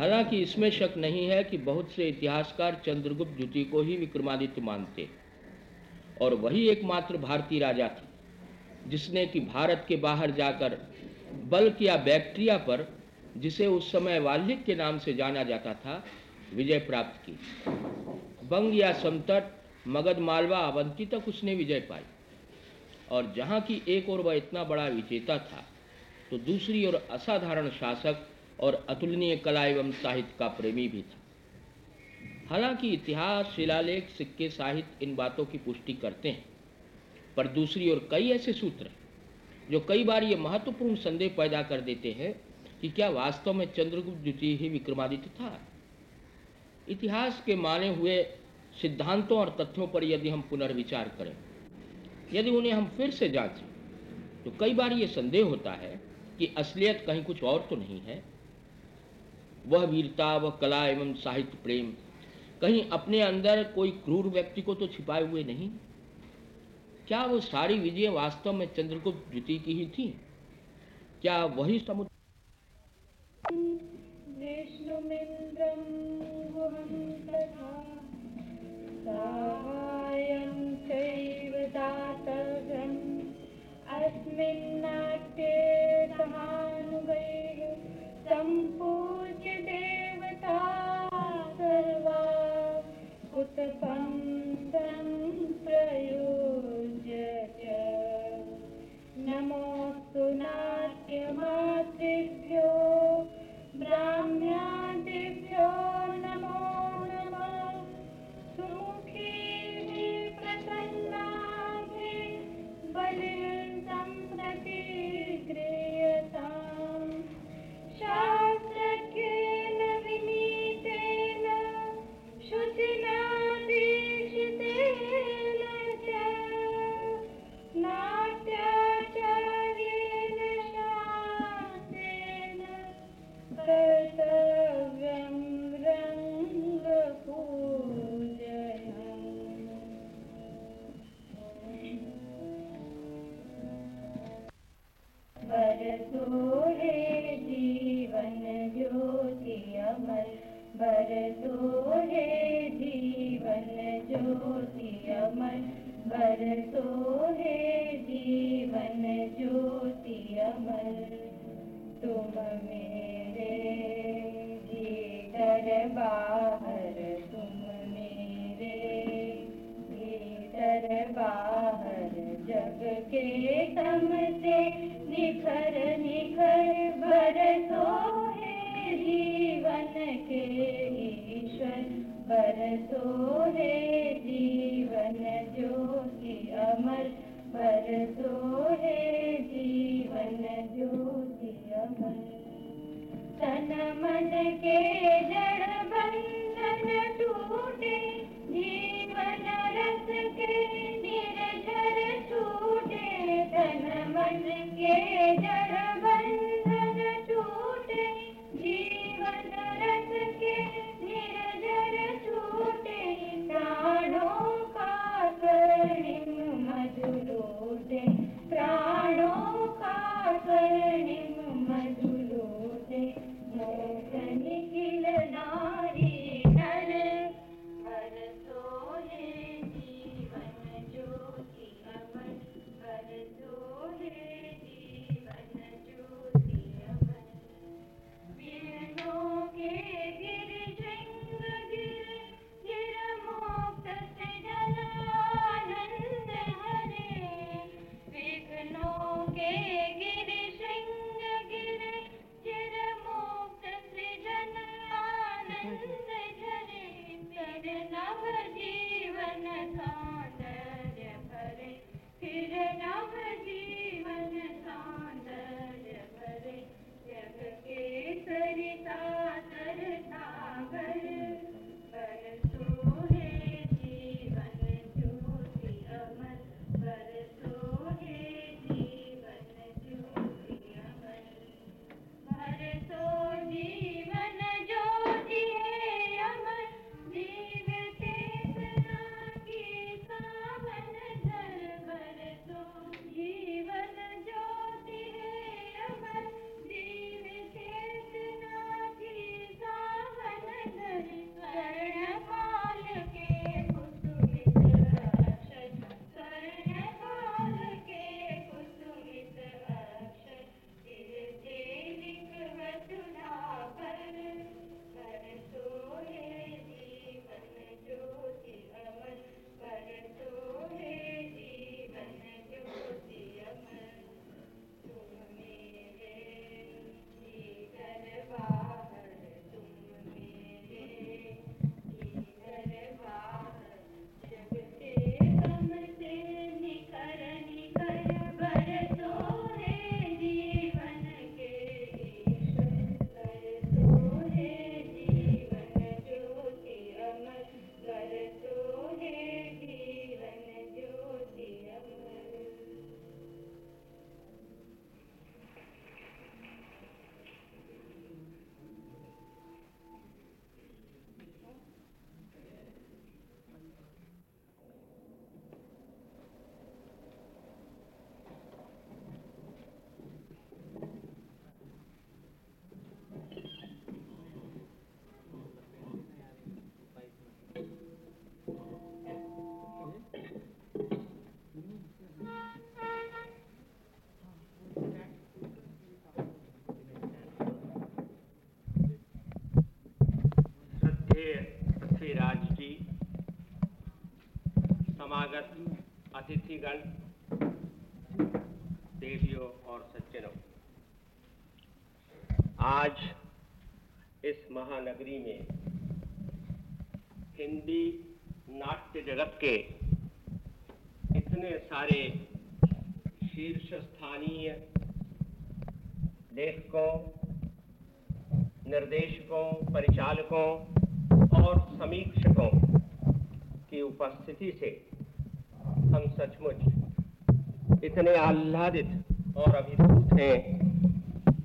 हालाँकि इसमें शक नहीं है कि बहुत से इतिहासकार चंद्रगुप्त द्वितीय को ही विक्रमादित्य मानते और वही एकमात्र भारतीय राजा थे, जिसने कि भारत के बाहर जाकर बल्क या बैक्टीरिया पर, जिसे उस समय वाल्हिक के नाम से जाना जाता था, विजय प्राप्त की। बंग या समतट, मगध मालवा अवंती तक उसने विजय पाई। और जहाँ की एक और वह इतना बड़ा विजेता था तो दूसरी ओर असाधारण शासक और अतुलनीय कला एवं साहित्य का प्रेमी भी था। हालाँकि इतिहास, शिलालेख, सिक्के, साहित्य इन बातों की पुष्टि करते हैं। पर दूसरी ओर कई ऐसे सूत्र जो कई बार ये महत्वपूर्ण संदेह पैदा कर देते हैं कि क्या वास्तव में चंद्रगुप्त द्वितीय ही विक्रमादित्य था? इतिहास के माने हुए सिद्धांतों और तथ्यों पर यदि हम पुनर्विचार करें, यदि उन्हें हम फिर से जांचें तो कई बार ये संदेह होता है कि असलियत कहीं कुछ और तो नहीं है वह वीरता, वह कला एवं साहित्य प्रेम। कहीं अपने अंदर कोई क्रूर व्यक्ति को तो छिपाए हुए नहीं। क्या वो सारी विजय वास्तव में चंद्रगुप्त द्वितीय की ही थी? क्या वही समुद्र अस्मिन्नाट्ये सम्पूज्य देवता सर्वा उत्पन्तं प्रयोज्य च। नमोऽस्तु नाट्यमातृभ्यो ब्राह्म्यादिभ्यो नमो नमः। सुमुखी प्रसन्नाभि बरसो हे जीवन ज्योति अमर बरसो हे जीवन ज्योति अमर तुम मेरे भीतर बाहर, तुम मेरे भीतर बाहर, जग के तम से निखर निखर बरसो जीवन के ईश्वर बरसो है जीवन ज्योति अमर। बरसो है जीवन ज्योति अमर। तन मन के जड़ बंधन टूटे, जीवन रस के निर्झर छूटे तन मन के जड़ बंधन प्राणों का मधुरोटे मोह नव जीवन सौंदर्य भरे फिर नव जीवन सौंदर्य भरे जग के सरिता बरसो श्रद्धेय पृथ्वीराज जी, समागत अतिथिगण, देवियों और सज्जनों, आज इस महानगरी में हिंदी नाट्य जगत के इतने सारे शीर्ष स्थानीय लेखकों, निर्देशकों, परिचालकों समीक्षकों की उपस्थिति से हम सचमुच इतने आह्लादित और अभिभूत हैं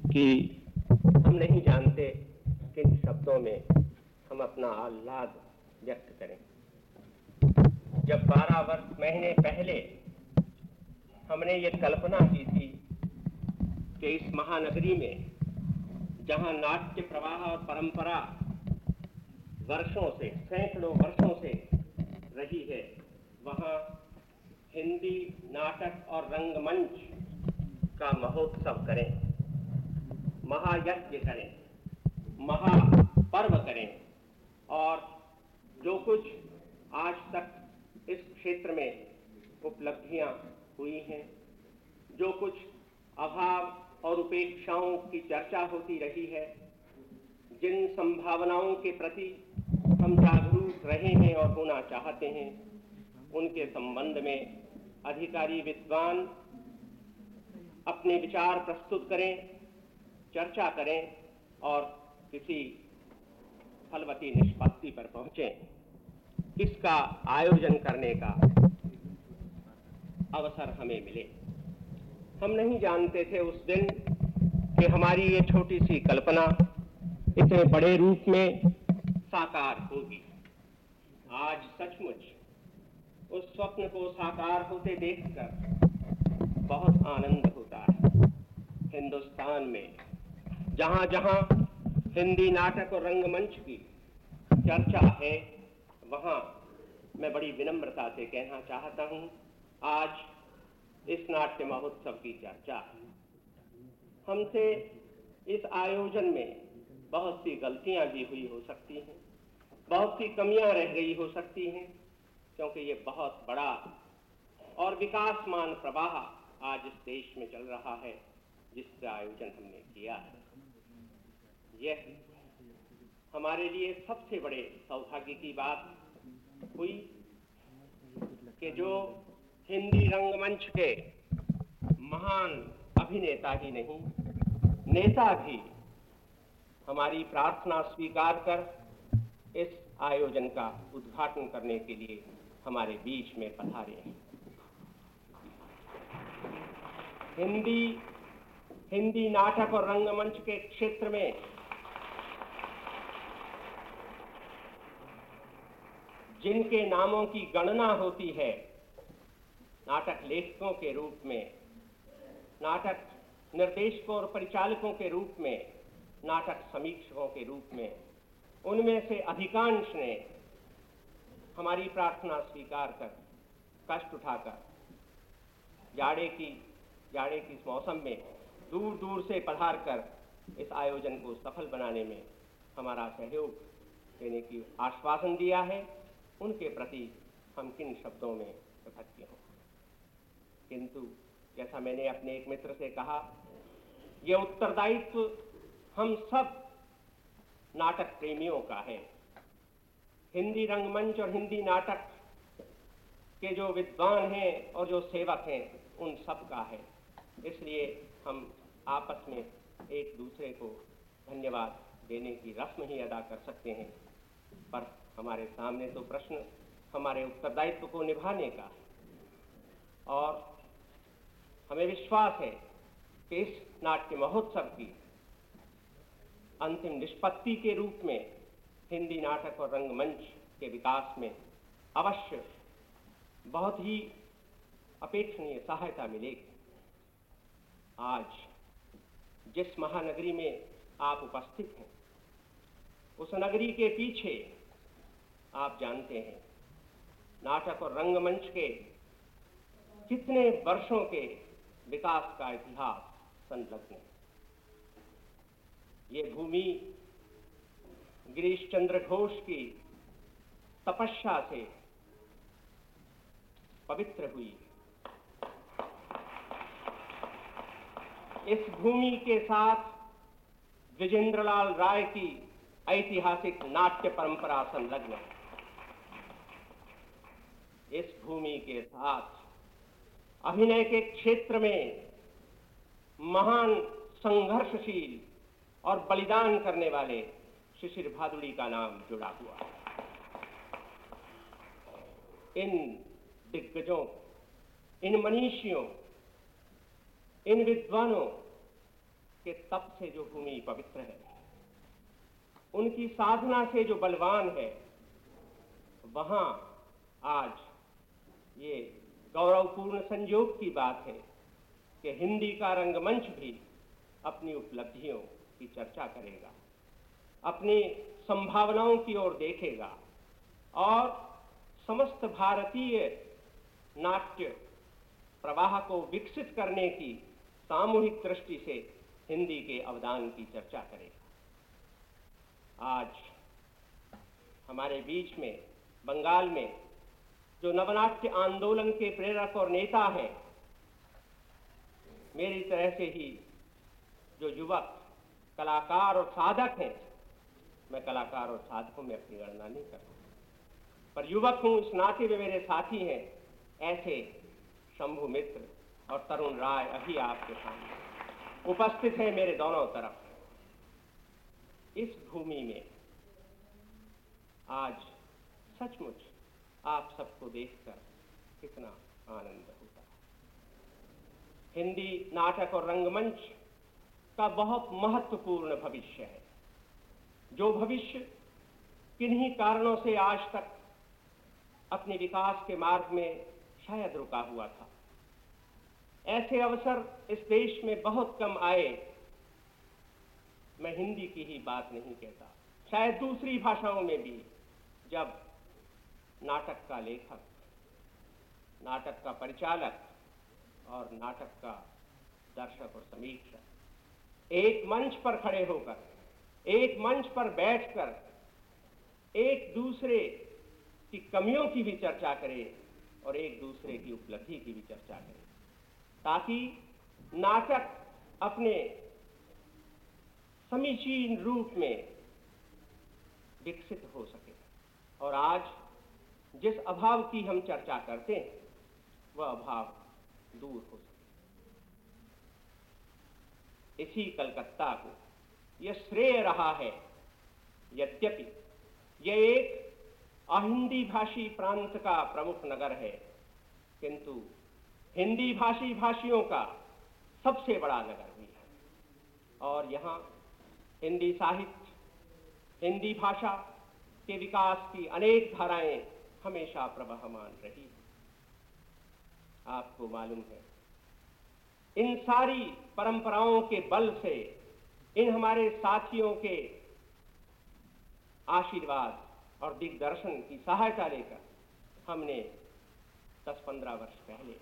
कि हम नहीं जानते किन शब्दों में हम अपना आह्लाद व्यक्त करें। जब 12 वर्ष महीने पहले हमने ये कल्पना की थी कि इस महानगरी में जहाँ नाट्य प्रवाह और परंपरा वर्षों से, सैकड़ों वर्षों से रही है वहाँ हिंदी नाटक और रंगमंच का महोत्सव करें, महायज्ञ करें, महापर्व करें और जो कुछ आज तक इस क्षेत्र में उपलब्धियाँ हुई हैं, जो कुछ अभाव और उपेक्षाओं की चर्चा होती रही है जिन संभावनाओं के प्रति हम जागरूक रहे हैं और होना चाहते हैं, उनके संबंध में अधिकारी विद्वान अपने विचार प्रस्तुत करें, चर्चा करें और किसी फलवती निष्पत्ति पर पहुँचे। इसका आयोजन करने का अवसर हमें मिले। हम नहीं जानते थे उस दिन कि हमारी ये छोटी सी कल्पना इतने बड़े रूप में साकार होगी। आज सचमुच उस स्वप्न को साकार होते देखकर बहुत आनंद होता है। हिंदुस्तान में जहाँ जहाँ हिंदी नाटक और रंगमंच की चर्चा है, वहाँ मैं बड़ी विनम्रता से कहना चाहता हूँ, आज इस नाट्य महोत्सव की चर्चा हमसे इस आयोजन में बहुत सी गलतियाँ भी हुई हो सकती हैं। बहुत सी कमियाँ रह गई हो सकती हैं, क्योंकि ये बहुत बड़ा और विकासमान प्रवाह आज इस देश में चल रहा है, जिसका आयोजन हमने किया है। यह हमारे लिए सबसे बड़े सौभाग्य की बात हुई कि जो हिंदी रंगमंच के महान अभिनेता ही नहीं, नेता भी हमारी प्रार्थना स्वीकार कर इस आयोजन का उद्घाटन करने के लिए हमारे बीच में पधारे हैं। हिंदी हिंदी नाटक और रंगमंच के क्षेत्र में जिनके नामों की गणना होती है, नाटक लेखकों के रूप में, नाटक निर्देशकों और परिचालकों के रूप में नाटक समीक्षकों के रूप में, उनमें से अधिकांश ने हमारी प्रार्थना स्वीकार कर, कष्ट उठाकर, जाड़े की जाड़े की इस मौसम में दूर दूर से पधार कर इस आयोजन को सफल बनाने में हमारा सहयोग देने की आश्वासन दिया है। उनके प्रति हम किन शब्दों में कृतज्ञ हों? किंतु जैसा मैंने अपने एक मित्र से कहा यह उत्तरदायित्व हम सब नाटक प्रेमियों का है। हिंदी रंगमंच और हिंदी नाटक के जो विद्वान हैं और जो सेवक हैं, उन सब का है। इसलिए हम आपस में एक दूसरे को धन्यवाद देने की रस्म ही अदा कर सकते हैं। पर हमारे सामने तो प्रश्न, हमारे उत्तरदायित्व को निभाने का और हमें विश्वास है कि इस नाट्य महोत्सव की अंतिम निष्पत्ति के रूप में हिंदी नाटक और रंगमंच के विकास में अवश्य बहुत ही अपेक्षणीय सहायता मिलेगी। आज जिस महानगरी में आप उपस्थित हैं, उस नगरी के पीछे आप जानते हैं, नाटक और रंगमंच के कितने वर्षों के विकास का इतिहास संलग्न है। ये भूमि गिरीश चंद्र घोष की तपस्या से पवित्र हुई। इस भूमि के साथ विजेंद्रलाल राय की ऐतिहासिक नाट्य परंपरा संलग्न इस भूमि के साथ अभिनय के क्षेत्र में महान संघर्षशील और बलिदान करने वाले शिशिर भादुड़ी का नाम जुड़ा हुआ है। इन दिग्गजों, इन मनीषियों, इन विद्वानों के तप से जो भूमि पवित्र है, उनकी साधना से जो बलवान है, वहाँ आज ये गौरवपूर्ण संयोग की बात है कि हिंदी का रंगमंच भी अपनी उपलब्धियों की चर्चा करेगा, अपनी संभावनाओं की ओर देखेगा और समस्त भारतीय नाट्य प्रवाह को विकसित करने की सामूहिक दृष्टि से हिंदी के अवदान की चर्चा करेगा। आज हमारे बीच में, बंगाल में, जो नवनाट्य आंदोलन के प्रेरक और नेता हैं, मेरी तरह से ही जो युवक कलाकार और साधक हैं। मैं कलाकार और साधकों में अपनी गणना नहीं करता पर युवक हूँ, इस नाते में मेरे साथी हैं। ऐसे शंभु मित्र और तरुण राय अभी आपके सामने। उपस्थित हैं मेरे दोनों तरफ़। इस भूमि में आज सचमुच आप सबको देखकर कितना आनंद होता है। हिंदी नाटक और रंगमंच का बहुत महत्वपूर्ण भविष्य है। जो भविष्य किन्हीं कारणों से आज तक अपने विकास के मार्ग में शायद रुका हुआ था। ऐसे अवसर इस देश में बहुत कम आए, मैं हिंदी की ही बात नहीं कहता, शायद दूसरी भाषाओं में भी, जब नाटक का लेखक, नाटक का परिचालक और नाटक का दर्शक और समीक्षक एक मंच पर खड़े होकर, एक मंच पर बैठकर, एक दूसरे की कमियों की भी चर्चा करें और एक दूसरे की उपलब्धि की भी चर्चा करें। ताकि नाटक अपने समीचीन रूप में विकसित हो सके। और आज जिस अभाव की हम चर्चा करते हैं, वह अभाव दूर हो सके इसी कलकत्ता को। यह श्रेय रहा है। यद्यपि यह एक अहिंदी भाषी प्रांत का प्रमुख नगर है, किंतु हिंदी भाषी भाषियों का सबसे बड़ा नगर भी है। और यहाँ हिंदी साहित्य, हिंदी भाषा के विकास की अनेक धाराएँ हमेशा प्रवाहमान रही आपको मालूम है इन सारी परंपराओं के बल से, इन हमारे साथियों के आशीर्वाद और दिग्दर्शन की सहायता लेकर हमने 10-15 वर्ष पहले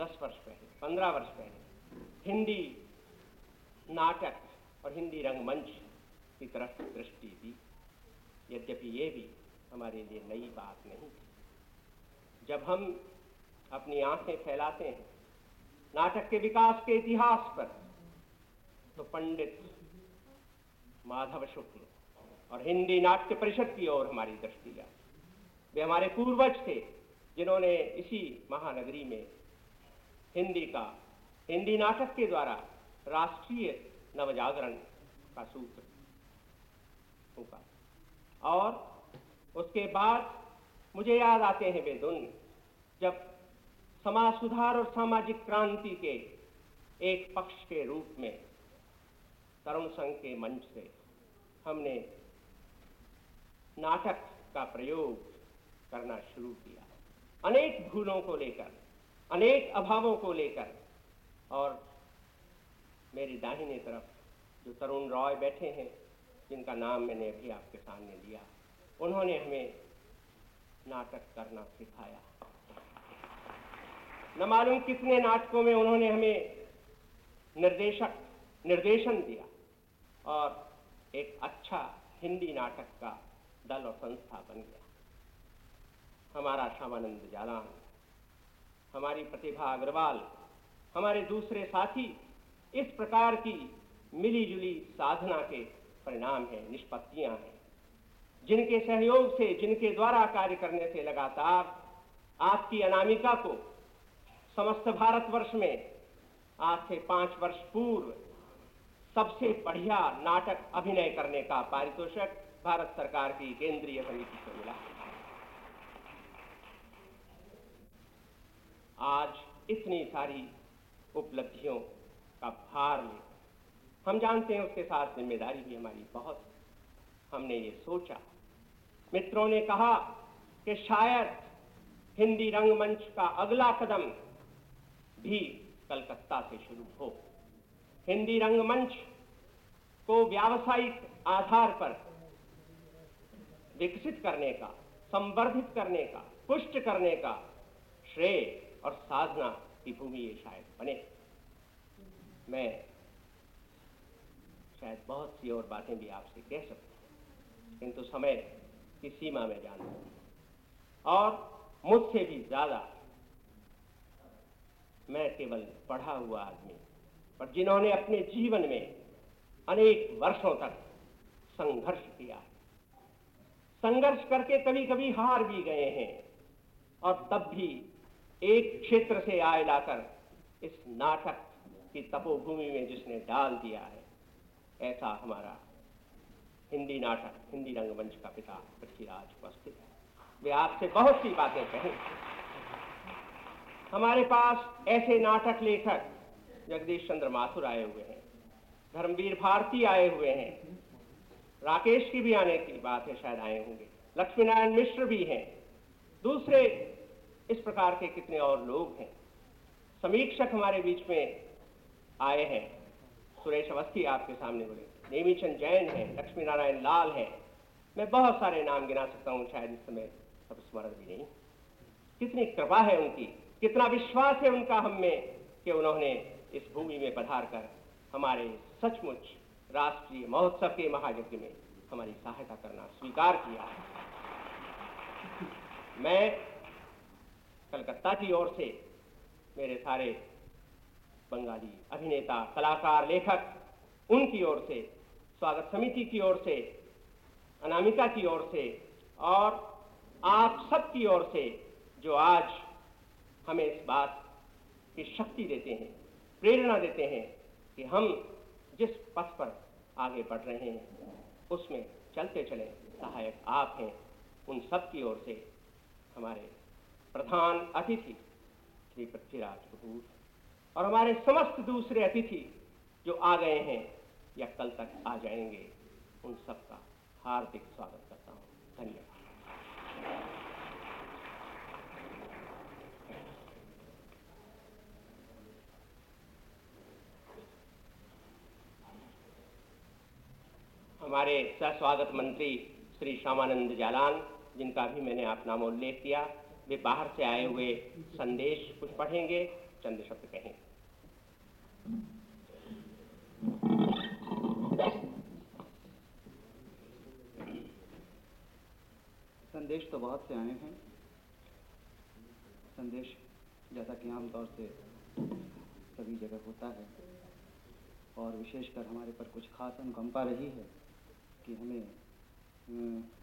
10 वर्ष पहले 15 वर्ष पहले हिंदी नाटक और हिंदी रंगमंच की तरफ़ दृष्टि दी। यद्यपि ये भी हमारे लिए नई बात नहीं थी। जब हम अपनी आँखें फैलाते हैं नाटक के विकास के इतिहास पर। तो पंडित माधव शुक्ल और हिंदी नाट्य परिषद की ओर हमारी दृष्टि जाती। वे हमारे पूर्वज थे, जिन्होंने इसी महानगरी में हिंदी का, हिंदी नाटक के द्वारा राष्ट्रीय नवजागरण का सूत्र फूका और उसके बाद मुझे याद आते हैं वे दिन, जब समाज सुधार और सामाजिक क्रांति के एक पक्ष के रूप में, तरुण संघ के मंच से हमने नाटक का प्रयोग करना शुरू किया। अनेक भूलों को लेकर, अनेक अभावों को लेकर और मेरी दाहिने तरफ़ जो तरुण रॉय बैठे हैं, जिनका नाम मैंने अभी आपके सामने लिया, उन्होंने हमें नाटक करना सिखाया। न मालूम कितने नाटकों में उन्होंने हमें निर्देशक, निर्देशन दिया। और एक अच्छा हिंदी नाटक का दल और संस्था बन गया। हमारा श्यामानंद जालान, हमारी प्रतिभा अग्रवाल, हमारे दूसरे साथी, इस प्रकार की मिली जुली साधना के परिणाम है, निष्पत्तियाँ हैं। जिनके सहयोग से, जिनके द्वारा कार्य करने से लगातार आपकी अनामिका को समस्त भारतवर्ष में आज से पाँच वर्ष पूर्व सबसे बढ़िया नाटक अभिनय करने का पारितोषक भारत सरकार की केंद्रीय समिति से मिला। आज इतनी सारी उपलब्धियों का भार ले। हम जानते हैं उसके साथ ज़िम्मेदारी भी हमारी बहुत हमने ये सोचा। मित्रों ने कहा कि शायद हिंदी रंगमंच का अगला कदम भी कलकत्ता से शुरू हो। हिंदी रंगमंच को व्यावसायिक आधार पर विकसित करने का, संवर्धित करने का, पुष्ट करने का श्रेय और साधना की भूमि ये शायद बने। मैं शायद बहुत सी और बातें भी आपसे कह सकता हूँ, किंतु समय की सीमा में जानता और मुझसे भी ज़्यादा मैं केवल पढ़ा हुआ आदमी। पर जिन्होंने अपने जीवन में अनेक वर्षों तक संघर्ष किया संघर्ष करके कभी कभी हार भी गए हैं और तब भी एक क्षेत्र से आय लाकर इस नाटक की तपोभूमि में जिसने डाल दिया है, ऐसा हमारा हिंदी नाटक, हिंदी रंगमंच का पिता पृथ्वीराज उपस्थित है। वे आपसे बहुत सी बातें कहें हमारे पास ऐसे नाटक लेखक जगदीश चंद्र माथुर आए हुए हैं। धर्मवीर भारती आए हुए हैं। राकेश की भी आने की बात है, शायद आए होंगे। लक्ष्मी नारायण मिश्र भी हैं। दूसरे इस प्रकार के कितने और लोग हैं। समीक्षक हमारे बीच में आए हैं। सुरेश अवस्थी आपके सामने बोले। नेमीचंद जैन है लक्ष्मी नारायण लाल है। मैं बहुत सारे नाम गिना सकता हूँ, शायद इस समय सब स्मरण भी नहीं। कितनी कृपा है उनकी। कितना विश्वास है उनका हम में कि उन्होंने इस भूमि में पधार कर हमारे सचमुच राष्ट्रीय महोत्सव के महायज्ञ में हमारी सहायता करना स्वीकार किया है। मैं कलकत्ता की ओर से मेरे सारे बंगाली अभिनेता, कलाकार, लेखक, उनकी ओर से, स्वागत समिति की ओर से, अनामिका की ओर से और आप सब की ओर से जो आज हमें इस बात की शक्ति देते हैं, प्रेरणा देते हैं कि हम जिस पथ पर आगे बढ़ रहे हैं, उसमें चलते चले सहायक आप हैं, उन सब की ओर से हमारे प्रधान अतिथि श्री पृथ्वीराज कपूर और हमारे समस्त दूसरे अतिथि जो आ गए हैं या कल तक आ जाएँगे, उन सबका हार्दिक स्वागत करता हूँ। धन्यवाद। हमारे स्वागत मंत्री श्री श्यामानंद जालान, जिनका भी मैंने आप नाम उल्लेख किया, वे बाहर से आए हुए संदेश कुछ पढ़ेंगे चंद शब्द कहेंगे संदेश तो बहुत से आए हैं। संदेश जैसा कि आमतौर से सभी जगह होता है, और विशेषकर हमारे पर कुछ खास अनुकंपा रही है। कि हमें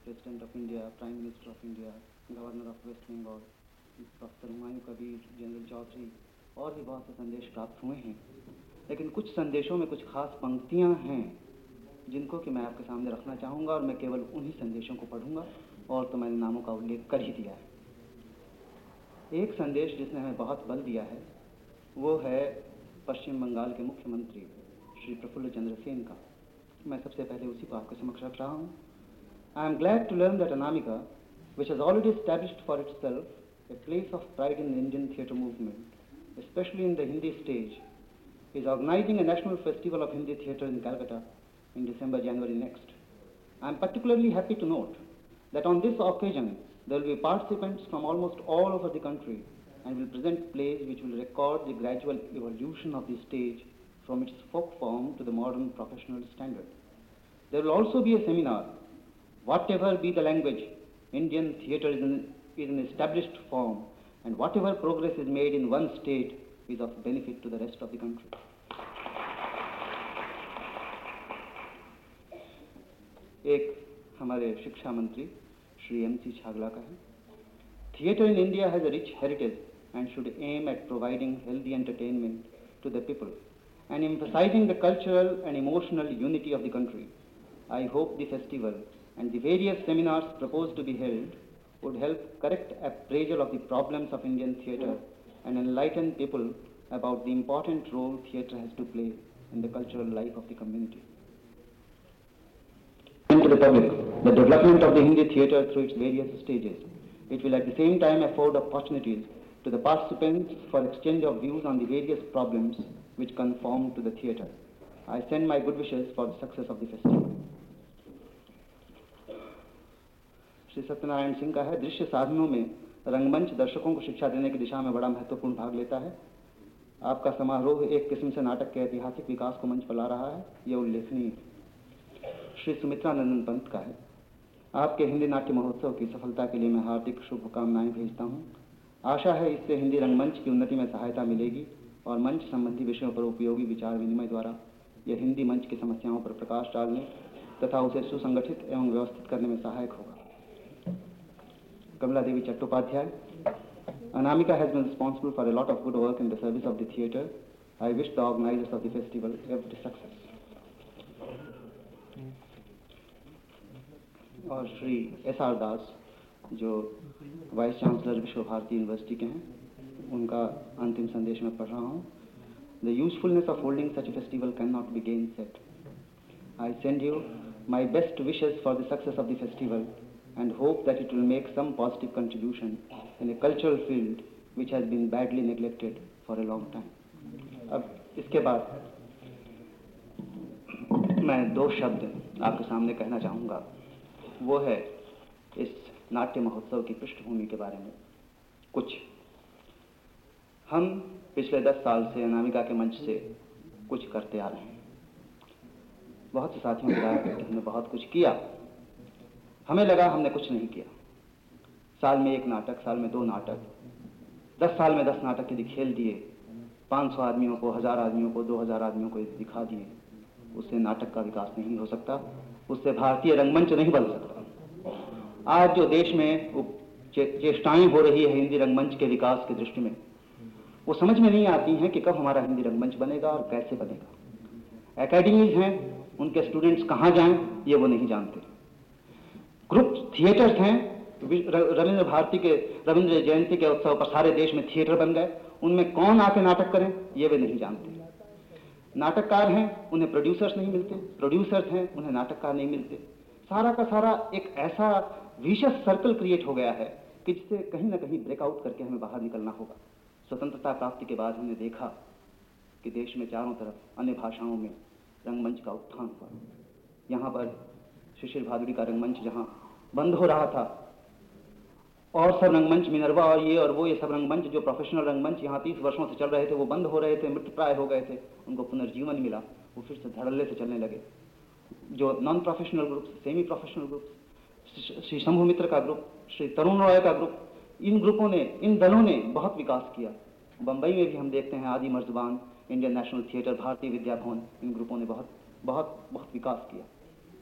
president of India prime minister of India governor of West Bengal doctor Humayun Kabir general Chaudhuri और भी बहुत से संदेश प्राप्त हुए हैं। लेकिन कुछ संदेशों में कुछ खास पंक्तियाँ हैं जिनको कि मैं आपके सामने रखना चाहूँगा और मैं केवल उन्हीं संदेशों को पढ़ूँगा और तो मैंने नामों का उल्लेख कर ही दिया है। एक संदेश जिसने हमें बहुत बल दिया है, वो है पश्चिम बंगाल के मुख्यमंत्री श्री प्रफुल्ल चंद्र सेन का। मैं सबसे पहले उसी को आपके समक्ष रख रहा हूँ I am glad to learn that Anamika which has already established for itself a place of pride in the Indian theatre movement especially in the Hindi stage, is organizing a national festival of Hindi theatre in Calcutta in December, January next. I am particularly happy to note that on this occasion, there will be participants from almost all over the country and will present plays which will record the gradual evolution of the stage from its folk form to the modern professional standard. There will also be a seminar Whatever be the language, Indian theatre is an, is an established form, and whatever progress is made in one state is of benefit to the rest of the country. एक हमारे शिक्षा मंत्री Shri M C Chagla का है theatre in India has a rich heritage and should aim at providing healthy entertainment to the people and emphasizing the cultural and emotional unity of the country. I hope the festival and the various seminars proposed to be held would help correct appraisal of the problems of Indian theatre and enlighten people about the important role theatre has to play in the cultural life of the community. To the public, the development of the Hindi theatre through its various stages. It will at the same time afford opportunities to the participants for exchange of views on the various problems which conform to the theatre. I send my good wishes for the success of the festival. Shri Satyanarayan Singh का है, दृश्य साधनों में रंगमंच दर्शकों को शिक्षा देने की दिशा में बड़ा महत्वपूर्ण भाग लेता है। आपका समारोह एक किस्म से नाटक के ऐतिहासिक विकास को मंच पर ला रहा है यह उल्लेखनीय श्री सुमित्रा नंदन पंत का है। आपके हिंदी नाट्य महोत्सव की सफलता के लिए मैं हार्दिक शुभकामनाएँ भेजता हूँ। आशा है इससे हिंदी रंगमंच की उन्नति में सहायता मिलेगी। और मंच संबंधी विषयों पर उपयोगी विचार विनिमय द्वारा यह हिंदी मंच की समस्याओं पर प्रकाश डालने तथा उसे सुसंगठित एवं व्यवस्थित करने में सहायक होगा Kamala Devi Chattopadhyay Anamika has been responsible for a lot of good work in the service of the theatre. I wish the organizers of the festival every success. और श्री एस आर दास, जो वाइस चांसलर विश्व भारती यूनिवर्सिटी के हैं उनका अंतिम संदेश में पढ़ रहा हूँ। The usefulness of holding such festival can not be gainsaid I send you my best wishes for the success of the festival and hope that it will make some positive contribution in a cultural field which has been badly neglected for a long time. अब इसके बाद मैं दो शब्द आपके सामने कहना चाहूँगा। वो है इस नाट्य महोत्सव की पृष्ठभूमि के बारे में। कुछ हम पिछले दस साल से अनामिका के मंच से कुछ करते आ रहे हैं। बहुत से साथियों ने कहा कि हमने बहुत कुछ किया। हमें लगा हमने कुछ नहीं किया। साल में एक नाटक, साल में दो नाटक। दस साल में दस नाटक यदि खेल दिए, पाँच सौ आदमियों को, हज़ार आदमियों को, दो हज़ार आदमियों को यदि दिखा दिए, उससे नाटक का विकास नहीं हो सकता, उससे भारतीय रंगमंच नहीं बन सकता। आज जो देश में चेष्टाएँ हो रही है हिंदी रंगमंच के विकास की दृष्टि में वो समझ में नहीं आती हैं कि कब हमारा हिंदी रंगमंच बनेगा और कैसे बनेगा। एकेडमीज हैं, उनके स्टूडेंट्स कहाँ जाएँ, ये वो नहीं जानते। ग्रुप थिएटर्स हैं रविंद्र भारती के, रविंद्र जयंती के उत्सव पर सारे देश में थिएटर बन गए। उनमें कौन आके नाटक करें, ये वे नहीं जानते। नाटककार हैं, उन्हें प्रोड्यूसर्स नहीं मिलते। प्रोड्यूसर्स हैं, उन्हें नाटककार नहीं मिलते। सारा का सारा एक ऐसा विशेष सर्कल क्रिएट हो गया है कि जिससे कहीं ना कहीं ब्रेकआउट करके हमें बाहर निकलना होगा। स्वतंत्रता प्राप्ति के बाद हमने देखा कि देश में चारों तरफ़ अन्य भाषाओं में रंगमंच का उत्थान हुआ। यहाँ पर शिशिर भादुरी का रंगमंच जहाँ बंद हो रहा था, और सब रंगमंच मिनरवा और ये और वो, ये सब रंगमंच, जो प्रोफेशनल रंगमंच यहाँ तीस वर्षों से चल रहे थे, वो बंद हो रहे थे मृत्यु प्राय हो गए थे, उनको पुनर्जीवन मिला, वो फिर से धड़ल्ले से चलने लगे। जो non professional group semi professional group Shri Shambhu Mitra का ग्रुप श्री तरुण रॉय का ग्रुप इन ग्रुपों ने, इन दलों ने बहुत विकास किया। बम्बई में भी हम देखते हैं आदि Marzban, Indian national theatre, Bharatiya Vidya Bhavan इन ग्रुपों ने बहुत बहुत बहुत विकास किया।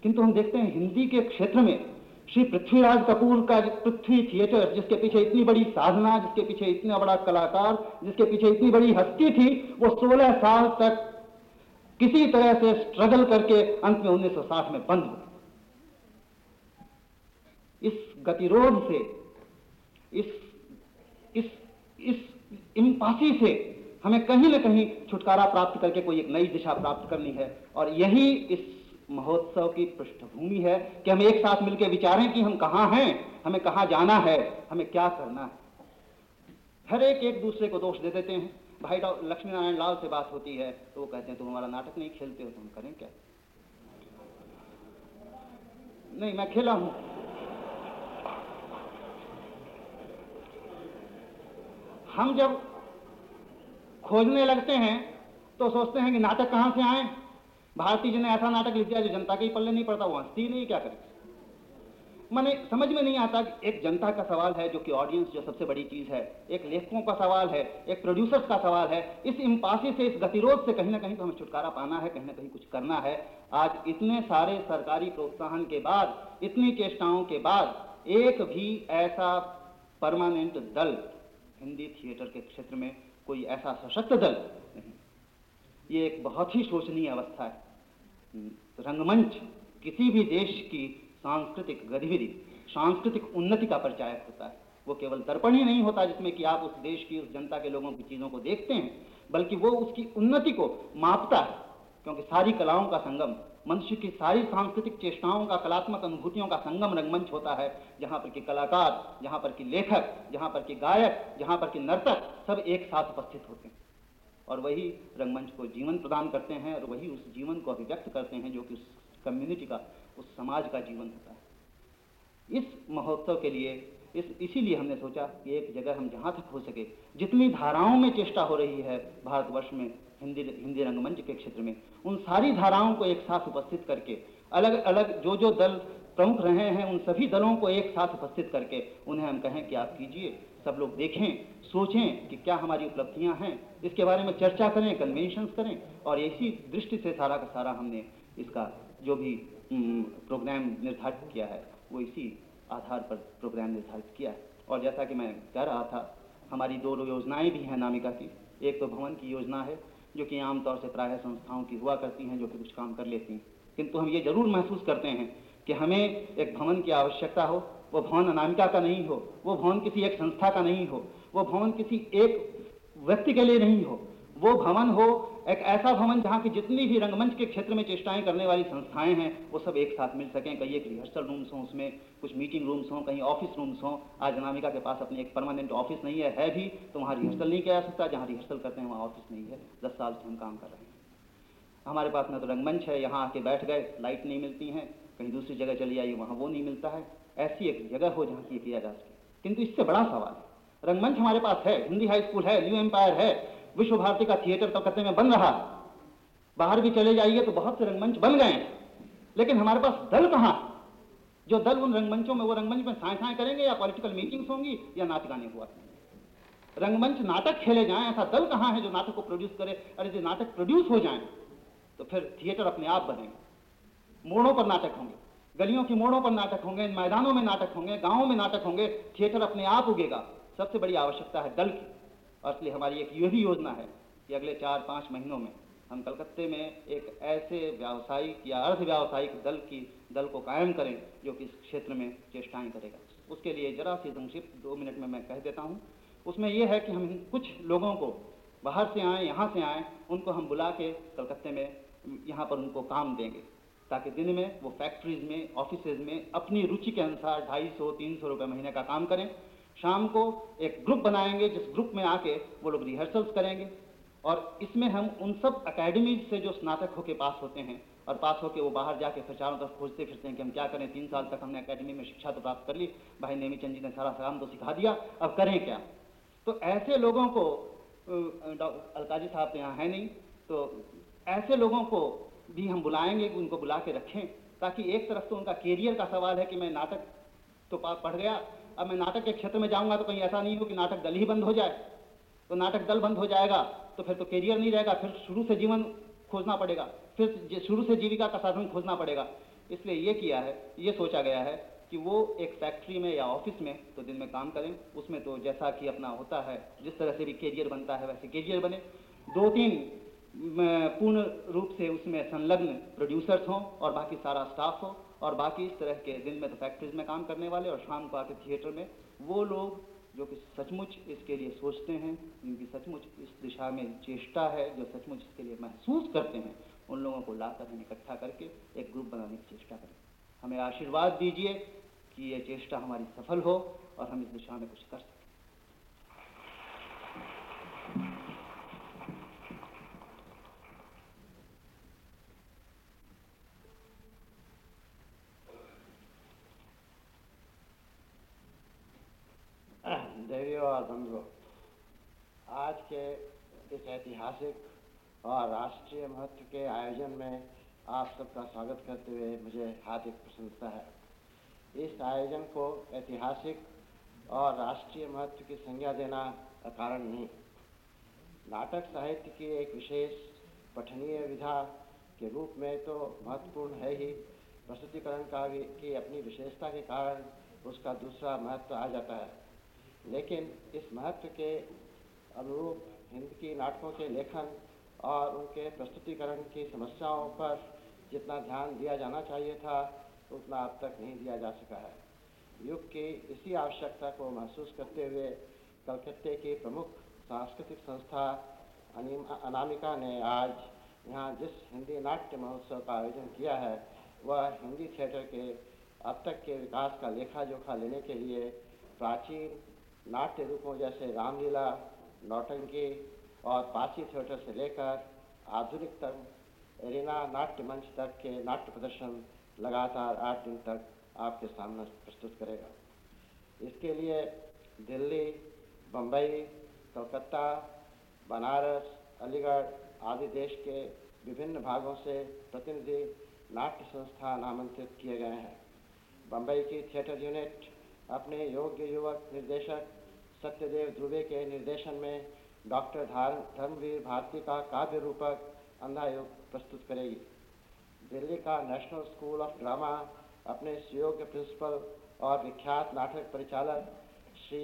किंतु हम देखते हैं हिंदी के क्षेत्र में श्री पृथ्वीराज कपूर का पृथ्वी थिएटर, जिसके पीछे इतनी बड़ी साधना, जिसके पीछे इतना बड़ा कलाकार, जिसके पीछे इतनी बड़ी हस्ती थी, वो 16 साल तक किसी तरह से स्ट्रगल करके अंत में 1960 में बंद हुआ इस गतिरोध से इस इस इस इम्पासी से हमें कहीं ना कहीं छुटकारा प्राप्त करके कोई एक नई दिशा प्राप्त करनी है। और यही इस महोत्सव की पृष्ठभूमि है कि हम एक साथ मिलकर विचारें कि हम कहाँ हैं, हमें कहाँ जाना है, हमें क्या करना है। हर एक एक दूसरे को दोष दे देते हैं। भाई लक्ष्मी नारायण लाल से बात होती है तो वो कहते हैं, तुम हमारा नाटक नहीं खेलते हो, तुम करें क्या? नहीं, मैं खेला हूँ। हम जब खोजने लगते हैं तो सोचते हैं कि नाटक कहाँ से आए? भारतीय जी ने ऐसा नाटक लिख दिया जो जनता के ही पल्ले नहीं पड़ता, वो हंसती नहीं, क्या करें? मैंने समझ में नहीं आता कि एक जनता का सवाल है जो कि ऑडियंस जो सबसे बड़ी चीज़ है, एक लेखकों का सवाल है, एक प्रोड्यूसर्स का सवाल है, इस इम्पासी से, इस गतिरोध से कहीं ना कहीं तो हमें छुटकारा पाना है, कहीं ना कहीं कुछ करना है। आज इतने सारे सरकारी प्रोत्साहन के बाद, इतनी चेष्टाओं के बाद, एक भी ऐसा परमानेंट दल हिंदी थिएटर के क्षेत्र में कोई ऐसा सशक्त दल नहीं। ये एक बहुत ही शोचनीय अवस्था है। रंगमंच किसी भी देश की सांस्कृतिक गतिविधि, सांस्कृतिक उन्नति का परिचायक होता है। वो केवल दर्पण ही नहीं होता जिसमें कि आप उस देश की, उस जनता के लोगों की चीज़ों को देखते हैं, बल्कि वो उसकी उन्नति को मापता है, क्योंकि सारी कलाओं का संगम मनुष्य की सारी सांस्कृतिक चेष्टाओं का, कलात्मक अनुभूतियों का संगम रंगमंच होता है। जहाँ पर कि कलाकार जहाँ पर कि लेखक जहाँ पर कि गायक जहाँ पर कि नर्तक, सब एक साथ उपस्थित होते हैं। और वही रंगमंच को जीवन प्रदान करते हैं और वही उस जीवन को अभिव्यक्त करते हैं जो कि उस कम्युनिटी का, उस समाज का जीवन होता है। इस महोत्सव के लिए, इस, इसीलिए हमने सोचा कि एक जगह हम जहाँ तक हो सके, जितनी धाराओं में चेष्टा हो रही है, भारतवर्ष में, हिंदी हिंदी रंगमंच के क्षेत्र में उन सारी धाराओं को एक साथ उपस्थित करके, अलग अलग जो जो दल प्रमुख रहे हैं, उन सभी दलों को एक साथ उपस्थित करके उन्हें हम कहें कि आप कीजिए, सब लोग देखें, सोचें कि क्या हमारी उपलब्धियाँ हैं। इसके बारे में चर्चा करें कन्वेंशंस करें, और इसी दृष्टि से सारा का सारा हमने इसका जो भी प्रोग्राम निर्धारित किया है, वो इसी आधार पर प्रोग्राम निर्धारित किया है। और जैसा कि मैं कह रहा था, हमारी दो योजनाएँ भी हैं नामिका की। एक तो भवन की योजना है जो कि आमतौर से प्राय संस्थाओं की हुआ करती हैं, जो कि कुछ काम कर लेती हैं। किंतु हम ये ज़रूर महसूस करते हैं कि हमें एक भवन की आवश्यकता हो, वो भवन अनामिका का नहीं हो, वो भवन किसी एक संस्था का नहीं हो, वो भवन किसी एक व्यक्ति के लिए नहीं हो, वो भवन हो एक ऐसा भवन जहाँ की जितनी भी रंगमंच के क्षेत्र में चेष्टाएँ करने वाली संस्थाएँ हैं, वो सब एक साथ मिल सकें। कहीं एक रिहर्सल रूम्स हों उसमें, कुछ मीटिंग रूम्स हों, कहीं ऑफ़िस रूम्स हों। आज अनामिका के पास अपनी एक परमानेंट ऑफ़िस नहीं है है भी तो वहाँ रिहर्सल नहीं किया जा सकता। जहाँ रिहर्सल करते हैं, वहाँ ऑफ़िस नहीं है। दस साल से हम काम कर रहे हैं। हमारे पास न तो रंगमंच है, यहाँ आके बैठ गए, लाइट नहीं मिलती हैं। कहीं दूसरी जगह चली आइए वहाँ वो नहीं मिलता है। ऐसी एक जगह हो जहाँ की किया जा सके। किंतु इससे बड़ा सवाल है, रंगमंच हमारे पास है, हिंदी हाई स्कूल है, न्यू एम्पायर है विश्व भारती का थिएटर तो कलकत्ते में बन रहा है। बाहर भी चले जाइए तो बहुत से रंगमंच बन गए लेकिन हमारे पास दल कहाँ? जो दल उन रंगमंचों में, वो रंगमंच में साए साए करेंगे या पॉलिटिकल मीटिंग्स होंगी या नाच गाने हुआ। रंगमंच नाटक खेले जाएँ, ऐसा दल कहाँ है जो नाटक को प्रोड्यूस करे? अरे जो नाटक प्रोड्यूस हो जाए तो फिर थिएटर अपने आप बनेंगे मोड़ों पर नाटक होंगे। गलियों की मोड़ों पर नाटक होंगे मैदानों में नाटक होंगे, गाँवों में नाटक होंगे थिएटर अपने आप उगेगा। सबसे बड़ी आवश्यकता है दल की। और इसलिए हमारी एक यह भी योजना है कि अगले चार, पाँच महीनों में हम कलकत्ते में एक ऐसे व्यावसायिक या अर्ध व्यावसायिक दल की, दल को कायम करें जो कि इस क्षेत्र में चेष्टाएँ करेगा। उसके लिए जरा सी संक्षिप्त दो मिनट में मैं कह देता हूँ। उसमें यह है कि हम कुछ लोगों को बाहर से आए, यहाँ से आए, उनको हम बुला के कलकत्ते में यहाँ पर उनको काम देंगे, ताकि दिन में वो फैक्ट्रीज में ऑफ़िस में अपनी रुचि के अनुसार ढाई सौ, तीन सौ रुपये महीने का काम करें। शाम को एक ग्रुप बनाएँगे, जिस ग्रुप में आके वो लोग रिहर्सल्स करेंगे। और इसमें हम उन सब अकेडमीज से जो स्नातक होके पास होते हैं, और पास होके वो बाहर जाके फिर चारों तरफ़ खोजते फिरते हैं कि हम क्या करें। तीन साल तक हमने अकेडमी में शिक्षा तो प्राप्त कर ली। भाई नेमी चंद जी ने सारा काम तो सिखा दिया, अब करें क्या? तो ऐसे लोगों को अलकाजी साहब तो यहाँ है नहीं तो ऐसे लोगों को भी हम बुलाएँगे, उनको बुला के रखें, ताकि एक तरफ़ तो उनका कैरियर का सवाल है कि मैं नाटक तो पढ़ गया अब मैं नाटक के क्षेत्र में जाऊँगा तो कहीं ऐसा नहीं हो कि नाटक दल ही बंद हो जाए। तो नाटक दल बंद हो जाएगा तो फिर तो करियर नहीं रहेगा, फिर शुरू से जीवन खोजना पड़ेगा, फिर शुरू से जीविका का साधन खोजना पड़ेगा। इसलिए ये किया है, ये सोचा गया है कि वो एक फैक्ट्री में या ऑफ़िस में तो दिन में काम करें। उसमें तो जैसा कि अपना होता है, जिस तरह से भी कैरियर बनता है वैसे कैरियर बने। दो तीन पूर्ण रूप से उसमें संलग्न प्रोड्यूसर्स हों और बाकी सारा स्टाफ हो। और बाकी इस तरह के दिन में तो फैक्ट्रीज में काम करने वाले और शाम को आके थिएटर में, वो लोग जो कि सचमुच इसके लिए सोचते हैं जिनकी सचमुच इस दिशा में चेष्टा है, जो सचमुच इसके लिए महसूस करते हैं, उन लोगों को लाकर हम इकट्ठा करके एक ग्रुप बनाने की चेष्टा करें। हमें आशीर्वाद दीजिए कि ये चेष्टा हमारी सफल हो और हम इस दिशा में कुछ कर सकें। देवियों बंधुओं आज के इस ऐतिहासिक और राष्ट्रीय महत्व के आयोजन में आप सबका स्वागत करते हुए मुझे हार्दिक प्रसन्नता है। इस आयोजन को ऐतिहासिक और राष्ट्रीय महत्व की संज्ञा देना कारण नहीं। नाटक साहित्य की एक विशेष पठनीय विधा के रूप में तो महत्वपूर्ण है ही। प्रस्तुतिकरण का भी की अपनी विशेषता के कारण उसका दूसरा महत्व आ जाता है। लेकिन इस महत्व के अनुरूप हिंद की नाटकों के लेखन और उनके प्रस्तुतिकरण की समस्याओं पर जितना ध्यान दिया जाना चाहिए था, उतना अब तक नहीं दिया जा सका है। युग की इसी आवश्यकता को महसूस करते हुए कलकत्ते की प्रमुख सांस्कृतिक संस्था अनामिका ने आज यहाँ जिस हिंदी नाट्य महोत्सव का आयोजन किया है, वह हिंदी थिएटर के अब तक के विकास का लेखा जोखा लेने के लिए प्राचीन नाट्य रूपों जैसे रामलीला, नौटंकी और पासी थिएटर से लेकर आधुनिकतम एरिना नाट्य मंच तक के नाट्य प्रदर्शन लगातार आठ दिन तक आपके सामने प्रस्तुत करेगा। इसके लिए दिल्ली बम्बई कलकत्ता, बनारस, अलीगढ़ आदि देश के विभिन्न भागों से प्रतिनिधि नाट्य संस्थान आमंत्रित किए गए हैं। बम्बई की थिएटर यूनिट अपने योग्य युवक निर्देशक सत्यदेव ध्रुवे के निर्देशन में डॉक्टर धार धर्मवीर भारती का काव्य रूपक अंधा योग प्रस्तुत करेगी। दिल्ली का नेशनल स्कूल ऑफ़ ड्रामा अपने सुयोग्य प्रिंसिपल और विख्यात नाटक परिचालक श्री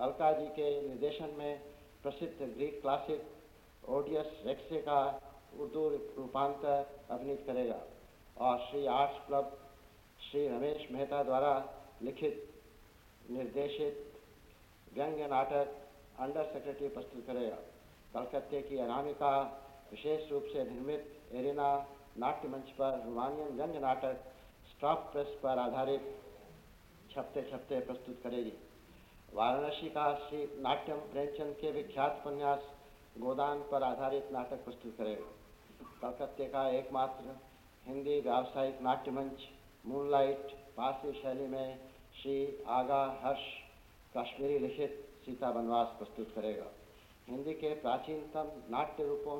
अलका जी के निर्देशन में प्रसिद्ध ग्रीक क्लासिक ओडियस रेक्से का उर्दू रूपांतर अभिनीत करेगा और श्री आर्ट्स क्लब श्री रमेश मेहता द्वारा लिखित निर्देशित व्यंग्य नाटक अंडर सेक्रेटरी प्रस्तुत करेगा कलकत्ते की अनामिका, विशेष रूप से निर्मित एरिना नाट्य मंच पर रोमानियन व्यंग्य नाटक स्टॉप प्रेस पर आधारित छपते छपते प्रस्तुत करेगी। वाराणसी का श्री नाट्यम प्रेमचंद के विख्यात उपन्यास गोदान पर आधारित नाटक प्रस्तुत करेगा। कलकत्ते का एकमात्र हिंदी व्यावसायिक नाट्य मंच मूनलाइट पासी शैली में श्री आगा हर्ष, कश्मीरी लिखित सीता वनवास प्रस्तुत करेगा। हिंदी के प्राचीनतम नाट्य रूपों,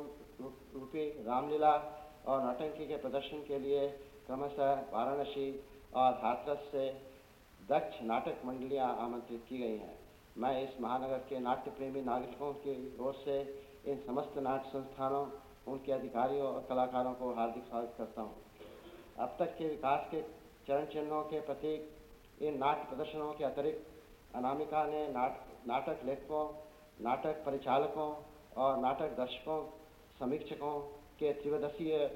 रूपी रामलीला और नौटंकी के प्रदर्शन के लिए क्रमशः वाराणसी और हाथरस से दक्ष नाटक मंडलियाँ आमंत्रित की गई हैं। मैं इस महानगर के नाट्य प्रेमी नागरिकों की ओर से इन समस्त नाट्य संस्थानों, उनके अधिकारियों और कलाकारों को हार्दिक स्वागत करता हूँ। अब तक के विकास के चरण चिन्हों के प्रतीक इन नाट्य प्रदर्शनों के अतिरिक्त अनामिका ने नाट, नाटक लेखकों, नाटक परिचालकों और नाटक दर्शकों, समीक्षकों के त्रिवदसीय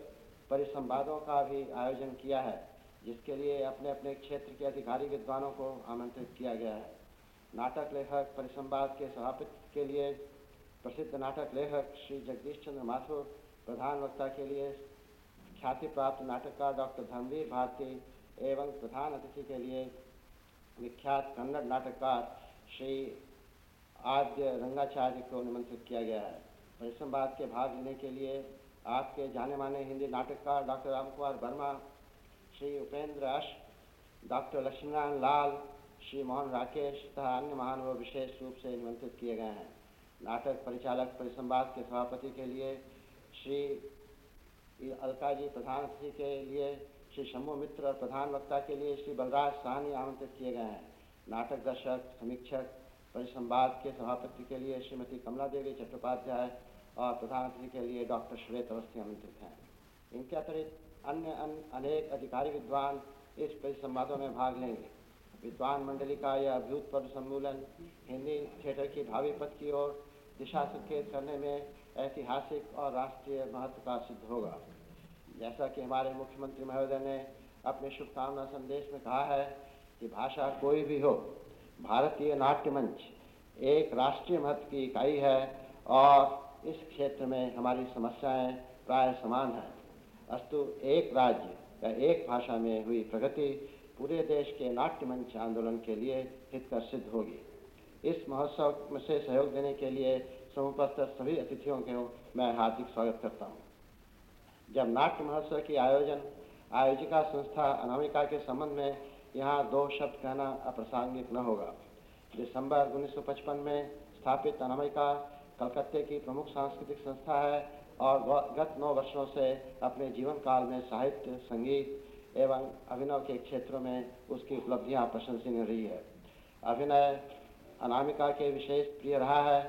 परिसंवादों का भी आयोजन किया है, जिसके लिए अपने अपने क्षेत्र के अधिकारी विद्वानों को आमंत्रित किया गया है। नाटक लेखक परिसंवाद के सभापति के लिए प्रसिद्ध नाटक लेखक श्री जगदीश चंद्र माथुर, प्रधान वक्ता के लिए ख्याति प्राप्त नाटककार डॉक्टर धर्मवीर भारती एवं प्रधान अतिथि के लिए विख्यात कन्नड़ नाटककार श्री आद्य रंगाचार्य को निमंत्रित किया गया है। परिसंवाद के भाग लेने के लिए आपके जाने माने हिंदी नाटककार डॉक्टर राम कुमार वर्मा, श्री उपेंद्र अश डॉक्टर लक्ष्मीनारायण लाल, श्री मोहन राकेश तथा अन्य महानुभाव विशेष रूप से निमंत्रित किए गए हैं। नाटक परिचालक परिसंवाद के सभापति के लिए श्री अलका जी प्रधान अतिथि के लिए श्री शंभु मित्र और प्रधान वक्ता के लिए श्री बलराज साहनी आमंत्रित किए गए हैं। नाटक दर्शक, समीक्षक, परिसंवाद के सभापति के लिए श्रीमती कमला देवी चट्टोपाध्याय और प्रधान अतिथि के लिए डॉक्टर श्वेत अवस्थी आमंत्रित हैं। इनके अतिरिक्त अन्य अन्य अनेक अधिकारी विद्वान इस परिसंवादों में भाग लेंगे। विद्वान मंडली का यह अभ्युतपर्व सम्मेलन हिंदी थिएटर की भावी पथ की ओर दिशा संकेत करने में ऐतिहासिक और राष्ट्रीय महत्व का सिद्ध होगा। जैसा कि हमारे मुख्यमंत्री महोदय ने अपने शुभकामना संदेश में कहा है कि भाषा कोई भी हो, भारतीय नाट्य मंच एक राष्ट्रीय महत्व की इकाई है और इस क्षेत्र में हमारी समस्याएँ प्राय समान हैं। अस्तु एक राज्य या एक भाषा में हुई प्रगति पूरे देश के नाट्य मंच आंदोलन के लिए हितकर सिद्ध होगी। इस महोत्सव में से सहयोग देने के लिए समुपस्थित सभी अतिथियों के मैं हार्दिक स्वागत करता हूँ। जब नाट्य महोत्सव की आयोजन, आयोजिका संस्था अनामिका के संबंध में यहाँ दो शब्द कहना अप्रासंगिक न होगा। दिसंबर 1955 में स्थापित अनामिका कलकत्ते की प्रमुख सांस्कृतिक संस्था है और गत नौ वर्षों से अपने जीवन काल में साहित्य, संगीत एवं अभिनव के क्षेत्रों में उसकी उपलब्धियाँ प्रशंसनीय रही है। अभिनय अनामिका के विशेष प्रिय रहा है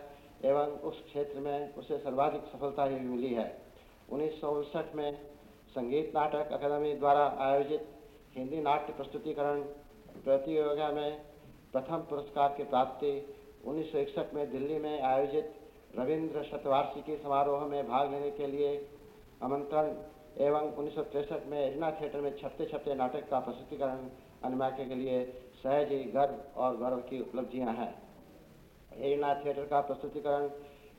एवं उस क्षेत्र में उसे सर्वाधिक सफलता ही मिली है। उन्नीस में संगीत नाटक अकादमी द्वारा आयोजित हिंदी नाट्य प्रस्तुतिकरण प्रतियोगिता में प्रथम पुरस्कार की प्राप्ति 1961 में दिल्ली में आयोजित रविंद्र शतवार्षिकी समारोह में भाग लेने के लिए आमंत्रण एवं उन्नीस में एरिना थिएटर में छपते छपते नाटक का प्रस्तुतिकरण अनुमाक्य के लिए सहज ही गर्व और गौरव की उपलब्धियाँ हैं। एरिना थिएटर का प्रस्तुतिकरण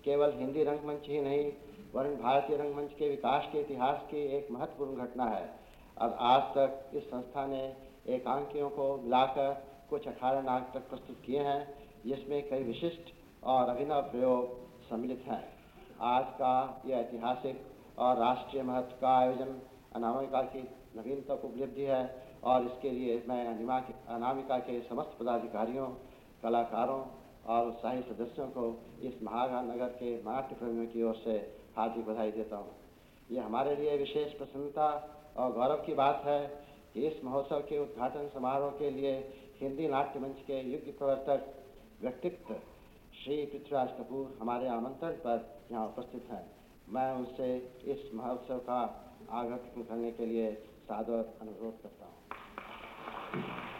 केवल हिंदी रंगमंच ही नहीं वरन भारतीय रंगमंच के विकास के इतिहास की एक महत्वपूर्ण घटना है। अब आज तक इस संस्था ने एकांकियों को मिलाकर कुछ अठारह नाटक प्रस्तुत किए हैं, जिसमें कई विशिष्ट और अभिनव प्रयोग सम्मिलित हैं। आज का यह ऐतिहासिक और राष्ट्रीय महत्व का आयोजन अनामिका की नवीनतम उपलब्धि है और इसके लिए मैं अनिमा के अनामिका के समस्त पदाधिकारियों, कलाकारों और उत्साही सदस्यों को इस महानगर के नाट्य प्रेमियों की ओर से हार्दिक बधाई देता हूँ। ये हमारे लिए विशेष प्रसन्नता और गौरव की बात है कि इस महोत्सव के उद्घाटन समारोह के लिए हिंदी नाट्य मंच के युग प्रवर्तक व्यक्तित्व श्री पृथ्वीराज कपूर हमारे आमंत्रण पर यहाँ उपस्थित हैं। मैं उनसे इस महोत्सव का आगत करने के लिए सादर अनुरोध करता हूँ।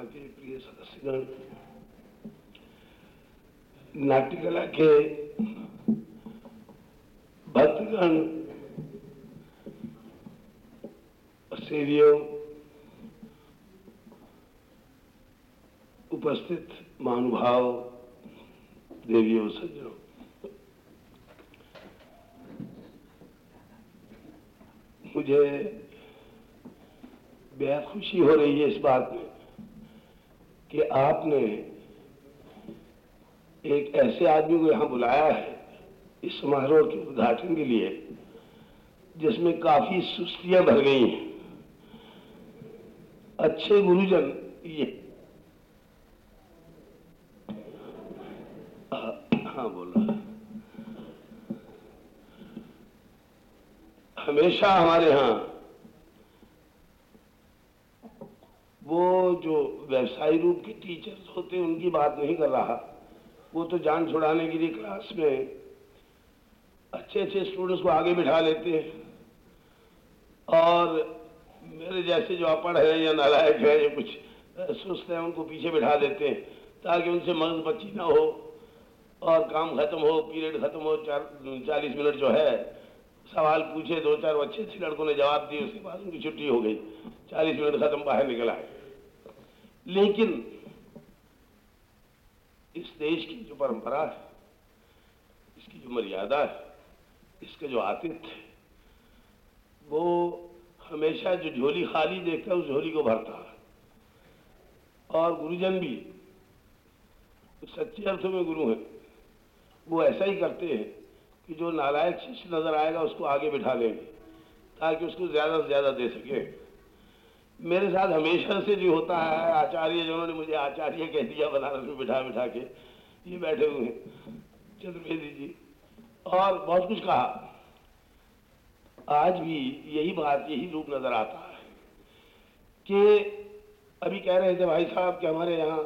अनामिका के प्रिय सदस्यगण नाट्यकला के भक्तगण उपस्थित महानुभाव देवियों सज्जनों मुझे बेहद खुशी हो रही है इस बात में कि आपने एक ऐसे आदमी को यहाँ बुलाया है इस समारोह के उद्घाटन के लिए, जिसमें काफ़ी सुस्तियाँ भर गई हैं। अच्छे गुरुजन ये। हाँ बोला। हमेशा हमारे यहाँ वो जो व्यवसायी रूप के टीचर्स होते हैं, उनकी बात नहीं कर रहा। वो तो जान छुड़ाने के लिए क्लास में अच्छे अच्छे स्टूडेंट्स को आगे बिठा लेते हैं। और मेरे जैसे जो अपढ़ है या नालायक है, या कुछ सुस्त है, उनको पीछे बिठा देते हैं, ताकि उनसे मगज बच्ची ना हो और काम खत्म हो, पीरियड खत्म हो, चार, चालीस मिनट जो है, सवाल पूछे, दो चार अच्छे अच्छे लड़कों ने जवाब दिए, उसके बाद उनकी छुट्टी हो गई। चालीस मिनट खत्म, बाहर निकल आए। लेकिन इस देश की जो परंपरा है, इसकी जो मर्यादा है, इसके जो आतिथ्य है, वो हमेशा जो झोली खाली देखता है, उस झोली को भरता है। और गुरुजन भी सच्चे अर्थों में गुरु हैं। वो ऐसा ही करते हैं कि जो नालायक शिष्य नज़र आएगा, उसको आगे बिठा लेंगे ताकि उसको ज़्यादा से ज़्यादा दे सके। मेरे साथ हमेशा से जो होता है। आचार्य जिन्होंने मुझे आचार्य कह दिया बनारस में बिठा बिठा के। ये बैठे हुए हैं। चतुर्वेदी जी। और बहुत कुछ कहा। आज भी यही बात, यही रूप नज़र आता है कि अभी कह रहे थे भाई साहब कि हमारे यहाँ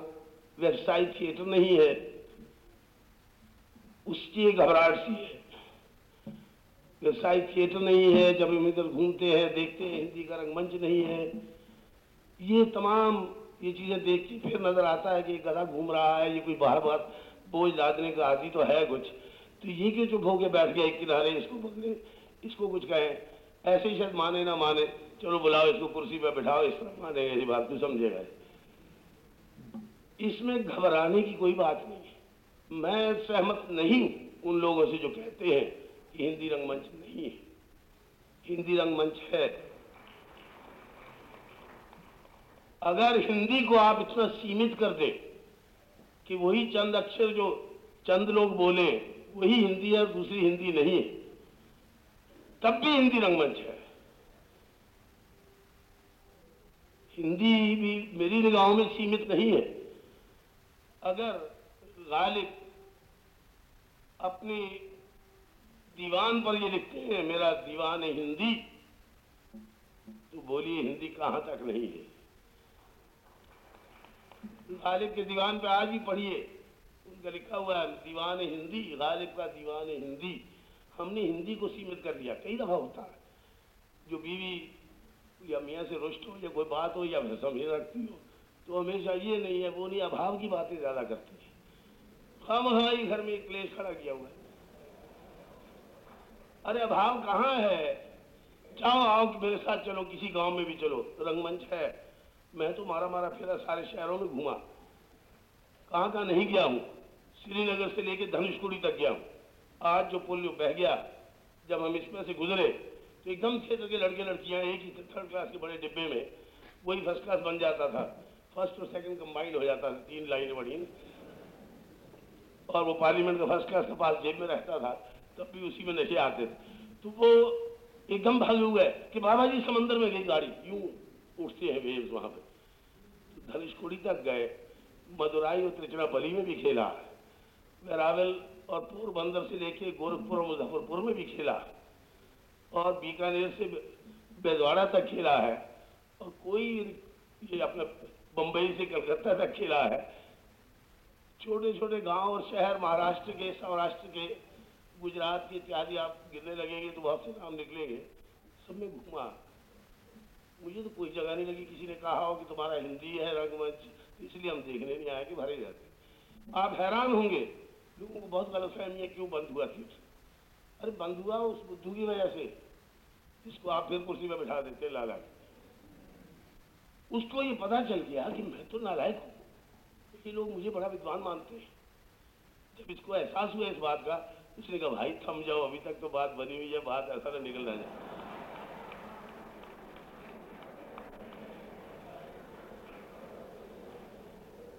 व्यवसायिक थिएटर नहीं है। उसकी घबराहट सी है। व्यवसायिक थिएटर नहीं है, जब हम इधर घूमते हैं, देखते हैं, हिंदी का रंगमंच नहीं है। ये तमाम ये चीज़ें देख के फिर नज़र आता है कि गधा घूम रहा है, ये कोई बार बार बोझ लादने का आदि तो है कुछ। तो ये क्यों चुप होके बैठ गया एक किनारे, इसको पकड़े, इसको कुछ कहें? ऐसे ही शायद माने ना माने। चलो बुलाओ इसको कुर्सी पर बैठाओ, इस तरह मानेगा ये बात तू समझेगा इसमें घबराने की कोई बात नहीं है। मैं सहमत नहीं उन लोगों से जो कहते हैं कि हिंदी रंगमंच नहीं है। हिंदी रंगमंच है। अगर हिंदी को आप इतना सीमित कर दे कि वही चंद अक्षर जो चंद लोग बोले, वही हिंदी है दूसरी हिंदी नहीं है, तब भी हिंदी रंगमंच है। हिंदी भी मेरी निगाहों में सीमित नहीं है। अगर गालिब अपनी दीवान पर ये लिखते हैं, मेरा दीवान है हिंदी तो बोलिए हिंदी कहाँ तक नहीं है। गालिब के दीवान पे आज ही पढ़िए। उनका लिखा हुआ है, दीवान हिंदी, गालिब का दीवान हिंदी। हमने हिंदी को सीमित कर दिया, कई दफ़ा होता है। जो बीवी या मियाँ से रुष्ट हो, या कोई बात हो, या समझ रखती हो तो हमेशा ये नहीं है, वो नहीं, अभाव की बातें ज़्यादा करती है। हम हाँ ही घर में एक क्लेश खड़ा किया हुआ है। अरे अभाव कहाँ है? जाओ आओ मेरे साथ चलो, किसी गाँव में भी चलो, रंगमंच है। मैं तो मारा मारा फेरा सारे शहरों में घूमा। कहाँ कहाँ नहीं गया हूँ? श्रीनगर से लेकर धनुषकुड़ी तक गया हूँ। आज जो पुल बह गया, जब हम इसमें से गुजरे तो एकदम क्षेत्र के लड़के लड़कियाँ एक ही थर्ड क्लास के बड़े डिब्बे में, वही फ़र्स्ट क्लास बन जाता था। फ़र्स्ट और सेकंड कंबाइंड हो जाता था, तीन लाइनें बड़ी। और वो पार्लियामेंट का फ़र्स्ट क्लास के पास जेब में रहता था, तब भी उसी में नशे आते थे। तो वो एकदम भागे हुए कि बाबा जी समंदर में गई गाड़ी, यूँ। उठते हैं वेव्स वहाँ पे। तो धनुषकोड़ी तक गए। मदुराई और त्रिचनापली में भी खेला। वेरावल और पोरबंदर से लेके गोरखपुर और मुजफ्फरपुर में भी खेला। और बीकानेर से बेजवाड़ा तक खेला है। और कोई ये अपने बम्बई से कलकत्ता तक खेला है। छोटे छोटे गाँव और शहर, महाराष्ट्र के, सौराष्ट्र के, गुजरात के इत्यादि आप गिरने लगेंगे तो बहुत से नाम निकलेंगे। सब में घूमा। मुझे तो कोई जगह नहीं लगी। किसी ने कहा हो कि तुम्हारा हिंदी है, रंगमंच, इसलिए हम देखने नहीं आए कि भरे जाते। आप हैरान होंगे, लोगों को बहुत गलत फहमी है क्यों बंद हुआ थी अरे बंद हुआ उस बुद्धू की वजह से। जिसको आप फिर कुर्सी में बैठा देते लाला उसको ये पता चल गया कि मैं तो नालायक हूँ। ये लोग मुझे बड़ा विद्वान मानते हैं। जब इसको एहसास हुआ इस बात का उसने कहा, भाई, थम जाओ, अभी तक तो बात बनी हुई है, बात ऐसा ना निकल ना जाए।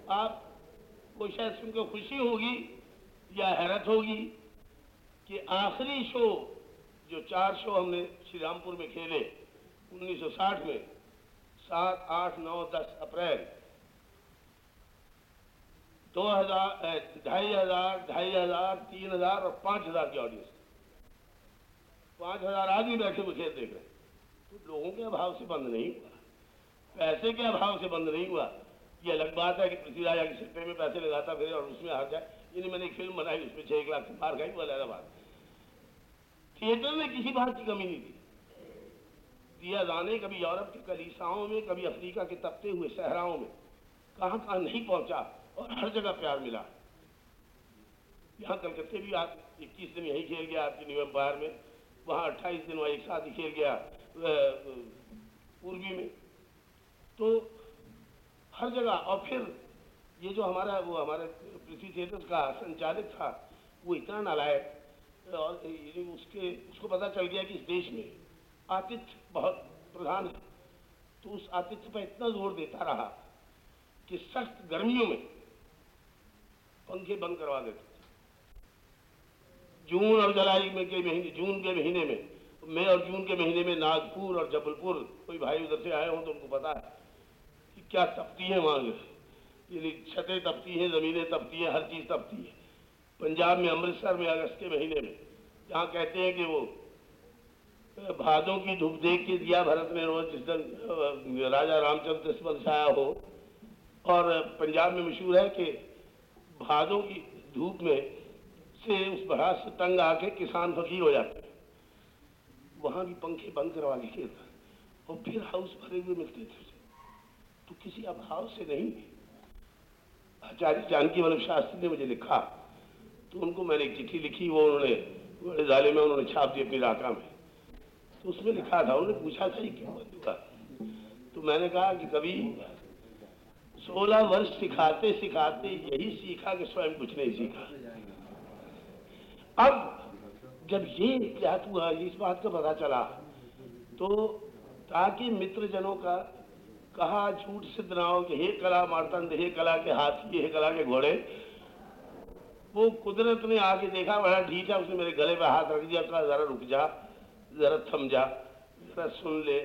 आप को शायद सुनकर खुशी होगी या हैरत होगी कि आखिरी शो, जो चार शो हमने श्री रामपुर में खेले 1960 में, सात, आठ, नौ, दस अप्रैल। दो हज़ार ढाई हज़ार ढाई हज़ार, तीन हज़ार और पाँच हज़ार की ऑडियंस पाँच हज़ार आदमी बैठे हुए खेल देख रहे तो लोगों के अभाव से बंद नहीं हुआ। पैसे के अभाव से बंद नहीं हुआ। ये अलग बात है कि पृथ्वीराज आगे सिक्के में पैसे लगाता फिर और उसमें हार जाए। यानी मैंने एक फ़िल्म बनाई, उसमें छह एक लाख से मार खाई वो अलग बात थिएटर में किसी बात की कमी नहीं थी। दिया जाने कभी यूरोप के कलीसाओं में, कभी अफ्रीका के तपते हुए सहराओं में। कहाँ कहाँ नहीं पहुँचा और हर जगह प्यार मिला। यहाँ कलकत्ते भी आज इक्कीस दिन यही खेल गया आपके न्यू एम्पायर में। वहाँ अट्ठाईस दिन वहाँ एक साथ ही खेल गया पूर्वी में। तो हर जगह। और फिर ये जो हमारा, वो हमारे पृथ्वी थिएटर का संचालक था, वो इतना नालायक, और उसके, उसको पता चल गया कि इस देश में आतिथ्य बहुत प्रधान है। तो उस आतिथ्य पर इतना ज़ोर देता रहा कि सख्त गर्मियों में पंखे बंद करवा देते जून और जुलाई में के महीने, जून के महीने में मई और जून के महीने में नागपुर और जबलपुर, कोई भाई उधर से आए हों तो उनको पता है। क्या तपती है वहाँ यानी छतें तपती हैं, ज़मीनें तपती हैं, हर चीज़ तपती है। पंजाब में, अमृतसर में, अगस्त के महीने में, जहाँ कहते हैं कि वो भादों की धूप देख के दिया भरत में रोज जिस दिन राजा रामचंद्र पर छाया हो। और पंजाब में मशहूर है कि भादों की धूप में से उस भरास से तंग आके किसान फकीर हो जाते हैं। वहाँ भी पंखे बंद करवा के खेलता और फिर हाउस भरे हुए मिलते थे। तो किसी अभाव से नहीं। आचार्य जानकी वल्लभ शास्त्री ने मुझे लिखा। तो उनको मैंने एक चिट्ठी लिखी, वो उन्होंने, बड़े जाले में उन्होंने छाप दी अपने इलाका में। तो उसमें लिखा था, उन्होंने पूछा था, ये क्यों बंद तो मैंने कहा कि कभी सोलह वर्ष सिखाते सिखाते यही सीखा कि स्वयं कुछ नहीं सीखा। अब जब ये ज्ञात हुआ, इस बात का पता चला तो ताकि मित्र जनों का कहा झूठ सिद्ध ना हो कि हे कला मारतंड, हे कला के हाथी, हे कला के घोड़े। वो कुदरत ने आके देखा बड़ा ढीठा उसने मेरे गले पे हाथ रख दिया, कहा, जरा रुक जा, जरा थम जा, जरा सुन ले,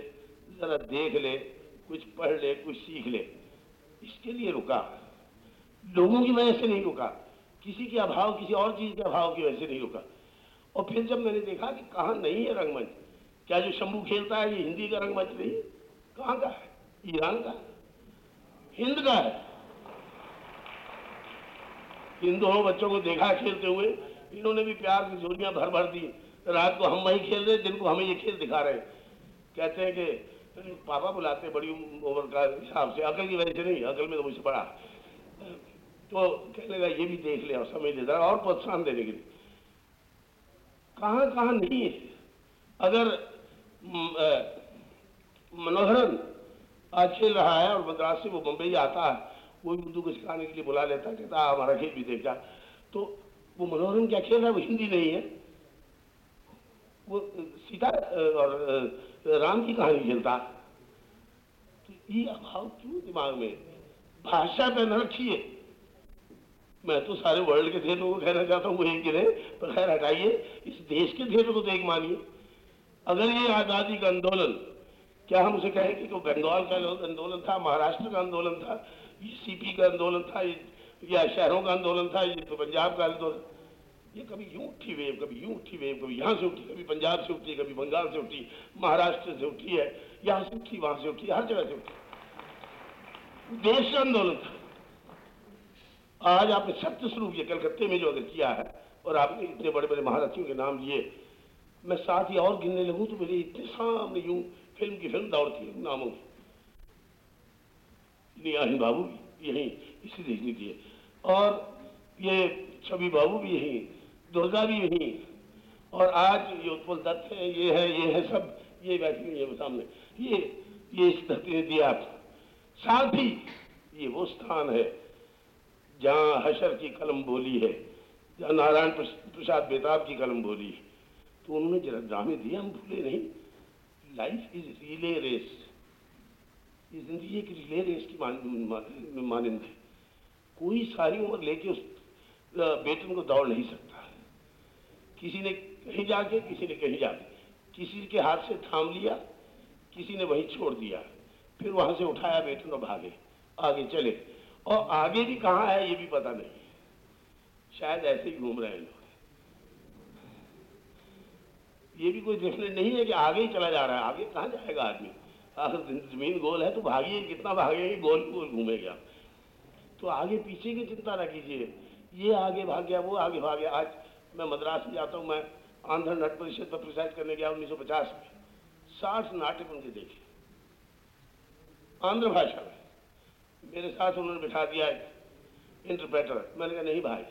जरा देख ले, कुछ पढ़ ले, कुछ सीख ले। इसके लिए रुका। लोगों की वजह से नहीं रुका। किसी के अभाव, किसी और चीज़ के अभाव की वजह से नहीं रुका। और फिर जब मैंने देखा कि कहाँ नहीं है रंगमंच, क्या जो शंभू खेलता है, ये हिंदी का रंगमंच नहीं है, कहाँ का है? ईरान का। हिंद का है। इन दोनों बच्चों को देखा खेलते हुए, इन्होंने भी प्यार की झोलियाँ भर भर दी। रात को हम वही खेल रहे दिन को हमें ये खेल दिखा रहे कहते हैं कि, पापा बुलाते बड़ी उम्र का हिसाब से, अकल की वजह से नहीं, अकल में तो मुझसे बड़ा। तो कहने लगा, ये भी देख ले और समझ ले और प्रोत्साहन देने के लिए। कहाँ कहाँ नहीं है। अगर मनोहरन आज खेल रहा है और मद्रास से वो बम्बई आता है, वो उर्दू को सिखाने के लिए बुला लेता है, कहता हमारा खेल भी देख तो वो मनोरंजन क्या खेल रहा है? वो हिंदी नहीं है। वो, सीता और राम की कहानी खेलता। तो ये अभाव क्यों दिमाग में? भाषा पे न रखिए मैं तो सारे वर्ल्ड के थिएटर को कहना चाहता हूँ, वो एक गिरे पर खैर, हटाइए। इस देश के थिएटर को तो एक मानिए। अगर ये आज़ादी का आंदोलन क्या हम उसे कहें कि बंगाल का आंदोलन था, महाराष्ट्र का आंदोलन था, ये सीपी का आंदोलन था, या शहरों का आंदोलन था, ये तो पंजाब का आंदोलन। ये कभी यूँ उठी वेव, कभी यूँ उठी वेव, कभी यहाँ से उठी, कभी पंजाब से उठी, कभी बंगाल से उठी, महाराष्ट्र से उठी है, यहाँ से उठी, वहाँ से उठी, हर जगह से उठी। देश आंदोलन था। आज आपने सत्य स्वरूप ये कलकत्ते में जो अगर किया है, और आपने इतने बड़े बड़े महारथियों के नाम लिए, मैं साथ ही और गिनने लगूं तो मेरे इतने सामने यूँ फ़िल्म की फ़िल्म दौड़ती है नामों। की नियाही बाबू यही इसी देखनी थी। और ये छवि बाबू भी यही दुर्गा भी यही और आज ये उत्पल दत्त है, ये है ये है सब, ये बैठी हुई है सामने। ये ये इस धरती ने दिया साथ ही ये वो स्थान है, जहाँ हशर की कलम बोली है, जहाँ नारायण प्रसाद बेताब की कलम बोली है। तो उन्होंने जरा ड्रामे दिए, हम भूले नहीं। लाइफ इज़ रिले रेस ये ज़िंदगी एक रिले रेस की मानंद है। कोई सारी उम्र लेके उस बेटन को दौड़ नहीं सकता किसी ने कहीं जाके, किसी ने कहीं जाके। किसी के हाथ से थाम लिया, किसी ने वहीं छोड़ दिया। फिर वहाँ से उठाया बेटन और भागे। आगे चले। और आगे भी कहाँ है, ये भी पता नहीं शायद ऐसे ही घूम रहे हैं लोग। ये भी कोई डेफिनेट नहीं है कि आगे ही चला जा रहा है। आगे कहाँ जाएगा आदमी? ज़मीन गोल है तो भागिए, कितना भागेगी गोल गोल घूमेगा। तो आगे पीछे की चिंता ना कीजिए। ये आगे भाग गया, वो आगे भाग गया। आज मैं मद्रास में जाता हूँ, मैं आंध्र नट परिषद पर प्रिसाइड करने गया उन्नीस सौ पचास में। साठ नाटक उनके देखे। आंध्र भाषा में। मेरे साथ उन्होंने बिठा दिया इंटरप्रेटर मैंने कहा, नहीं भाई,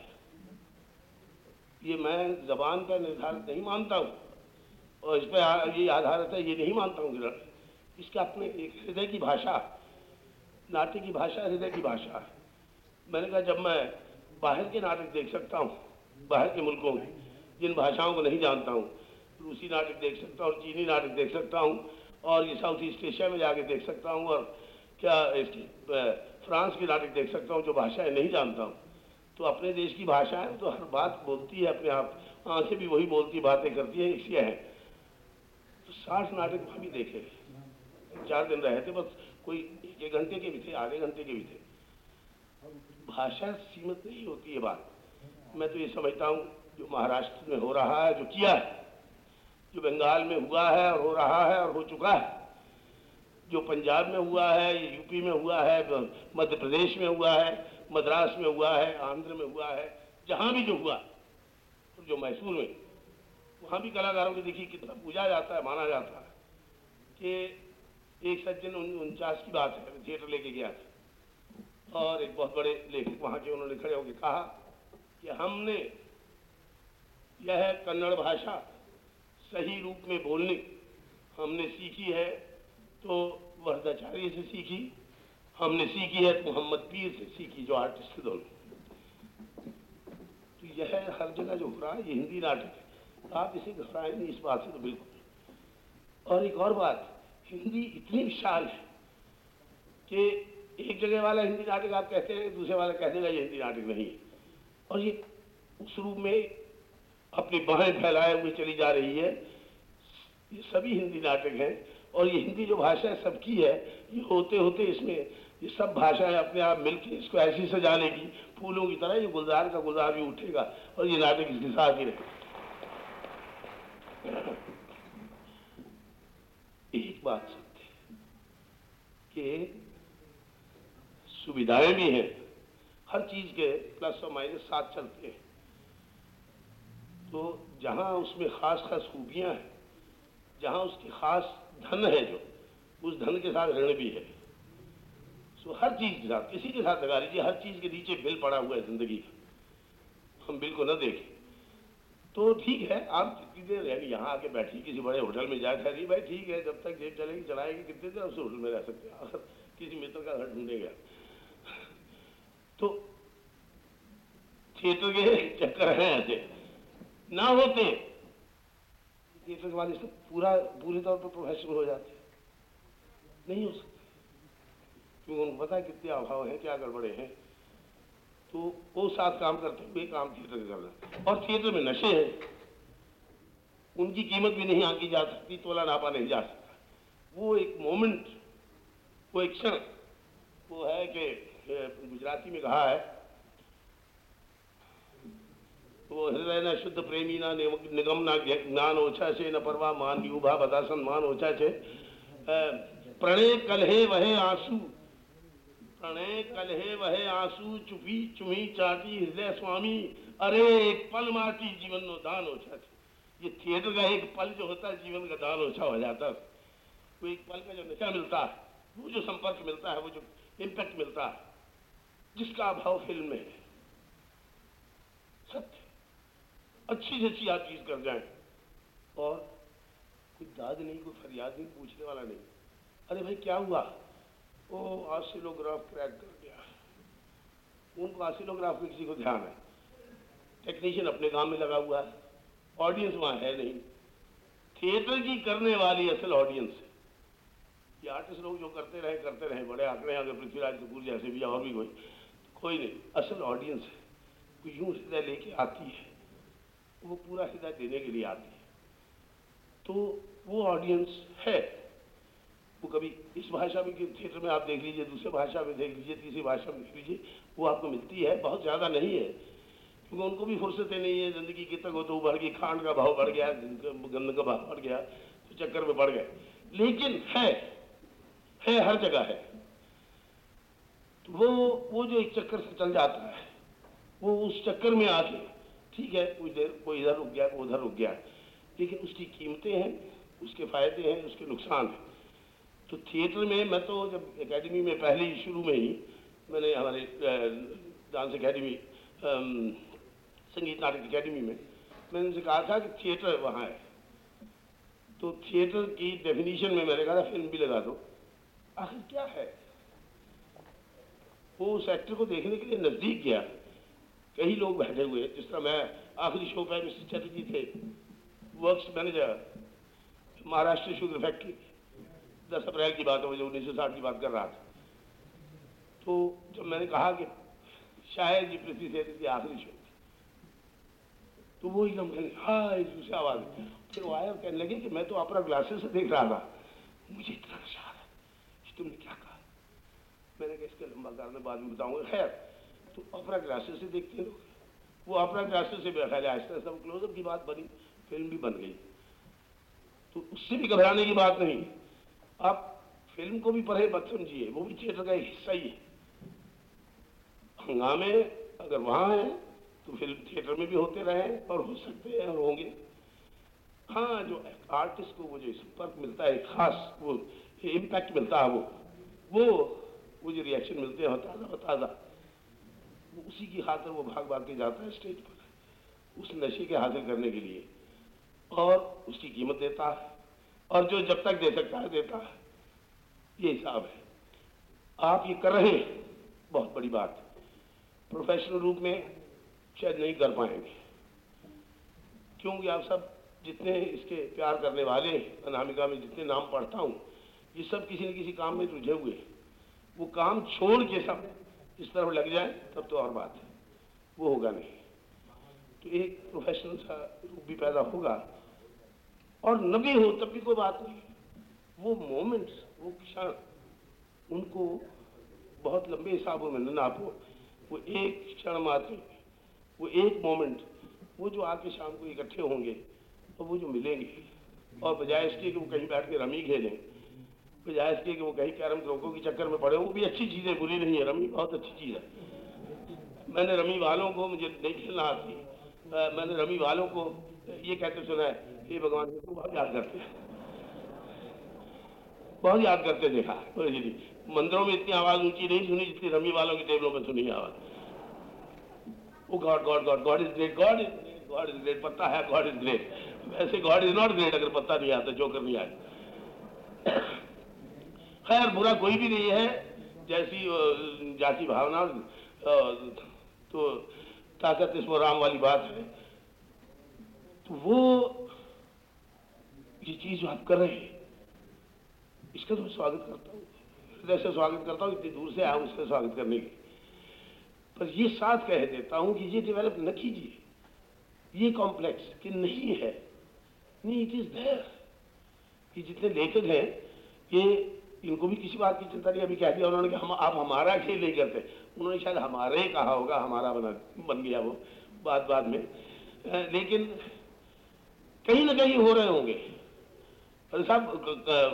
ये मैं जबान का निर्धारित नहीं मानता हूँ। और इस पर ये आधारित है ये नहीं मानता हूँ ग्रहण इसका अपने एक हृदय की भाषा नाट्य की भाषा, हृदय की भाषा। है मैंने कहा, जब मैं बाहर के नाटक देख सकता हूँ, बाहर के मुल्कों में, जिन भाषाओं को नहीं जानता हूँ, रूसी नाटक देख सकता हूँ, चीनी नाटक देख सकता हूँ, और ये साउथ ईस्ट एशिया में जाके देख सकता हूँ, और क्या इसकी फ्रांस की नाटक देख सकता हूँ, जो भाषाएँ नहीं जानता हूँ। तो अपने देश की भाषाएँ तो हर बात बोलती है अपने आप, आँखें भी वही बोलती, बातें करती है, इसलिए है। साठ नाटक वहाँ भी देखे। चार दिन रहे थे, बस कोई एक घंटे के भी थे, आधे घंटे के भी थे। भाषा सीमित नहीं होती है बात। मैं तो ये समझता हूँ, जो महाराष्ट्र में हो रहा है, जो किया है, जो बंगाल में हुआ है, और हो रहा है, और हो चुका है, जो पंजाब में हुआ है यूपी में हुआ है, मध्य प्रदेश में हुआ है, मद्रास में हुआ है, आंध्र में हुआ है, जहाँ भी जो हुआ, जो मैसूर में। भी कलाकारों की देखिए कितना पूजा जाता है, माना जाता है कि एक सज्जन उनचास की बात है, थिएटर लेके गया था। और एक बहुत बड़े लेखक वहाँ के उन्होंने खड़े होकर कहा कि हमने यह कन्नड़ भाषा सही रूप में बोलने हमने सीखी है तो वरदाचार्य से सीखी, हमने सीखी है तो मोहम्मद पीर से सीखी, जो आर्टिस्ट दोनों। तो यह हर जगह जो हो रहा है, ये हिंदी नाटक है। आप इसे घबराए नहीं इस बात से तो बिल्कुल और एक और बात, हिंदी इतनी विशाल है कि एक जगह वाला हिंदी नाटक आप कहते हैं, दूसरे वाला कह देगा ये हिंदी नाटक नहीं है। और ये उस रूप में अपनी बाहें फैलाए हुए चली जा रही है। ये सभी हिंदी नाटक हैं और ये हिंदी जो भाषा है सबकी है, ये होते होते इसमें ये सब भाषाएँ अपने आप मिलकर इसको ऐसी सजाने की फूलों की तरह ये गुलजार का गुलजार भी उठेगा और ये नाटक इसके साथ ही रहेगा। एक बात सत्य कि सुविधाएँ भी हैं, हर चीज़ के प्लस और माइनस साथ चलते हैं। तो जहाँ उसमें खास खास खूबियाँ हैं, जहाँ उसकी खास धन है जो, उस धन के साथ ऋण भी है। सो हर चीज़ के साथ, किसी के साथ लगा लीजिए हर चीज़ के नीचे बिल पड़ा हुआ है ज़िंदगी का। हम बिल को न देखें। तो ठीक है, आप जितनी देर रहेंगे यहाँ आके बैठिए, किसी बड़े होटल में जाए ठहरिए भाई ठीक है, जब तक जेब चलेगी, चलाएगी कितने देर उस होटल में रह सकते हैं। अगर किसी मित्र का घर ढूंढेगा तो थिएटर के चक्कर हैं ऐसे। ना होते। थिएटर के वाले सब पूरा, पूरे तौर पर प्रोफेशनल हो जाते नहीं हो सकते। क्योंकि उनको पता है कितने अभाव है, क्या गड़बड़े हैं। तो वो साथ काम करते हुए काम थिएटर का करना और थिएटर में नशे हैं। उनकी कीमत भी नहीं आंकी जा सकती तोला नापा नहीं जा सकता। वो एक मोमेंट, वो एक क्षण, वो है कि गुजराती में कहा है वो हृदय न शुद्ध प्रेमी ना निगम ना ज्ञान ओछा से न परवा मान युभा बदासन मान ओछा से प्रणय कलहे वहे आँसू। प्रणय कलहे वहे आँसू, चुपी, चुमी, चाटी, हृदय स्वामी। अरे, एक पल माटी जीवन नो दान ओछा ये थिएटर का एक पल जो होता है, जीवन का दान ओछा हो जाता है। वो एक पल का जो नशा मिलता है, वो जो संपर्क मिलता है, वो जो इम्पैक्ट मिलता है, जिसका अभाव फ़िल्म में है। सत्य। अच्छी से अच्छी आप चीज़ कर जाए। और कोई दाद नहीं, कोई फरियाद नहीं, पूछने वाला नहीं। अरे भाई, क्या हुआ? वो आसिलोग्राफ क्रैक कर गया। उनको आसिलोग्राफ में किसी को ध्यान है। टेक्नीशियन अपने काम में लगा हुआ है। ऑडियंस वहाँ है नहीं। थिएटर की करने वाली असल ऑडियंस है। ये आर्टिस्ट लोग जो करते रहे करते रहे, बड़े आंकड़े अगर पृथ्वीराज कपूर जैसे भी और भी कोई कोई नहीं। असल ऑडियंस है। कोई यूँ हृदय लेके आती है। वो पूरा हृदय देने के लिए आती है। तो वो ऑडियंस है। वो कभी इस भाषा में थिएटर में आप देख लीजिए, दूसरे भाषा में देख लीजिए, तीसरी भाषा में देख लीजिए, वो आपको मिलती है। बहुत ज़्यादा नहीं है, क्योंकि उनको भी फुर्सतें नहीं है। ज़िंदगी की तक हो तो बढ़ गई खांड का भाव बढ़ गया गंद का भाव बढ़ गया तो चक्कर में बढ़ गए। लेकिन है है, हर जगह है। तो वो वो जो एक चक्कर से चल जाता है, वो उस चक्कर में आके, ठीक है कुछ देर, कोई इधर रुक गया, कोई उधर रुक गया, लेकिन उसकी कीमतें हैं, उसके फ़ायदे हैं, उसके नुकसान हैं। तो थिएटर में मैं तो जब एकेडमी में पहले ही शुरू में ही मैंने हमारे डांस एकेडमी संगीत नाटक एकेडमी में, मैंने उनसे कहा था कि थिएटर वहाँ है। तो थिएटर की डेफिनेशन में मैंने कहा था, फ़िल्म भी लगा दो। आखिर क्या है? वो उस एक्टर को देखने के लिए नज़दीक गया। कई लोग बैठे हुए, जिस तरह मैं आखिरी शो पे मिस्टर चैटर्जी थे works manager Maharashtra sugar factory दस अप्रैल की बात है, मुझे उन्नीस सौ साठ की बात कर रहा था। तो जब मैंने कहा कि शायद ये पृथ्वी की आखिरी शो थी तो वो एकदम कहने हाँ एक दूसरी आवाज़ फिर वो आया कहने लगे कि मैं तो अपना ग्लासेस से देख रहा था। मुझे इतना नशा आ रहा तुमने क्या कहा? मैंने कहा, इसका लंबा कारण बाद में बताऊँगा। खैर तो अपना ग्लासेस से देखते हैं लोग। वो अपना ग्लासेस से बैठा जाए आहिस्ता आहिस्ता क्लोजअप की बात बनी फ़िल्म भी बन गई। तो उससे भी घबराने की बात नहीं। आप फ़िल्म को भी पढ़े मत समझिए वो भी थिएटर का एक हिस्सा ही है। हंगामे अगर वहाँ है तो फ़िल्म थिएटर में भी होते रहे और हो सकते हैं और होंगे। हाँ जो आर्टिस्ट को वो जो संपर्क मिलता है, खास वो इम्पैक्ट मिलता है वो वो वो जो रिएक्शन मिलते हैं ताज़ा ताज़ा वो उसी की खातर वो भाग भाग के जाता है स्टेज पर, उस नशे के हासिल करने के लिए। और उसकी कीमत देता है। और जो जब तक दे सकता है, देता है। ये हिसाब है। आप ये कर रहे हैं, बहुत बड़ी बात। प्रोफेशनल रूप में शायद नहीं कर पाएँगे। क्योंकि आप सब जितने इसके प्यार करने वाले अनामिका में जितने नाम पढ़ता हूँ, ये सब किसी न किसी काम में रुझे हुए वो काम छोड़ के सब इस तरफ़ लग जाए, तब तो और बात है। वो होगा नहीं। तो एक प्रोफेशनल सा रूप भी पैदा होगा और न भी हो, तब भी कोई बात नहीं। वो मोमेंट्स, वो क्षण, उनको बहुत लंबे हिसाबों में नापो। वो एक क्षण मात्र, वो एक मोमेंट, वो जो आके शाम को इकट्ठे होंगे, और वो जो मिलेंगे, और बजाय इसके कि वो कहीं बैठ के रमी खेलें, बजाय इसके कि वो कहीं कैरम द्रोकों के चक्कर में पड़े, वो भी अच्छी चीज़ है बुरी नहीं है, रमी बहुत अच्छी चीज़ है। मैंने रमी वालों को मुझे नहीं खेलना आती। मैंने रमी वालों को ये कहते सुना है ये भगवान जी को बहुत याद करते हैं। बहुत याद करते देखा? बोले जी मंदिरों में इतनी आवाज़ ऊँची नहीं सुनी जितनी रमी वालों की टेबलों में सुनी आवाज़। ओ God God God God is great God is God is great पता है गॉड इज़ ग्रेट वैसे गॉड इज़ नॉट ग्रेट अगर पता नहीं आता जो कर नहीं आए। खैर, बुरा कोई भी नहीं है। जैसी जाति भावना तो ताकत इसमें राम वाली बात है। तो वो ये चीज़ जो आप कर रहे हैं, इसका तो मैं स्वागत करता हूँ। हृदय से स्वागत करता हूँ, इतनी दूर से आया उसका स्वागत करने की पर ये साथ कह देता हूँ कि ये डेवलप न कीजिए। ये कॉम्प्लेक्स कि नहीं है, नहीं इट इज़ देयर कि जितने लेखक हैं, ये, इनको भी किसी बात की चिंता नहीं, अभी कह दिया उन्होंने कि हम, आप हमारा खेल नहीं करते। उन्होंने शायद हमारे कहा होगा, हमारा बना, बन गया वो बात बाद में लेकिन कहीं ना कहीं हो रहे होंगे। साहब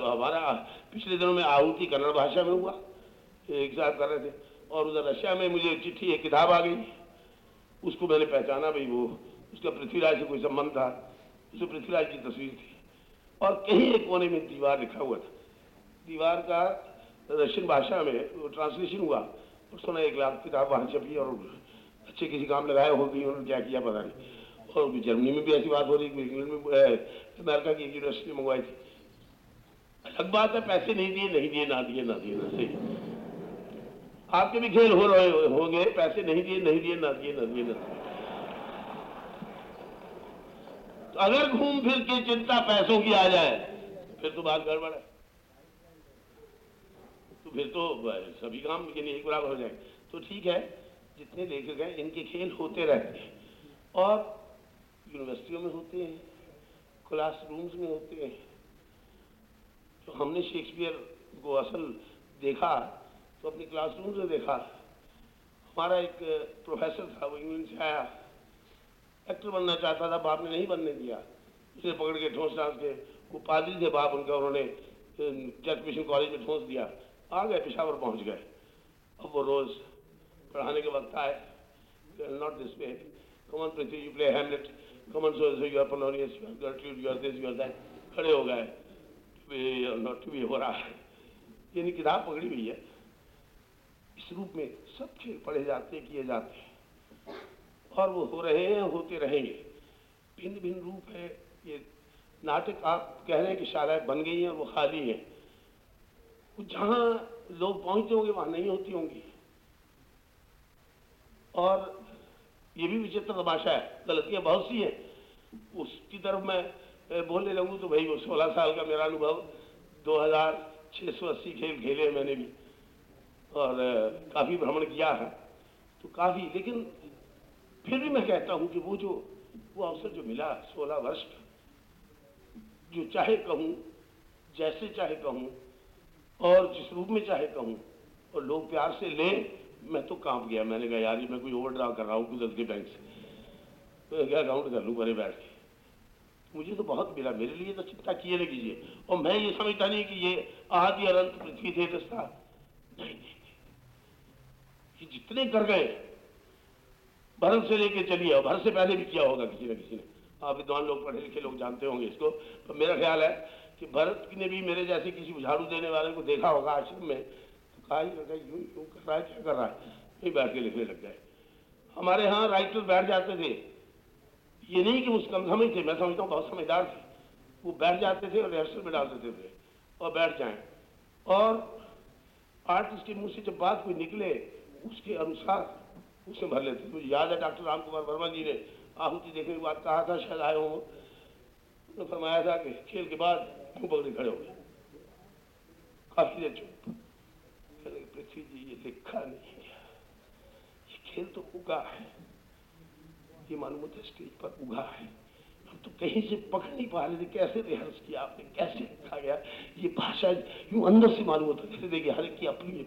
हमारा पिछले दिनों में आहुति कन्नड़ भाषा में हुआ। एक साहब कर रहे थे। और उधर रशिया में मुझे चिट्ठी, एक किताब आ गई। उसको मैंने पहचाना भाई वो। उसका पृथ्वीराज से कोई संबंध था। उसमें पृथ्वीराज की तस्वीर थी। और कहीं एक कोने में दीवार लिखा हुआ था। दीवार का रशियन भाषा में ट्रांसलेशन हुआ। और एक लाख किताब वहाँ छपी और अच्छे किसी काम लगाए हो गई। उन्होंने क्या किया पता नहीं। और जर्मनी में भी ऐसी बात हो रही इंग्लैंड में अमेरिका की यूनिवर्सिटी मंगवाई थी। अलग बात है पैसे नहीं दिए नहीं दिए, ना दिए ना दिए, ना सही। आपके भी खेल हो रहे होंगे, पैसे नहीं दिए नहीं दिए, ना दिए ना दिए, ना तो अगर घूम फिर के चिंता पैसों की आ जाए, फिर तो बात गड़बड़ है। तो फिर तो सभी काम यानी एक बराबर हो जाए तो ठीक है, जितने लेखक हैं, इनके खेल होते रहते हैं। और यूनिवर्सिटियों में होते हैं, क्लासरूम्स में होते हैं। तो हमने शेक्सपियर को असल देखा तो अपने क्लासरूम से देखा। हमारा एक प्रोफेसर था, वो इंग्लैंड से आया। एक्टर बनना चाहता था, बाप ने नहीं बनने दिया। उसे पकड़ के ठोस डांस के वो पादरी थे बाप उनका, उन्होंने चर्च मिशन कॉलेज में ठोस दिया। आ गए, पेशावर पहुँच गए। अब वो रोज पढ़ाने के वक्त आए। Not this way come on Prithvi you play Hamlet come on so you are Polonius you are you are this you are that खड़े हो गए। हो रहा है। यानी किताब पकड़ी हुई है। इस रूप में सब खेल पढ़े जाते किए जाते हैं। और वो हो रहे हैं, होते रहेंगे। भिन्न भिन्न रूप है ये। नाटक आप कह रहे हैं कि शालाएँ बन गई हैं, वो खाली हैं। जहाँ लोग पहुँचते होंगे, वहाँ नहीं होती होंगी। और ये भी विचित्र तमाशा है। गलतियाँ बहुत सी हैं। उसकी तरफ़ मैं बोलने लगूँ तो भाई वो सोलह साल का मेरा अनुभव, दो हज़ार छः सौ अस्सी खेल खेले मैंने भी, और काफ़ी भ्रमण किया है। तो काफ़ी, लेकिन फिर भी मैं कहता हूँ कि वो जो, वो अवसर जो मिला सोलह वर्ष का, जो चाहे कहूँ, जैसे चाहे कहूँ, और जिस रूप में चाहे कहूँ, और लोग प्यार से ले, मैं तो काँप गया। मैंने कहा, यार मैं कोई ओवरड्राव कर रहा हूँ कुदरत के बैंक से। तो क्या अकाउंट कर लूँ बड़े बैठ के। मुझे तो बहुत मिला, मेरे लिए तो चिंता किए ना कीजिए। और मैं ये समझता नहीं कि ये आदि अनंत पृथ्वी थे दस्ता नहीं नहीं कि जितने कर गए, भरत से लेके चलिए, और भरत से पहले भी किया होगा किसी न किसी ने। आप विद्वान लोग पढ़े लिखे लोग जानते होंगे इसको। तो मेरा ख्याल है कि भरत ने भी मेरे जैसे किसी झाड़ू देने वाले को देखा होगा आश्रम में। तो कहा ही लगा यूँ यूँ कर रहा है, क्या कर रहा है? नहीं बैठ के लिखने लग गए। हमारे यहाँ राइटर बैठ जाते थे। ये नहीं कि मुझ कम समझ थे, मैं समझता हूँ बहुत समझदार थे। वो बैठ जाते थे और रिहर्सल में डाल देते थे और बैठ जाए। और आर्टिस्ट के मुँह से जब बात कोई निकले, उसके अनुसार उसमें भर लेते मुझे याद है डॉक्टर राम कुमार वर्मा जी ने आहुति देखने के बाद कहा था, शायद आए हो फरमाया था कि खेल के बाद मुँह पकड़े खड़े हो गए। काफ़ी देर चुप। पृथ्वी जी, ये लिखा नहीं ये खेल तो उगा है। ये मालूम होता है स्टेज पर उगा है। हम तो कहीं से पकड़ नहीं पा रहे थे, कैसे रिहर्स किया आपने, कैसे लिखा गया? ये भाषा यूँ अंदर से मालूम होता जैसे देखिए, हर की अपनी है।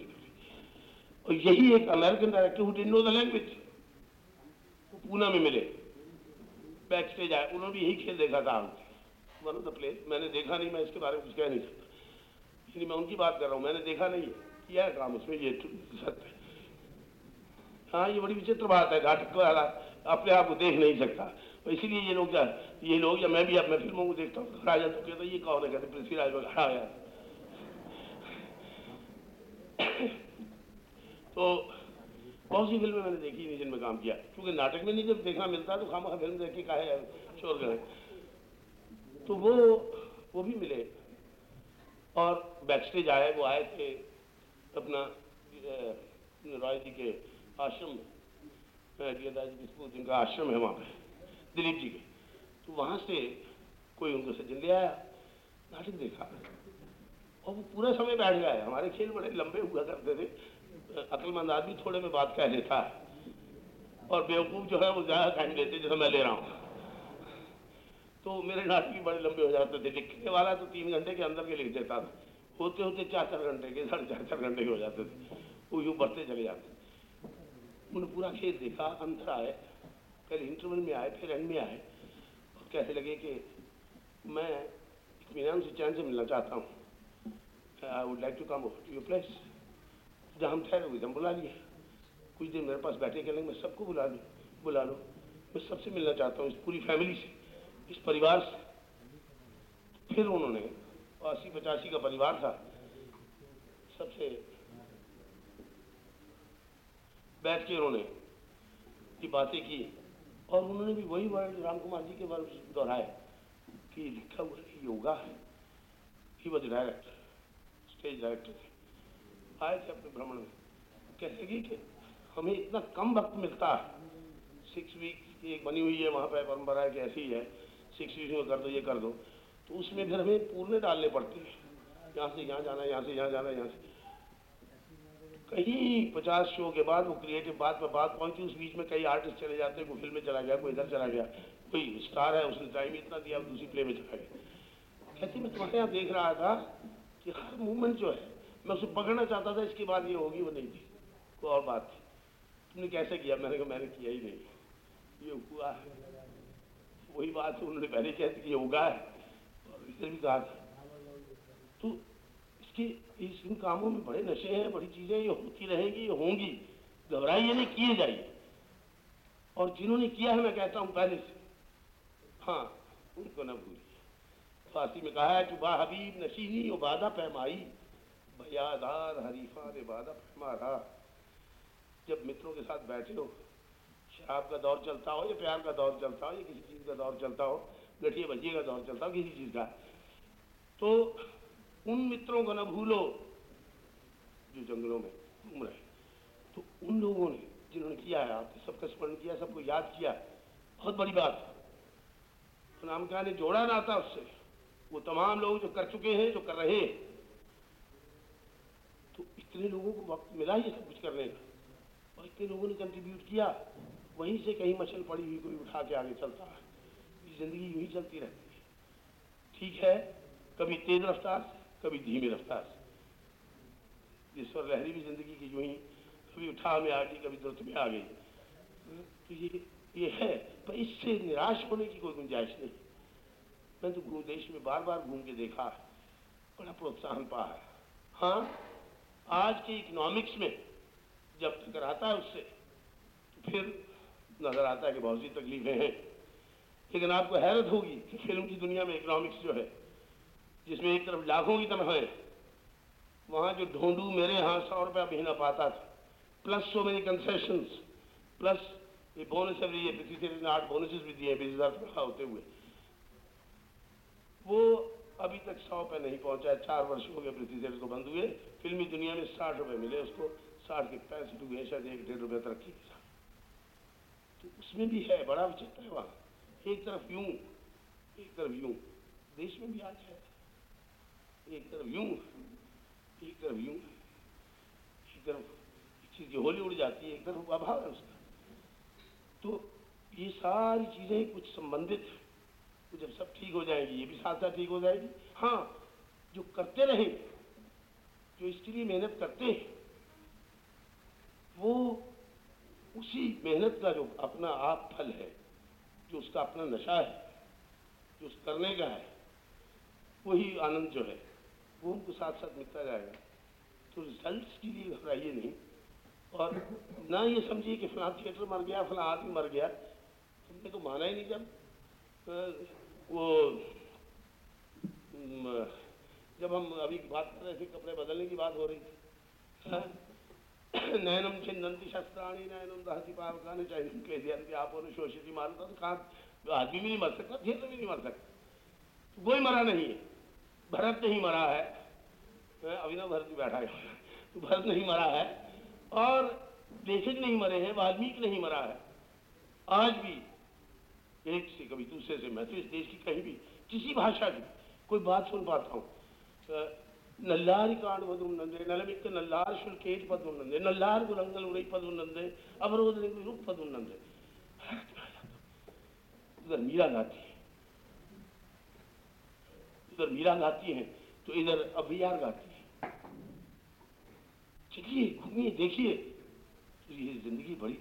और यही एक American director who didn't know the language वो पूना में मिले। बैक स्टेज आए, उन्होंने भी यही खेल देखा था। वन ऑफ़ द प्ले मैंने देखा नहीं, मैं इसके बारे में कुछ कह नहीं सकता। इसलिए मैं उनकी बात कर रहा हूँ, मैंने देखा नहीं किया है काम उसमें, ये सत्य है। हाँ ये बड़ी विचित्र बात है, घाटक वाला। अपने आप को देख नहीं सकता। तो इसीलिए ये लोग ये लोग या मैं भी मैं फ़िल्मों को देखता हूँ घबरा जाता हूँ कहता ये कौन है? कहते पृथ्वीराज में खड़ा गया तो बहुत सी फ़िल्में मैंने देखी नहीं जिनमें काम किया। क्योंकि नाटक में नहीं जब देखना मिलता तो खामा फ़िल्म देख के कहा शोर करें तो वो वो भी मिले। और बैक स्टेज आए, वो आए थे अपना रॉय जी के आश्रम में। जी जिनका आश्रम है वहाँ पे, दिलीप जी के। तो वहाँ से कोई उनको सज्जन ले आया, नाटक देखा। और वो पूरा समय बैठ गया है। हमारे खेल बड़े लंबे हुआ करते थे। अक्लमंद आदमी थोड़े में बात कह लेता है। और बेवकूफ़ जो है, वो ज़्यादा टाइम लेते जैसे मैं ले रहा हूँ। तो मेरे नाटक भी बड़े लंबे हो जाते थे। लिखने वाला तो तीन घंटे के अंदर के लिख देता था। होते होते चार चार घंटे के, साढ़े चार चार घंटे के हो जाते थे। वो यूँ बढ़ते चले जाते उन्होंने पूरा खेल देखा, अंतर आए पहले इंटरवल में आए, फिर एंड में आए। और कैसे लगे कि मैं इतमान से चैन से मिलना चाहता हूँ। I would like to come to your place जहाँ हम ठहरे हुए बुला लिए। कुछ दिन मेरे पास बैठे के मैं सबको बुला लूँ, बुला लो। मैं सबसे मिलना चाहता हूँ इस पूरी फैमिली से, इस परिवार से। फिर उन्होंने अस्सी पचासी का परिवार था। सबसे बैठ के उन्होंने की बातें की और उन्होंने भी वही वर्ड राम कुमार जी के वर्ड दोहराए कि लिखा हुआ योगा है। He was director stage director थे। आए थे अपने भ्रमण में। कहते कि, हमें इतना कम वक्त मिलता है। सिक्स वीक की एक बनी हुई है वहाँ पर परम्परा है कि ऐसी ही। है सिक्स वीक में कर दो ये कर दो। तो उसमें फिर हमें पूर्णे डालने पड़ते हैं। यहाँ से यहाँ जाना है यहाँ से यहाँ जाना है यहाँ से। कहीं पचास शो के बाद वो क्रिएटिव बात पर बात पहुँची, उस बीच में कई आर्टिस्ट चले जाते हैं, कोई फ़िल्म में चला गया, कोई इधर चला गया, कोई स्टार है, उसने टाइम इतना दिया दूसरी प्ले में चला गया। कहती मैं तुम्हारे यहाँ देख रहा था कि हर मूवमेंट जो है, मैं उसे पकड़ना चाहता था, इसके बाद ये होगी, वो नहीं थी। कोई और बात थी। तुमने कैसे किया? मैंने कहा, मैंने किया ही नहीं। ये हुआ है। वही बात उन्होंने पहले कह दी ये उगा है। और इधर भी कहा था। तो इसके इस इन कामों में बड़े नशे हैं, बड़ी चीज़ें ये होती रहेगी, ये होंगी। घबराइए नहीं, किए जाइए। और जिन्होंने किया है, मैं कहता हूँ पहले से। हाँ उनको न भूलिए। फारसी में कहा है कि वाह हबीब, नशीनी, उबादा पैमाई भयादार हरीफा ने बादा पैमारा जब मित्रों के साथ बैठे हो, शराब का दौर चलता हो या प्यार का दौर चलता हो या किसी चीज़ का दौर चलता हो गठिए भजिए का दौर चलता हो, किसी चीज़ का तो उन मित्रों को न भूलो जो जंगलों में घूम रहे तो उन लोगों ने जिन्होंने किया है, आपने सबका स्मरण किया, सबको याद किया, बहुत बड़ी बात तो नाम क्या ने जोड़ा ना था उससे। वो तमाम लोग जो कर चुके हैं, जो कर रहे हैं तो इतने लोगों को वक्त मिला ही सब कुछ करने का। और इतने लोगों ने कंट्रीब्यूट किया, वहीं से कहीं मछल पड़ी हुई कोई उठा के आगे चलता है। ज़िंदगी यूँ ही चलती रहती है। ठीक है, कभी तेज रफ्तार से कभी धीमी रफ्तार से। ईश्वर लहरी भी ज़िंदगी की यूँ ही कभी उठा में आ गई, कभी द्रुत में आ गई। तो ये ये है, पर इससे निराश होने की कोई गुंजाइश नहीं। मैं तो घूम देश में बार बार घूम के देखा बड़ा प्रोत्साहन पा है। हाँ आज के इकोनॉमिक्स में जब टकराता है उससे तो फिर नज़र आता है कि बहुत सी तकलीफें हैं। लेकिन आपको हैरत होगी कि फ़िल्म की दुनिया में इकोनॉमिक्स जो है जिसमें एक तरफ़ लाखों की तरफ़ है, वहाँ जो ढोंडू मेरे यहाँ सौ रुपया महीना पाता था। Plus so many concession plus ये बोनस एवरी ये पृथ्वी से आठ बोनसेस भी दिए बीस हज़ार रुपया होते हुए। वो अभी तक सौ पे नहीं पहुँचा है, चार वर्ष हो गए पृथ्वी सेठ को बंद हुए। फिल्मी दुनिया में साठ रुपए मिले उसको, साठ के पैंसठ हुए, शायद एक डेढ़ रुपये तरक्की के साथ। तो उसमें भी है, बड़ा विचित्र है वहाँ। एक तरफ़ यूँ, एक तरफ़ यूँ। देश में भी आज है। एक तरफ़ यूँ, एक तरफ़ यूँ एक तरफ़ चीज़ होली उड़ जाती है, एक तरफ़ अभाव है उसका। तो ये सारी चीज़ें कुछ संबंधित तो जब सब ठीक हो जाएगी, ये भी साथ साथ ठीक हो जाएगी। हाँ जो करते रहे, जो इसके लिए मेहनत करते हैं, वो उसी मेहनत का जो अपना आप फल है, जो उसका अपना नशा है, जो उस करने का है, वही आनंद जो है। वो उनको साथ साथ मिलता जाएगा। तो रिज़ल्ट के लिए घबराइए नहीं। और ना ये समझिए कि फलां थिएटर मर गया, फलां आदमी मर गया। हमने तो माना ही नहीं जब वो जब हम अभी बात कर रहे थे कपड़े बदलने की बात हो रही थी? नयनम छिन्नती शस्त्राणी नयनम दहती पावकानी, चैनम कह दिया कि आप शोषित ही मारता। तो कहाँ आदमी भी नहीं मर सकता थिएटर भी नहीं मर सकता। कोई मरा नहीं है। भरत नहीं मरा है। अभिनव भरत बैठा है। तो भरत नहीं मरा है और लेखक नहीं मरे हैं, वाल्मीकि नहीं मरा है। आज भी एक से कभी दूसरे से मैं तो इस देश की कहीं भी, किसी भाषा की कोई बात सुन पाता हूँ। नल्लार कांड पदुम नंदे नलमिक नल्लार शुल्केट पदुम नंदे, नल्लार गुरंगल उड़ई पदुम नंदे अवरोध रूप पदुम नंदे। उधर मीरा है उधर मीरा गाती है तो इधर अभियार गाती है। चलिए, घूमिए, देखिए। तो ये ज़िंदगी बड़ी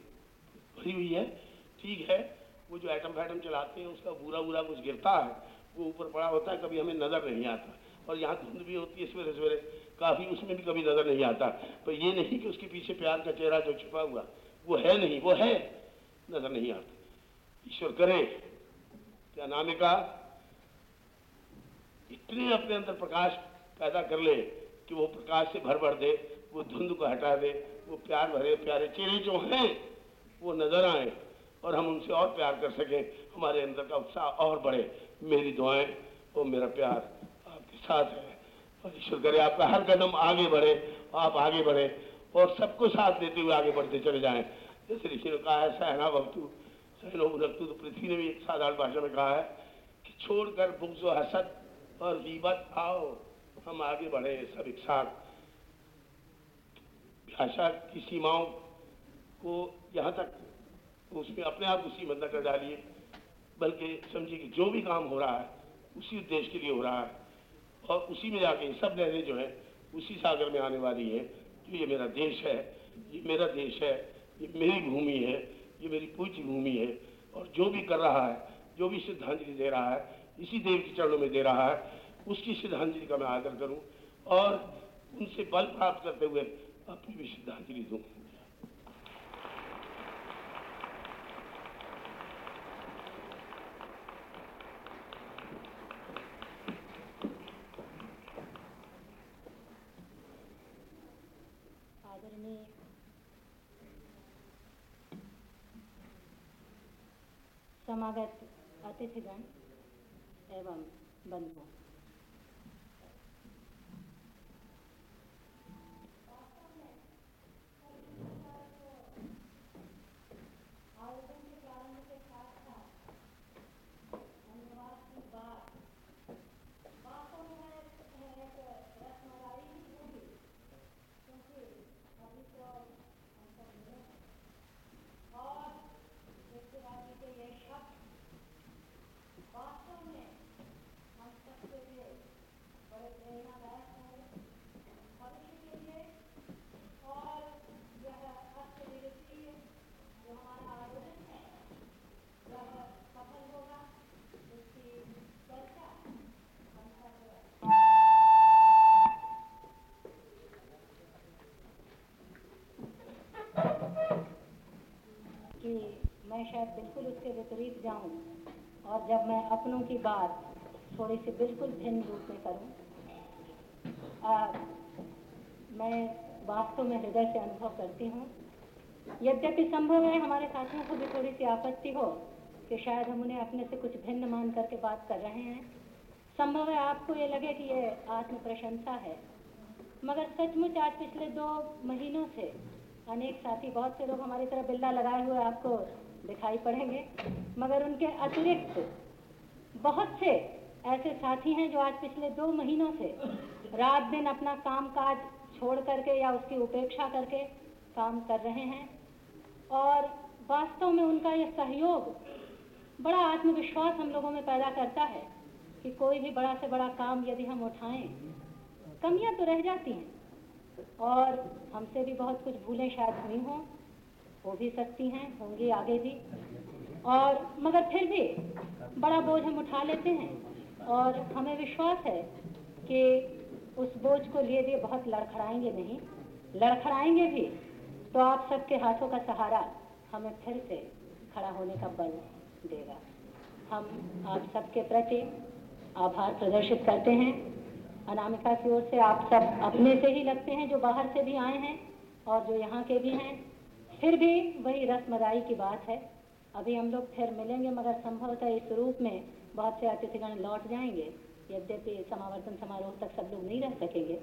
भरी हुई है, ठीक है। वो जो एटम फैटम चलाते हैं, उसका बुरा बुरा कुछ गिरता है, वो ऊपर पड़ा होता है, कभी हमें नज़र नहीं आता। और यहाँ धुंध भी होती है सवेरे सवेरे, काफ़ी उसमें भी कभी नज़र नहीं आता। पर ये नहीं कि उसके पीछे प्यार का चेहरा जो छुपा हुआ, वो है नहीं, वो है, नज़र नहीं आता। ईश्वर करे, क्या नाम है का? इतने अपने अंदर प्रकाश पैदा कर ले कि वो प्रकाश से भर भर दे, वो धुंध को हटा दे, वो प्यार भरे प्यारे चेहरे जो हैं, वो नज़र आए और हम उनसे और प्यार कर सकें। हमारे अंदर का उत्साह और बढ़े। मेरी दुआएँ और मेरा प्यार आपके साथ है। और ईश्वर करे, आपका हर कदम आगे बढ़े, आप आगे बढ़े और सबको साथ देते हुए आगे बढ़ते चले जाएँ। जैसे ऋषि ने कहा है, सहना भक्तु सहनो रक्तु तो पृथ्वी ने भी एक साधारण भाषा में कहा है कि छोड़कर बुग्ज हसत और विबत आओ, हम आगे बढ़े सब एक साथ भाषा की सीमाओं को यहाँ तक उसमें अपने आप उसी न कर डालिए, बल्कि समझिए कि जो भी काम हो रहा है, उसी उद्देश्य के लिए हो रहा है। और उसी में जाके सब लहरें जो है, उसी सागर में आने वाली है कि ये मेरा देश है, ये मेरा देश है, ये मेरी भूमि है, ये मेरी पूज्य भूमि है। और जो भी कर रहा है, जो भी श्रद्धांजलि दे रहा है इसी देव के चरणों में दे रहा है। उसकी श्रद्धांजलि का मैं आदर करूँ और उनसे बल प्राप्त करते हुए अपनी भी श्रद्धांजलि दूँ। समागत अतिथिगण एवं बंधु मैं शायद बिल्कुल उसके विपरीत जाऊँ और जब मैं अपनों की बात थोड़ी सी बिल्कुल भिन्न रूप में करूँ मैं वास्तव में हृदय से अनुभव करती हूँ। यद्यपि संभव है हमारे साथियों को भी थोड़ी सी आपत्ति हो कि शायद हम उन्हें अपने से कुछ भिन्न मान करके बात कर रहे हैं। संभव है आपको ये लगे कि ये आत्म प्रशंसा है। मगर सचमुच आज पिछले दो महीनों से अनेक साथी, बहुत से लोग हमारी तरह बिल्ला लगाए हुए आपको दिखाई पड़ेंगे। मगर उनके अतिरिक्त बहुत से ऐसे साथी हैं जो आज पिछले दो महीनों से रात दिन अपना काम काज छोड़ करके या उसकी उपेक्षा करके काम कर रहे हैं। और वास्तव में उनका यह सहयोग बड़ा आत्मविश्वास हम लोगों में पैदा करता है कि कोई भी बड़ा से बड़ा काम यदि हम उठाएँ, कमियाँ तो रह जाती हैं। और हमसे भी बहुत कुछ भूलें शायद हुई हों। हो भी सकती हैं, होंगी आगे भी। और मगर फिर भी बड़ा बोझ हम उठा लेते हैं और हमें विश्वास है कि उस बोझ को लिए लिए बहुत लड़खड़ाएँगे नहीं। लड़खड़ाएँगे भी तो आप सबके हाथों का सहारा हमें फिर से खड़ा होने का बल देगा। हम आप सबके प्रति आभार प्रदर्शित करते हैं। अनामिका की ओर से आप सब अपने से ही लगते हैं, जो बाहर से भी आए हैं और जो यहाँ के भी हैं। फिर भी वही रस्मदाई की बात है। अभी हम लोग फिर मिलेंगे, मगर संभवतः इस रूप में बहुत से अतिथिगण लौट जाएँगे, यद्यपि समावर्तन समारोह तक सब लोग नहीं रह सकेंगे।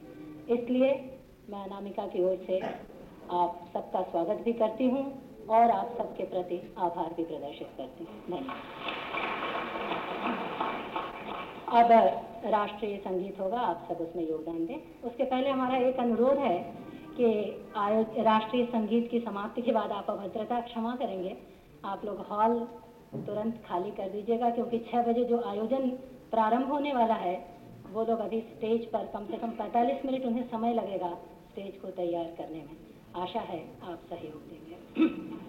इसलिए मैं अनामिका की ओर से आप सबका स्वागत भी करती हूँ और आप सबके प्रति आभार भी प्रदर्शित करती हूँ। धन्यवाद। अब राष्ट्रीय संगीत होगा, आप सब उसमें योगदान दें। उसके पहले हमारा एक अनुरोध है कि आयो राष्ट्रीय संगीत की समाप्ति के बाद आप अभद्रता क्षमा करेंगे। आप लोग हॉल तुरंत खाली कर दीजिएगा, क्योंकि छः बजे जो आयोजन प्रारंभ होने वाला है, वो लोग अभी स्टेज पर कम से कम 45 मिनट उन्हें समय लगेगा स्टेज को तैयार करने में। आशा है आप सहयोग देंगे।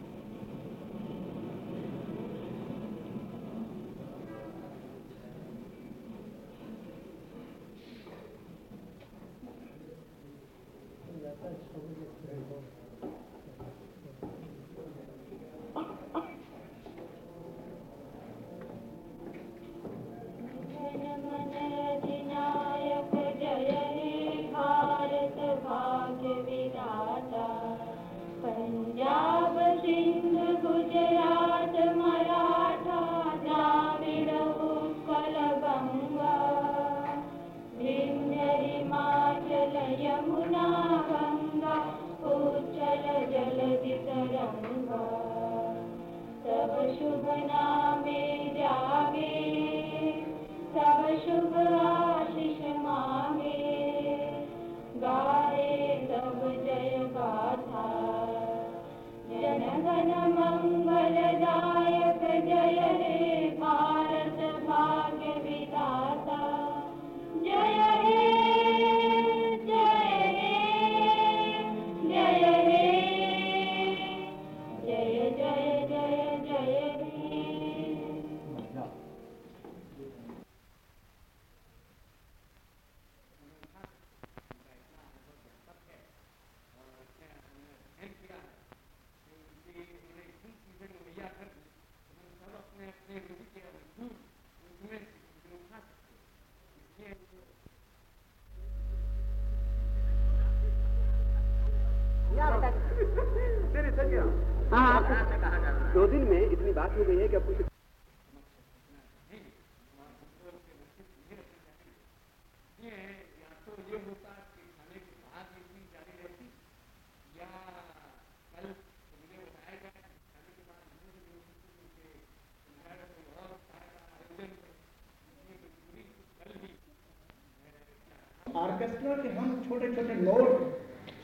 ऑर्केस्ट्रा के हम छोटे छोटे नोट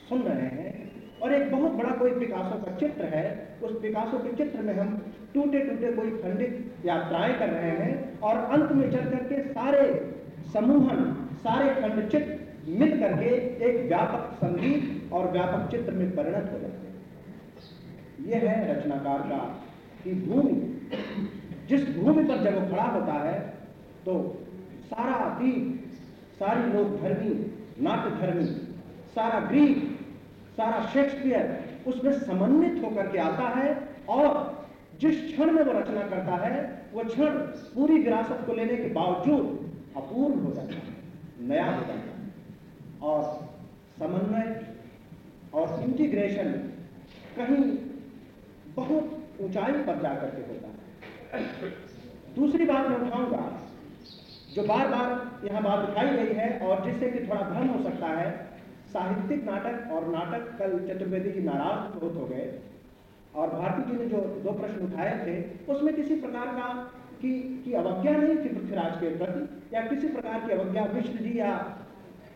सुन रहे हैं और एक बहुत बड़ा कोई पिकासो का चित्र है, उस पिकासो के चित्र में हम टूटे टूटे कोई खंडित यात्राएँ कर रहे हैं और अंत में चल करके सारे समूहन, सारे खंड चित्र मिल करके एक व्यापक संगीत और व्यापक चित्र में परिणत हो जाते हैं। यह है रचनाकार का की भूमि। जिस भूमि पर जब खड़ा होता है तो सारा अतीत सारी लोग धर्मी, नाट्य धर्मी, सारा ग्रीक, सारा शेक्सपियर उसमें समन्वित होकर के आता है और जिस क्षण में वो रचना करता है, वो क्षण पूरी विरासत को लेने के बावजूद अपूर्ण हो जाता है, नया हो जाता है। और समन्वय और इंटीग्रेशन कहीं बहुत ऊंचाई पर जाकर के होता है। दूसरी बात मैं उठाऊँगा, जो बार बार यहाँ बात उठाई गई है और जिससे कि थोड़ा भ्रम हो सकता है साहित्यिक नाटक और नाटक कल चतुर्वेदी जी नाराज़ बहुत हो गए। और भारती जी ने जो दो प्रश्न उठाए थे उसमें किसी प्रकार का की, की अवज्ञा नहीं थी पृथ्वीराज के प्रति या किसी प्रकार की अवज्ञा विष्णु जी या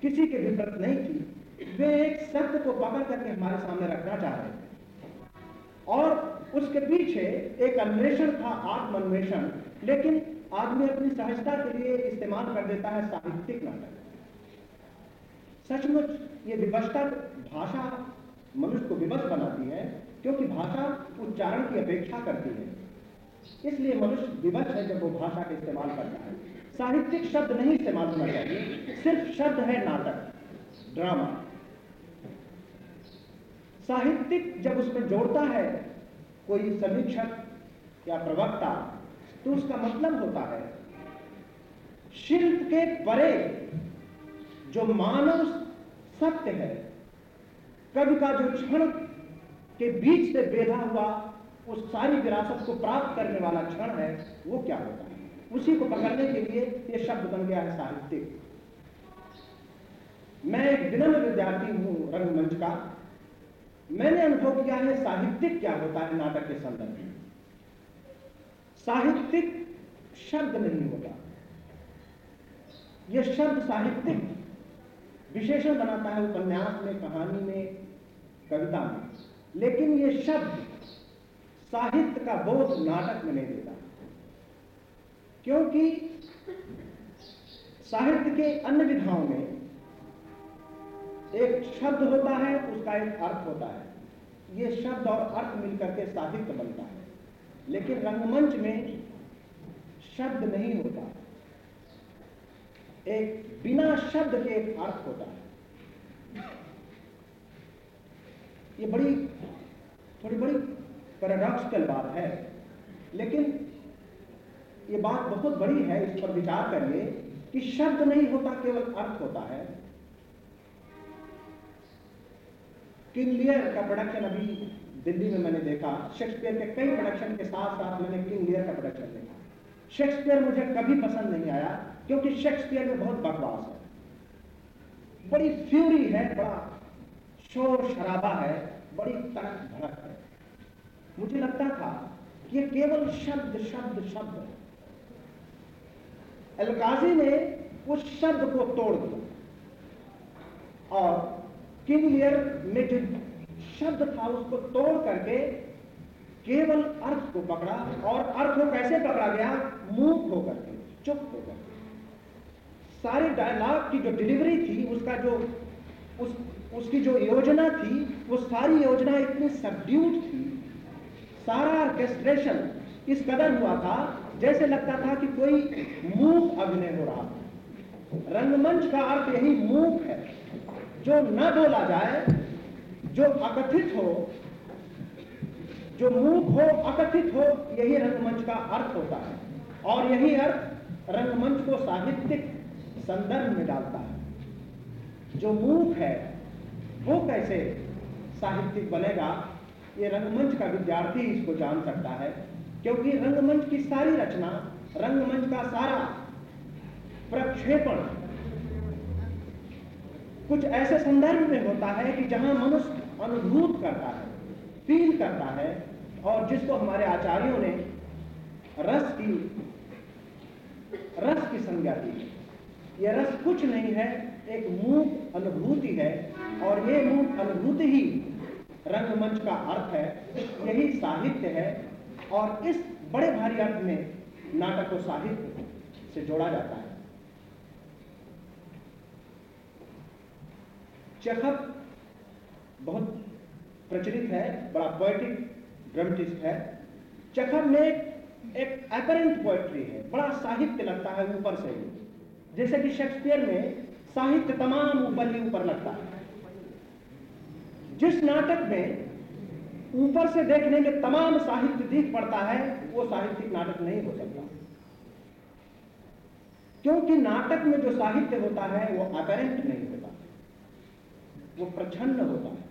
किसी के भी प्रति नहीं थी वे एक सत्य को पकड़ करके हमारे सामने रखना चाह रहे थे। और उसके पीछे एक अन्वेषण था आत्मन्वेषण लेकिन आदमी अपनी सहजता के लिए इस्तेमाल कर देता है साहित्यिक नाटक। सचमुच ये विवशता भाषा मनुष्य को विवश बनाती है, क्योंकि भाषा उच्चारण की अपेक्षा करती है। इसलिए मनुष्य विवश है जब वो भाषा का इस्तेमाल करता है। साहित्यिक शब्द नहीं इस्तेमाल होना चाहिए, सिर्फ़ शब्द है नाटक, ड्रामा। साहित्यिक जब उसमें जोड़ता है, कोई समीक्षक या प्रवक्ता तो उसका मतलब होता है, शिल्प के परे जो मानव सत्य है, कवि का जो क्षण के बीच से बेधा हुआ उस सारी विरासत को प्राप्त करने वाला क्षण है, वो क्या होता है? उसी को पकड़ने के लिए ये शब्द बन गया है साहित्य। मैं एक विनम्र विद्यार्थी हूँ रंगमंच का। मैंने अनुभव किया है साहित्यिक क्या होता है नाटक के संदर्भ में। साहित्यिक शब्द नहीं होता। यह शब्द साहित्यिक विशेषण बनाता है उपन्यास में, कहानी में, कविता में। लेकिन यह शब्द साहित्य का बोध नाटक में नहीं देता। क्योंकि साहित्य के अन्य विधाओं में एक शब्द होता है, उसका एक अर्थ होता है। ये शब्द और अर्थ मिलकर के साहित्य बनता है। लेकिन रंगमंच में शब्द नहीं होता। एक बिना शब्द के एक अर्थ होता है। ये बड़ी, थोड़ी बड़ी पैराडॉक्सिकल बात है। लेकिन ये बात बहुत बड़ी है, इस पर विचार करिए कि शब्द नहीं होता, केवल अर्थ होता है। किंग लियर का प्रोडक्शन अभी दिल्ली में मैंने देखा शेक्सपियर के कई प्रोडक्शन के साथ साथ मैंने किंग लियर का प्रोडक्शन देखा। शेक्सपियर मुझे कभी पसंद नहीं आया, क्योंकि शेक्सपियर में बहुत बकवास है। बड़ी फ्यूरी है, बड़ा शोर शराबा है, बड़ी तड़क भड़क है। मुझे लगता था कि ये केवल शब्द शब्द शब्द है। अलकाजी ने उस शब्द को तोड़ दिया। और किंग लियर में जो शब्द था उसको तोड़ करके केवल अर्थ को पकड़ा और अर्थ को कैसे पकड़ा गया? मूक होकर के, चुप होकर सारे डायलॉग की जो डिलीवरी थी, उसका जो, उस, उसकी जो योजना थी, वो सारी योजना इतनी सबड्यूट थी। सारा ऑर्केस्ट्रेशन इस कदर हुआ था, जैसे लगता था कि कोई मूक अभिनय हो रहा रंगमंच का अर्थ यही मूक है। जो न बोला जाए जो अकथित हो, जो मूक हो, अकथित हो, यही रंगमंच का अर्थ होता है। और यही अर्थ रंगमंच को साहित्यिक संदर्भ में डालता है। जो मूक है, वो कैसे साहित्यिक बनेगा, ये रंगमंच का विद्यार्थी इसको जान सकता है। क्योंकि रंगमंच की सारी रचना, रंगमंच का सारा प्रक्षेपण, कुछ ऐसे संदर्भ में होता है कि जहाँ मनुष्य अनुभूत करता है फील करता है, और जिसको हमारे आचार्यों ने रस की रस की संज्ञा दी। यह रस कुछ नहीं है, एक मूक अनुभूति है, और ये मूक अनुभूति ही रंगमंच का अर्थ है, यही साहित्य है, और इस बड़े भारी अर्थ में नाटक को साहित्य से जोड़ा जाता है। चखब बहुत प्रचलित है, बड़ा पोएटिक ड्रामेटिस्ट है। चखब में एक अपरेंट पोएट्री है, बड़ा साहित्य लगता है ऊपर से। ही जैसे कि शेक्सपियर में साहित्य तमाम ऊपर ही ऊपर लगता है। जिस नाटक में ऊपर से देखने में तमाम साहित्य दिख पड़ता है, वो साहित्यिक नाटक नहीं हो सकता। क्योंकि नाटक में जो साहित्य होता है, वो अपरेंट नहीं होता। वो प्रछन्न होता है।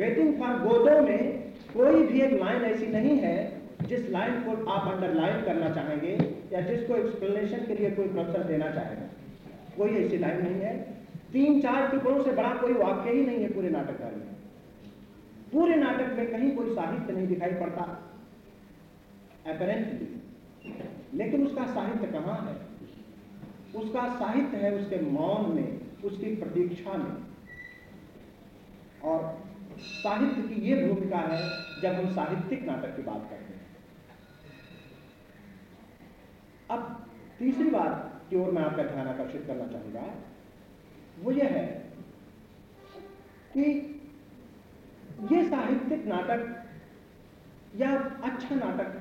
वेटिंग फॉर गोदो में कोई भी एक लाइन ऐसी नहीं है जिस लाइन को आप अंडरलाइन करना चाहेंगे या जिसको एक्सप्लेनेशन के लिए कोई प्रोफेसर देना चाहेगा। कोई ऐसी लाइन नहीं है। तीन चार टुकड़ों से बड़ा कोई वाक्य ही नहीं है पूरे नाटक में पूरे नाटक में कहीं कोई साहित्य नहीं दिखाई पड़ता। अपरेंटली लेकिन उसका साहित्य कहाँ है? उसका साहित्य है उसके मौन में, उसकी प्रतीक्षा में। और साहित्य की ये भूमिका है जब हम साहित्यिक नाटक की बात करते हैं। अब तीसरी बात की ओर मैं आपका ध्यान आकर्षित करना चाहूँगा, वो यह है कि ये साहित्यिक नाटक या अच्छा नाटक,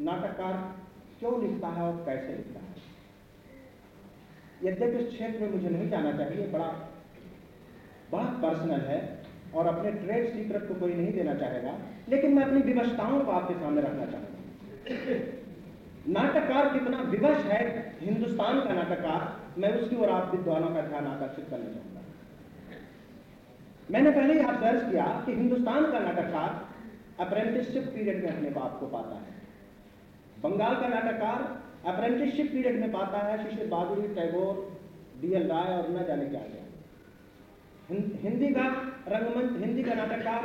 नाटककार क्यों लिखता है और कैसे लिखता है? यद्यपि इस क्षेत्र में मुझे नहीं जाना चाहिए, बड़ा बड़ा पर्सनल है। और अपने ट्रेड सीक्रेट को कोई नहीं देना चाहेगा, लेकिन मैं अपनी विवशताओं को आपके सामने रखना चाहूँगा। नाटककार कितना विवश है, हिंदुस्तान का नाटककार, मैं उसकी ओर आप विद्वानों का ध्यान आकर्षित करना चाहूँगा। मैंने पहले ही ऑब्ज़र्व किया कि हिंदुस्तान का नाटककार अप्रेंटिसशिप पीरियड में अपने बाप को पाता है। बंगाल का नाटककार अप्रेंटिसशिप पीरियड में पाता है, शिशिर बहादुरी, टैगोर डीएल राय और न जाने क्या क्या हिंदी का रंगमंच, हिंदी का नाटककार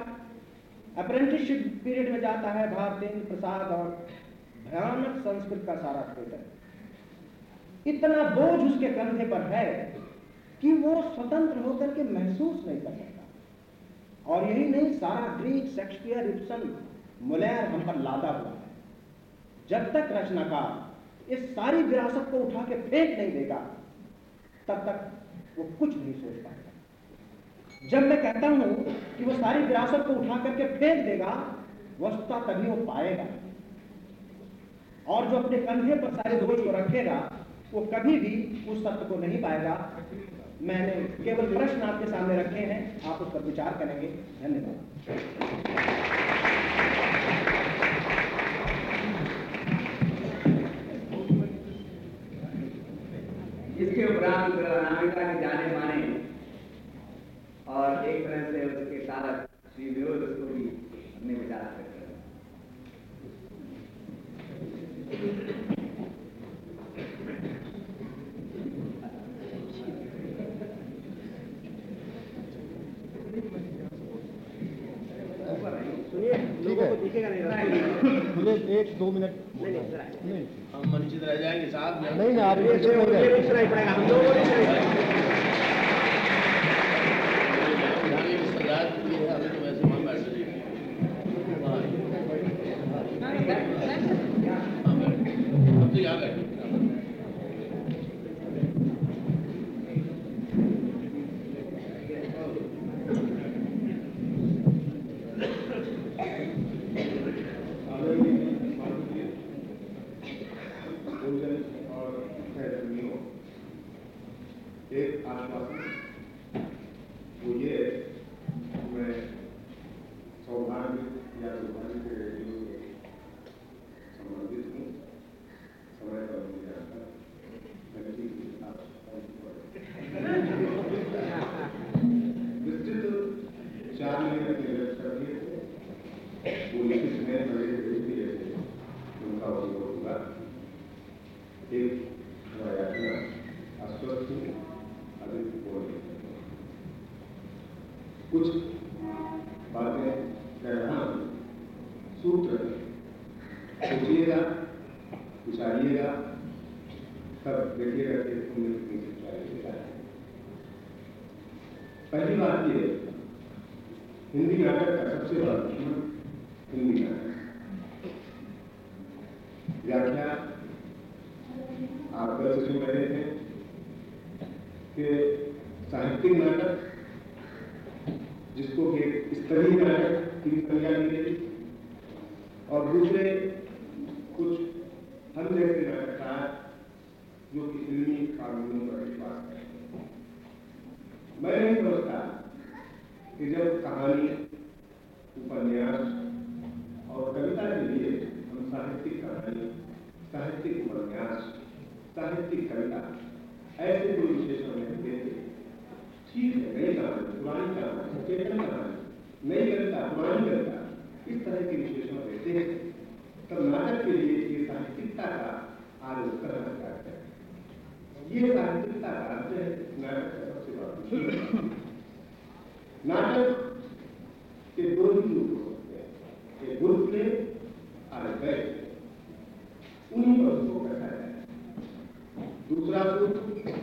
अप्रेंटिसशिप पीरियड में जाता है भारतेंद्र प्रसाद और भयानक संस्कृत का सारा थिएटर इतना बोझ उसके कंधे पर है कि वो स्वतंत्र होकर के महसूस नहीं कर सकता। और यही नहीं, सारा ग्रीक शेक्सपियर इप्सन मुलैर हम पर लादा हुआ है। जब तक रचनाकार इस सारी विरासत को उठा के फेंक नहीं देगा, तब तक वो कुछ नहीं सोच पाएगा। जब मैं कहता हूँ कि वो सारी विरासत को उठा करके फेंक देगा, वस्तुता तभी वो पाएगा। और जो अपने कंधे पर सारे दोष को रखेगा, वो कभी भी उस सत्य को नहीं पाएगा। मैंने केवल प्रश्न आपके सामने रखे हैं, आप उस पर विचार करेंगे। धन्यवाद। इसके उपरांत अनामिका के जाने माने। और एक तरह से उसके कारक श्री विरोध उसको भी अपने विचार हैं। को मुझे एक दो मिनट नहीं। हम वंचित रह जाएँगे साहब नहीं नहीं आप वंचित हो। जाएँगे। सुनाई पड़ेगा। हम लोगों को नहीं सुनाई पड़ेगा उठाने की सजात की है हमें तो वैसे वहाँ बैठ जाइए हम तो यहाँ बैठे और सहकर्मियों एक आश्वासन वो ये कि मैं सौभाग्य या दुर्भाग्य के रेडियो से संबंधित हूँ समय पर मुझे आता मैंने भी आप निश्चित चार महीने के व्यस्त कर दिए थे वो लिखित में बड़े दिए थे उनका उपयोग होगा एक यातना अस्वस्थ हूँ अधिक बोल कुछ बातें कह रहा हूँ सूत्र सोचिएगा विचारिएगा तब देखिएगा कि उन्हें कितनी सच्चाई देता है पहली बात ये हिंदी नाटक का सबसे बड़ा दुश्मन हिंदी नाटक व्याख्या आप कल से सुन रहे थे कि साहित्यिक नाटक जिसको कि स्तरीय नाटक की संज्ञा दी गई और दूसरे कुछ हम जैसे नाटककार जो कि फिल्मी कानूनों पर विश्वास करते हैं मैं नहीं समझता कि जब कहानी उपन्यास और कविता के लिए हम साहित्यिक कहानी साहित्यिक उपन्यास साहित्यिक कविता ऐसे कोई विशेषण नहीं देते ठीक है नई कहानी पुरानी कहानी सचेतन कहानी नई कविता पुरानी कविता इस तरह के विशेषण देते हैं तब नाटक के लिए ये साहित्यिकता का आरोप करना चाहते हैं ये साहित्यिकता का अर्थ है नाटक का सबसे बड़ा दुश्मन। नाटक के दो ही रूप होते हैं एक गुरु प्ले और एक गैर उन्हीं पर उसको कहा जाए दूसरा सूत्र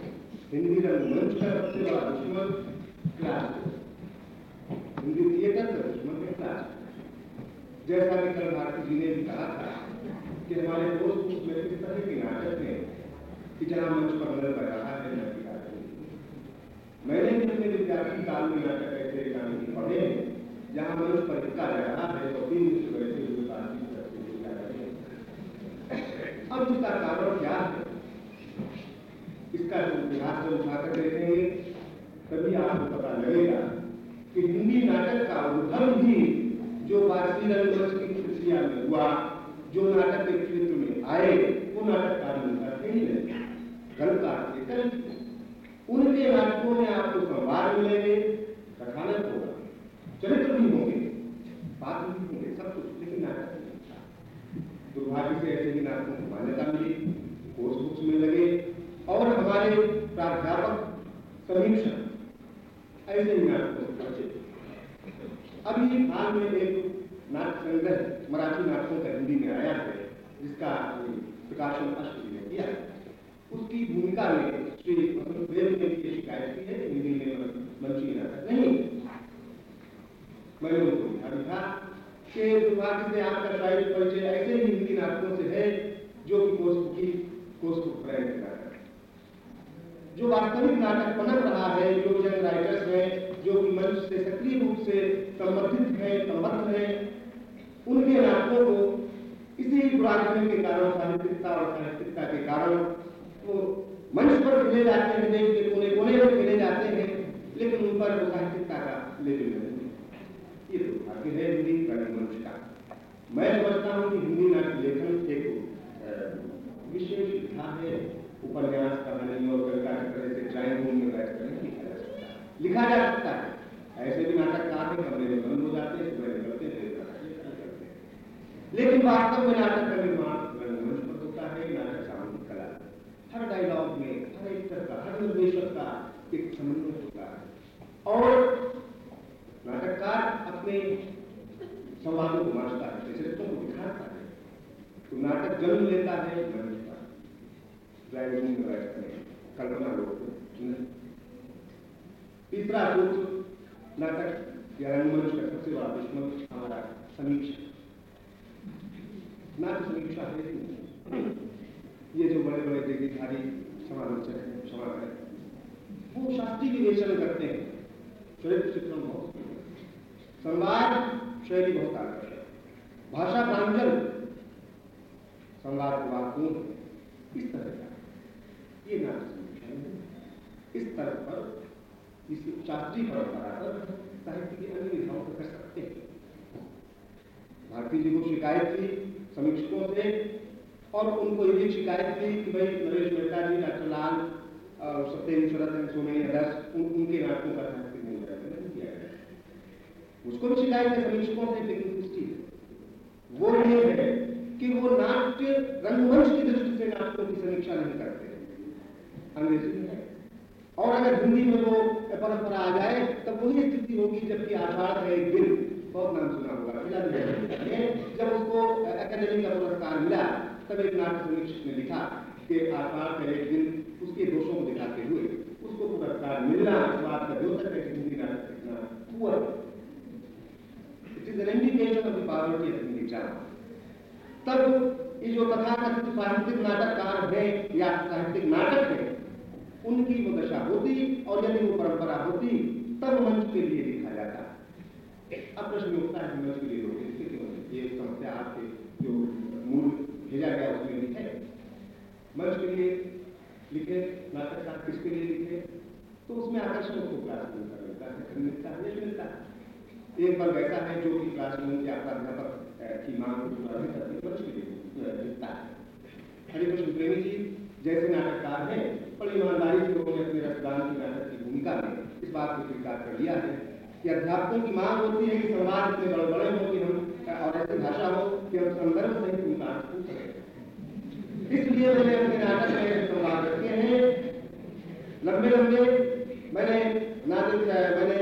हिंदी रंगमंच का सबसे बड़ा दुश्मन क्लास हिंदी थिएटर का दुश्मन जैसा कि कल भारती जी ने भी कहा था कि हमारे दोस्त में किस तरह के नाटक में इतना मंच पर नज़र कर रहा है न कि मैंने भी अपने विद्यार्थी काल में नाटक ऐसे कहानी पढ़े जहाँ मंच पर इतना जा रहा है तो तीन दिन बैठे हुए बातचीत करते हुए जा रहे हैं अब इसका कारण क्या है इसका इतिहास जब उठाकर देखेंगे तभी आपको पता लगेगा कि हिंदी नाटक भी जो पारसी रंगमंच की प्रक्रिया में हुआ, जो नाटक के क्षेत्र में आए, वो नाटककार मिलकर थे ही नहीं गलकार थे कल उनके नाटकों में आपको संवाद मिलेंगे, कथानक होगा, चरित्र भी होंगे पात्र भी होंगे, सब कुछ, लेकिन नाटक नहीं दुर्भाग्य से ऐसे ही नाटकों को मान्यता मिली, कोर्स बुक्स में लगे, और हमारे प्राध्यापक समीक्षक, ऐसे ही नाटकों अभी हाल में एक नाटक संग्रह मराठी नाटकों का हिंदी में आया है, जिसका प्रकाशन अष्ट ने किया उसकी भूमिका में श्री देव ने भी शिकायत की है हिंदी में मंची नाटक नहीं मैंने उनको लिखा भी था कि दुर्भाग्य से आपका शारीरिक परिचय ऐसे ही हिंदी नाटकों से है, जो कि कोष की कोष को कर जो वास्तविक नाटक पनप रहा है, जो यंग राइटर्स हैं जो कि मंच से सक्रिय रूप से संबंधित हैं, संबद्ध हैं, उनके नाटकों को इसी पुरातन के कारण साहित्यिकता और साहित्यिकता के कारण वो मंच पर खेले जाते हैं, देश के कोने कोने में खेले जाते हैं, लेकिन उन पर वो साहित्यिकता का लेवल नहीं ये दुर्भाग्य है हिंदी मंच का। मैं समझता हूँ कि हिंदी नाट्य लेखन एक विशेष लिखा है, उपन्यास, कहानी और गंगा चक्कर से ड्राइंग रूम में बैठ कर लिखा जा सकता है लिखा जा सकता है। ऐसे भी नाटककार हैं कमरे में बंद हो जाते हैं, सुबह निकलते हैं लेकिन वास्तव में नाटक का निर्माण रंगमंच पर होता है, नाटक सामूहिक कला। हर डायलॉग में, हर एक्टर का, हर निर्देशक का एक समन्वय होता है। और नाटककार अपने संवादों को मांझता है चरित्रों को दिखाता है। तो नाटक जन्म लेता है मंच ड्राइविंग में बैठते हैं कल्पना लोग तीसरा सूत्र नाटक या रंगमंच का सबसे बड़ा दुश्मन हमारा समीक्षा। नाट्य समीक्षा है ये जो बड़े बड़े देवीधारी समालोचक हैं क्षमा करें वो शास्त्रीय विवेचन करते हैं। चरित्र चित्रण बहुत संवाद शैली बहुत आकर्षक भाषा प्रांजल संवाद वापूर्ण इस तरह का। ये नाट्य इस तरह पर इस शास्त्रीय परंपरा पर साहित्य की अन्य विधाओं को कर सकते हैं। भारती जी को शिकायत थी समीक्षकों से, और उनको ये शिकायत थी कि भाई Naresh Mehta ji, doctor Lal Satyendra Sharad and so many others उनके नाटकों का साहित्य नहीं किया गया। उसको भी शिकायत है समीक्षकों से, लेकिन कुछ चीज़ वो ये है कि वो नाट्य रंगमंच की दृष्टि से नाटकों की समीक्षा नहीं करते। अंग्रेज़ी में है। और अगर हिंदी में वो परंपरा आ जाए, तब वही स्थिति होगी जबकि आषाढ़ का एक दिन। बहुत नाम सुना होगा। जब उसको अकेडमी का पुरस्कार मिला, तब एक नाट्य समीक्षक ने लिखा कि आषाढ़ का एक दिन उसके दोषों को दिखाते हुए उसको पुरस्कार मिलना इस बात का द्योतक है हिंदी नाटक कितना poor it is an indication तब ये जो तथाकथित साहित्यिक नाटककार है या साहित्यिक नाटक है उनकी वो दशा होती और यदि वो परंपरा होती, तब मंच के लिए लिखा जाता। अब प्रश्न उठता है मंच के लिए क्यों ये समस्या आपके जो मूल भेजा गया उसमें लिखे मंच के लिए लिखे नाटक नाटककार किसके लिए लिखे? तो उसमें आकर्षण उसको क्लासरूम का मिलता है मिलता है मिलता है। एक बार ऐसा है जो कि क्लासरूम के प्राध्यापक की मांग को पूरा नहीं करती मंच के लिए लिखता है। हरिकृष्ण प्रेमी जी जैसे नाटककार हैं बड़ी ईमानदारी से लोगों ने अपने रक्तदान की नाटक की भूमिका में इस बात को स्वीकार कर लिया है कि अध्यापकों की मांग होती है कि समाज इतने बड़े बड़े हो कि हम, और ऐसी भाषा हो कि हम संदर्भ उनका पूछ सकें इसलिए मैंने अपने नाटक में संवाद रखे हैं। लंबे लंबे मैंने नाटक, मैंने,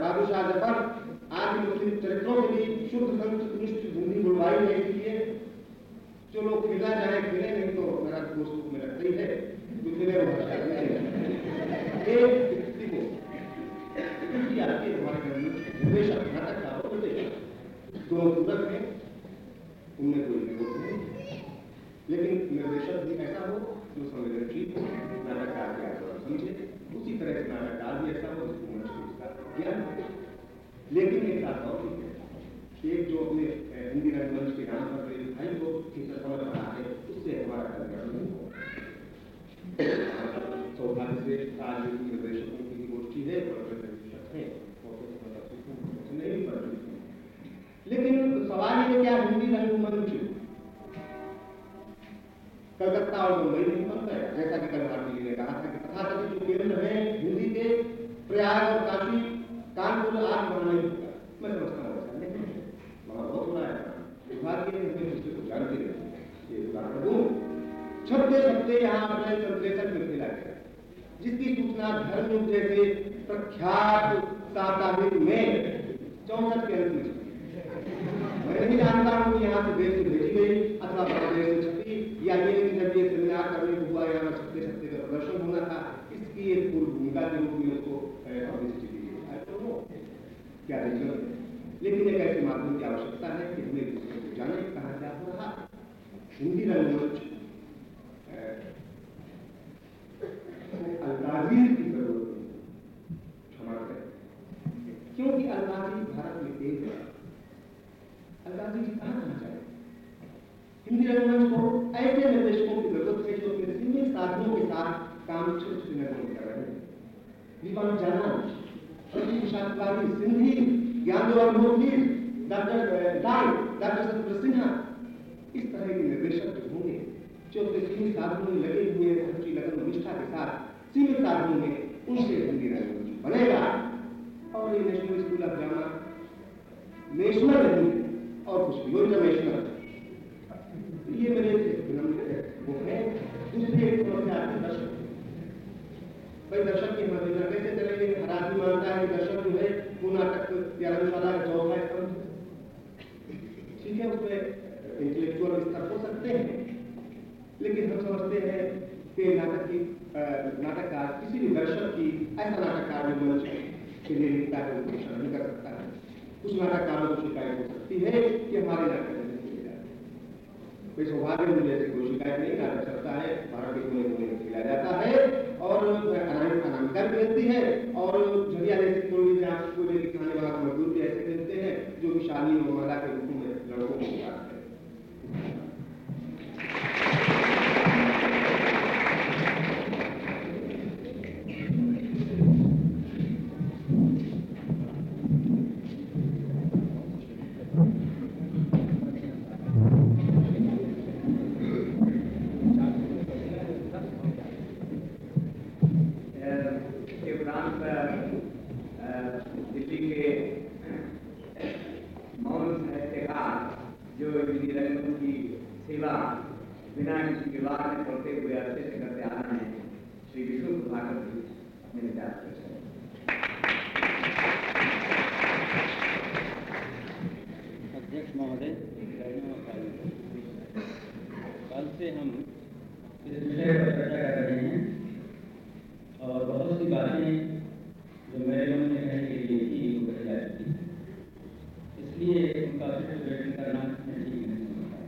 बाबू शाह ज़फ़र आज मुस्लिम चरित्रों से भी शुद्ध संत हिंदी बुलवाई है इसलिए जो लोग खेलना चाहे खेले नहीं तो मेरा दोस्त में रखते ही। है। दूसरे एक व्यक्ति को हमारे घर में हमेशा है, उनमें कोई विरोध नहीं। लेकिन निर्देशक भी ऐसा हो, जो संवेदनशील हो नाटककार के समझे। उसी तरह से नाटककार भी ऐसा हो, जिसको उसका ज्ञान लेकिन एक कि एक जो अपने हिंदी रंगमंच के नाम पर भाई को थिएटर समझ रहा है, उससे हमारा कल्याण नहीं होगा। सौभाग्य से आज निर्देशकों की गोष्ठी है निर्देशक हैं नहीं रही लेकिन सवाल ये क्या हिंदी रंगमंच कलकत्ता और मुंबई में ही बनता है? जैसा कि कल भारती ने कहा था कि तथाकथित जो केंद्र है, हिंदी के प्रयाग और काशी, कानपुर वहाँ नहीं मैं समझता हूँ। छपते छपते यहाँ अपने संश्लेषक में मिला गया। जिसकी सूचना धर्म जैसे प्रख्यात साप्ताहिक में चौसठ के अंत में मैं नहीं जानता हूँ कि यहाँ से देश से भेजी गई अथवा प्रदेश से छपी, या ये कि जब ये सेमिनार करने हुआ, यहाँ छपते छपते का प्रदर्शन होना था, इसकी एक पूर्व भूमिका के रूप में उसको पब्लिसिटी दी गई I don't know क्या रीजन है लेकिन एक ऐसे माध्यम की आवश्यकता है कि हमें दूसरे को जाने कहाँ क्या हो। रहा हिंदी रंगमंच अल्लाजीज की ज़रूरत करें। क्योंकि अल्लाजी भारत में तेज है। अल्लाजी जी कहाँ कहाँ जाए? हिंदी रंगमंच को ऐसे निर्देशकों की ज़रूरत है जो अपने सीमित साधनों के साथ काम छोटे छोटे नगरों में कर रहे हैं। जाना सिंधी ज्ञानदेव मूर्ति डॉक्टर लाल डॉक्टर सत्यव्रत सिन्हा इस तरह के निर्देशक जो होंगे, जो अपने सीमित साधनों में लगे हुए रुचि लगन निष्ठा के साथ सीमित साधनों में उनसे हिंदी रंगमंच बनेगा। और ये National School of Drama national नहीं, और कुछ भी इंटरनेशनल ये मेरे वो है, दूसरी एक समस्या आती दर्शक। भाई दर्शक की मदद कैसे चलेंगे, हर आदमी मानता है दर्शक जो है वो नाटक या रंगशाला का चौथा ठीक है उसमें इंटेलेक्चुअल स्तर हो सकते हैं। लेकिन हम समझते हैं कि नाटक की नाटककार किसी भी दर्शक की, ऐसा नाटककार जो मंच के लिए लिखता है, वो नहीं कर सकता है। उस नाटककारों को शिकायत हो सकती है कि हमारे नाटक कोई सौभाग्य मुझे ऐसी कोई शिकायत नहीं नाटक चलता है भारत के कोने कोने में खेला जाता है और अनामिक भी मिलती है और झरिया जैसी कोई भी आप कोई भी खाने वाला मजदूर भी ऐसे मिलते हैं जो विशाली और माला के रूप में लड़कों को हैं के उपरांत अ, दिल्ली के मौन साहित्यकार जो हिंदी रंगमंच की सेवा बिना किसी विवाद में करते हुए अच्छे से करते आ रहे हैं श्री विष्णु प्रभाकर जी अपने विचार पेश करें अध्यक्ष महोदय कल से हम इस विषय पर चर्चा कर रहे हैं और बहुत सी बातें जो मेरे मन में कहने के लिए थी वो कही जा चुकी हैं इसलिए उनका विश्लेषण करना मैं ठीक नहीं समझता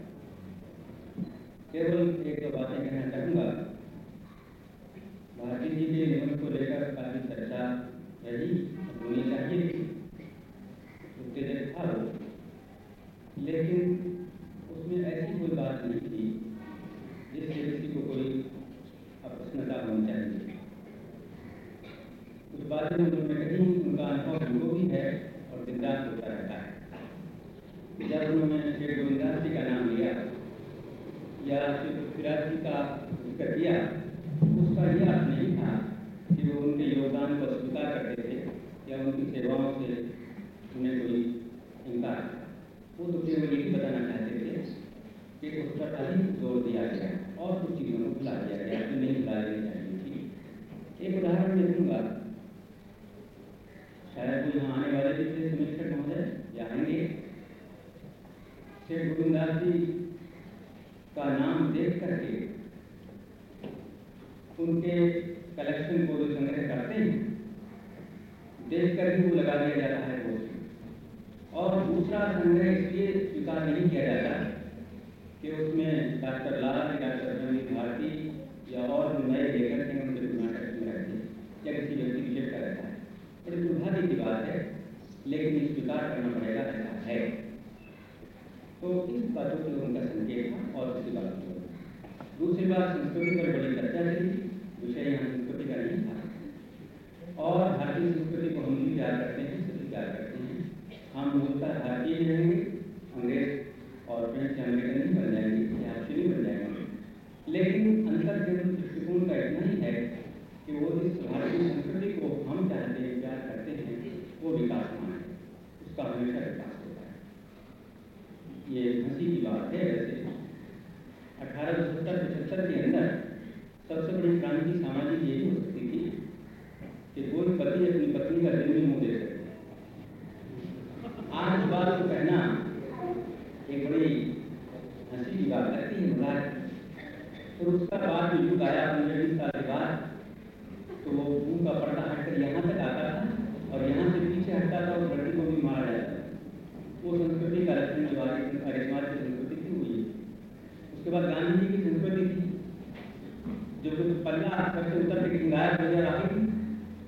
केवल एक दो बातें कहना चाहूँगा भारती जी के नियम को लेकर काफ़ी चर्चा रही होनी चाहिए थी उत्तेजक था वो लेकिन उसमें ऐसी कोई बात नहीं थी जिससे किसी को कोई अप्रसन्नता होनी चाहिए कुछ बातें उन्होंने कही उनका अनुभव हमको भी है और दिलदार होता रहता है जब उन्होंने श्री गोविंदास जी का नाम लिया या श्री का ज़िक्र किया उसका यह अर्थ नहीं था कि वो उनके योगदान को स्वीकार करते थे या उनकी सेवाओं से उन्हें कोई इनकार वो तो केवल यही बताना चाहते थे कि उस पर ज़ोर दिया गया और कुछ चीज़ों को भुला दिया गया कि नहीं भुला देनी चाहिए थी। एक उदाहरण मैं दूँगा। शायद कोई यहाँ आने वाले भी थे समीक्षक महोदय, या आएँगे। शेख गोविंदास जी का नाम देख करके उनके कलेक्शन को जो संग्रह करते हैं, देख कर ही वो लगा दिया जाता है पोस्ट और दूसरा संग्रह इसलिए स्वीकार नहीं किया जाता कि उसमें डॉक्टर लाला डॉक्टर रवि भारती या और नए लेखक हैं, उनके नाटक में रहते हैं, या किसी व्यक्ति विशेष का रहता है। बड़ी दुर्भाग्य की बात है, लेकिन स्वीकार करना पड़ेगा, ऐसा है। तो इस बातों की उनका संकेत था और उसकी बात दूसरी बात, संस्कृति पर बड़ी चर्चा विषय यहाँ संस्कृति का नहीं था। और भारतीय संस्कृति को हम भी प्यार करते हैं, सभी प्यार करते हैं। हम मूलतः भारतीय रहेंगे अंग्रेज़ और अमेरिकन नहीं बन जाएँगे बन जाएँगे। लेकिन अंतर्जन दृष्टिकोण का इतना ही है कि वो इस भारतीय संस्कृति को हम चाहते हैं, प्यार करते हैं, वो है। उसका हमेशा विकास ये हँसी की बात है वैसे। अठारह सौ सत्तर, पचहत्तर के अंदर सबसे बड़ी क्रांति सामाजिक यही हो सकती थी कि कोई पति अपनी पत्नी का दिल में मुँह दे सके। आज बात को कहना एक बड़ी हँसी की बात लगती है मज़ाक फिर उसका बाद में युग आया पंद्रह साल के बाद तो वो मुँह का पर्दा हटकर यहाँ तक आता था और यहाँ से पीछे हटता था और लड़की को भी मारा जाता वो संस्कृति का रचन जो आर्यसमाज की संस्कृति थी हुई उसके बाद गांधी जी की संस्कृति थी, जो पल्ला सबसे उतर के गायब नज़र आ गई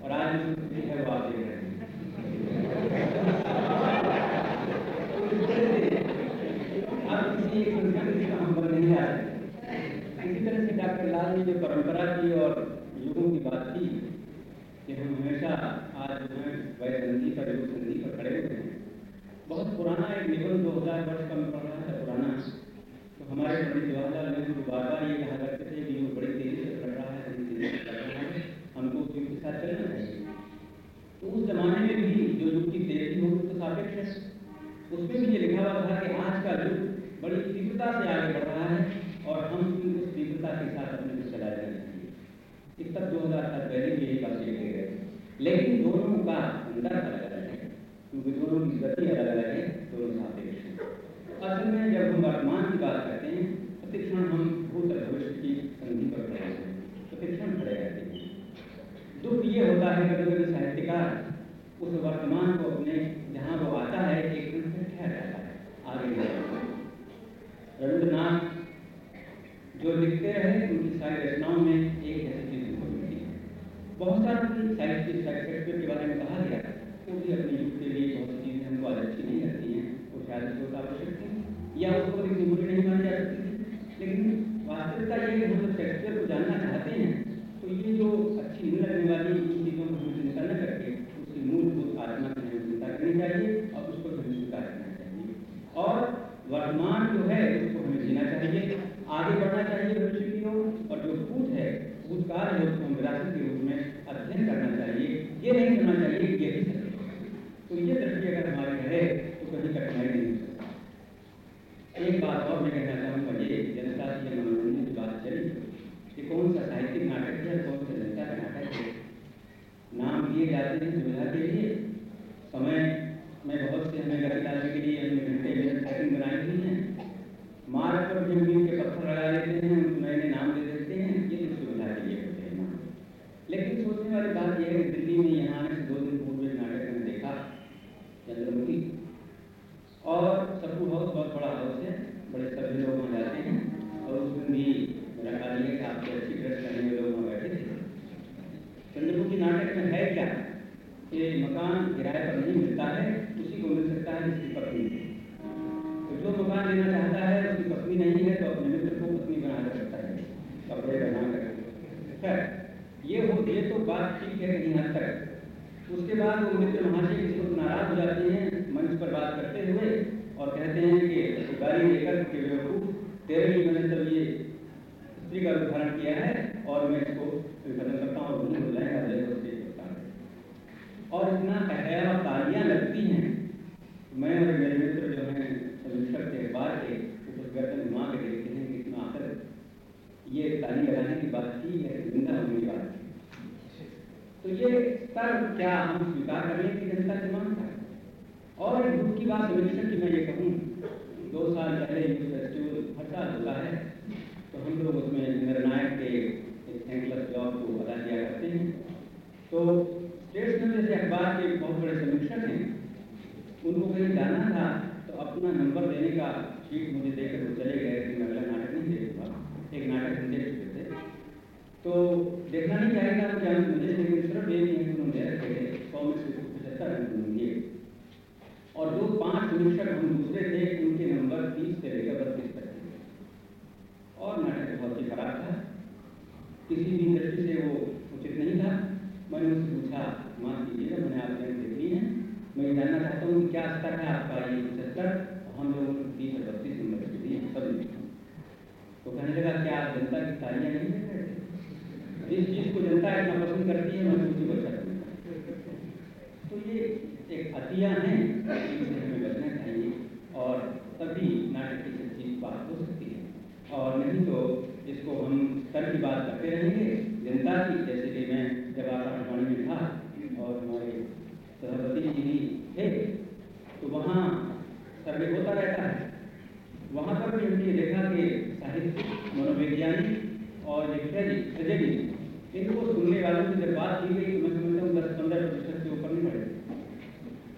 और आज संस्कृति है वो आप हैं। अब किसी एक संस्कृति का हम नहीं इसी तरह से डॉक्टर लाल ने जो परंपरा की और युगों की बात की कि हम हमेशा आज जो है पर संधि पर खड़े हुए हैं। बहुत पुराना एक निबंध दो हज़ार वर्ष का मैं पढ़ रहा था, पुराना। तो हमारे पंडित जवाहरलाल नेहरू बार बार ये कहा करते थे, कि वो बड़ी तेज़ी से बढ़ रहा है बड़ी तेज़ी से बढ़ रहा है, हमको युग के साथ चलना चाहिए। तो उस जमाने में भी जो युग की तेज़ी हो तो सापेक्ष है। उसमें भी ये लिखा हुआ था कि आज का युग बड़ी तीव्रता से आगे बढ़ रहा है और हम उस तीव्रता के साथ अपने को चलाए जाना चाहिए। इस तक दो हज़ार साल पहले भी यही बात लिखे गए लेकिन दोनों का अंदर अलग क्योंकि दोनों की गति अलग अलग है दोनों सापेक्ष है असल में जब हम वर्तमान की बात करते हैं प्रतिक्षण हम भूत भविष्य की संधि पर खड़े हैं प्रतिक्षण खड़े रहते हैं दुख ये होता है कभी कभी साहित्यकार उस वर्तमान को अपने जहाँ वो आता है एक दिन से ठहर जाता है आगे नहीं जाता रविंद्रनाथ जो लिखते रहे उनकी सारी रचनाओं में एक ऐसी चीज़ बहुत सारे साहित्य के बारे में कहा गया वो भी अपने के बहुत अच्छी नहीं लगती हैं, वो शायद उसको आवश्यक थी या उसको मूल्य नहीं मानी जा सकती लेकिन वास्तविकता ये हम जब शेक्सपियर को जानना चाहते हैं तो ये जो अच्छी नहीं लगने वाली इन चीज़ों को हमें चिंता न करके उसकी मूलभूत आत्मा की हमें चिंता करनी चाहिए और उसको हमें स्वीकार करना चाहिए। और वर्तमान जो है, उसको हमें जीना चाहिए, आगे बढ़ना चाहिए भविष्य की ओर, और जो भूत है, भूतकाल है, उसको हम विरासत के रूप में अध्ययन करना चाहिए ये नहीं करना चाहिए कि यही सत्य तो ये दृष्टि अगर हमारी रहे तो कभी कठिनाई नहीं हो एक बात और मैं कहना चाहूँगा ये जनता की मनोरंजन की बात चली कि कौन सा साहित्यिक नाटक है कौन सा जनता का नाटक है नाम दिए जाते हैं सुविधा के लिए समय में बहुत से हमें गति के लिए हमने घंटे मिनट बनाई हुई है मार्ग पर हम के पत्थर लगा देते हैं नए नाम दे देते हैं ये सुविधा के लिए होते हैं लेकिन सोचने वाली बात यह है दिल्ली में यहाँ आने से दो दिन पूर्व एक नाटक मैंने देखा चंद्रमुखी और सप्पू हाउस बहुत बड़ा हाउस है बड़े सभी लोग वहाँ जाते हैं और उस दिन भी मेरा ख्याल ये कि आपके अच्छी ड्रेस पहने हुए लोग वहाँ बैठे थे। चंद्रमुखी नाटक में है क्या कि मकान किराए पर नहीं मिलता है, उसी को मिल सकता है जिसकी पत्नी तो जो मकान लेना चाहता है, उसकी पत्नी नहीं है तो अपने मित्र को पत्नी बना कर सकता है, कपड़े बना कर खैर, ये हो, ये तो बात ठीक है कहीं हद तक। उसके बाद वो मित्र महाशय किसी को नाराज़ हो जाते हैं मंच पर बात करते हुए और कहते हैं कि गाड़ी लेकर के बेवकूफ़ तेरे लिए मैंने सब ये स्त्री का उदाहरण किया है और मैं इसको खत्म करता हूँ और उन्हें बुलाएगा ले उसके और इतना कहया और तालियाँ लगती हैं, मैं और मेरे मित्र जो हैं, समीक्षक थे अखबार के उस गर्दन घुमा के देखते हैं कि इतना आखिर ये ताली लगाने की बात थी या ज़िंदा होने की बात थी तो ये स्तर क्या हम स्वीकार कर कि जनता की मांग है और एक दुख की बात समीक्षक की मैं ये कहूँ, दो साल पहले यूथ फेस्टिवल साल होता है तो हम लोग उसमें निर्णायक के एक थैंकलेस जॉब को अदा किया करते हैं। तो स्टेट्स जैसे अखबार के बहुत बड़े समीक्षक हैं, उनको कहीं जाना था तो अपना नंबर देने का शीट मुझे देकर वो चले गए, कि मैं अगला नाटक नहीं देखूँगा एक नाटक हम देख चुके थे। तो देखना नहीं चाहेगा तो क्या मुझे लेकिन सिर्फ़ ये नहीं है कि उन्होंने सौ में से पचहत्तर रन दिए। और जो पाँच निरीक्षक हम दूसरे थे, उनके नंबर तीस से लेकर बत्तीस तक थे। और नाटक बहुत ही खराब था। किसी भी दृष्टि से वो उचित नहीं था। मैंने उससे पूछा माफ़ कीजिएगा, मैंने आपने देख ली है। मैं जानना चाहता हूँ क्या स्तर है आपका ये पचहत्तर हम लोग तीस और बत्तीस नंबर के लिए सब लिखे तो कहने लगा, क्या आप जनता की तालियाँ नहीं रहे जिस चीज़ को जनता इतना पसंद करती है, मैं उसकी बचा तो ये एक अतियाँ हैं बचना चाहिए और तभी नाटक की सच्ची बात हो सकती है। और नहीं तो इसको हम स्तर की बात करते रहेंगे, जनता की, जैसे कि मैं जब आकाशवाणी में था और हमारे सभापति जी भी थे तो वहाँ सर्वे होता रहता है। वहाँ पर भी हमने देखा कि साहित्यिक मनोवैज्ञानिक और लिटरेरी ट्रेजेडी इनको सुनने वालों की जब बात की गई तो मैं समझता हूँ दस पंद्रह प्रतिशत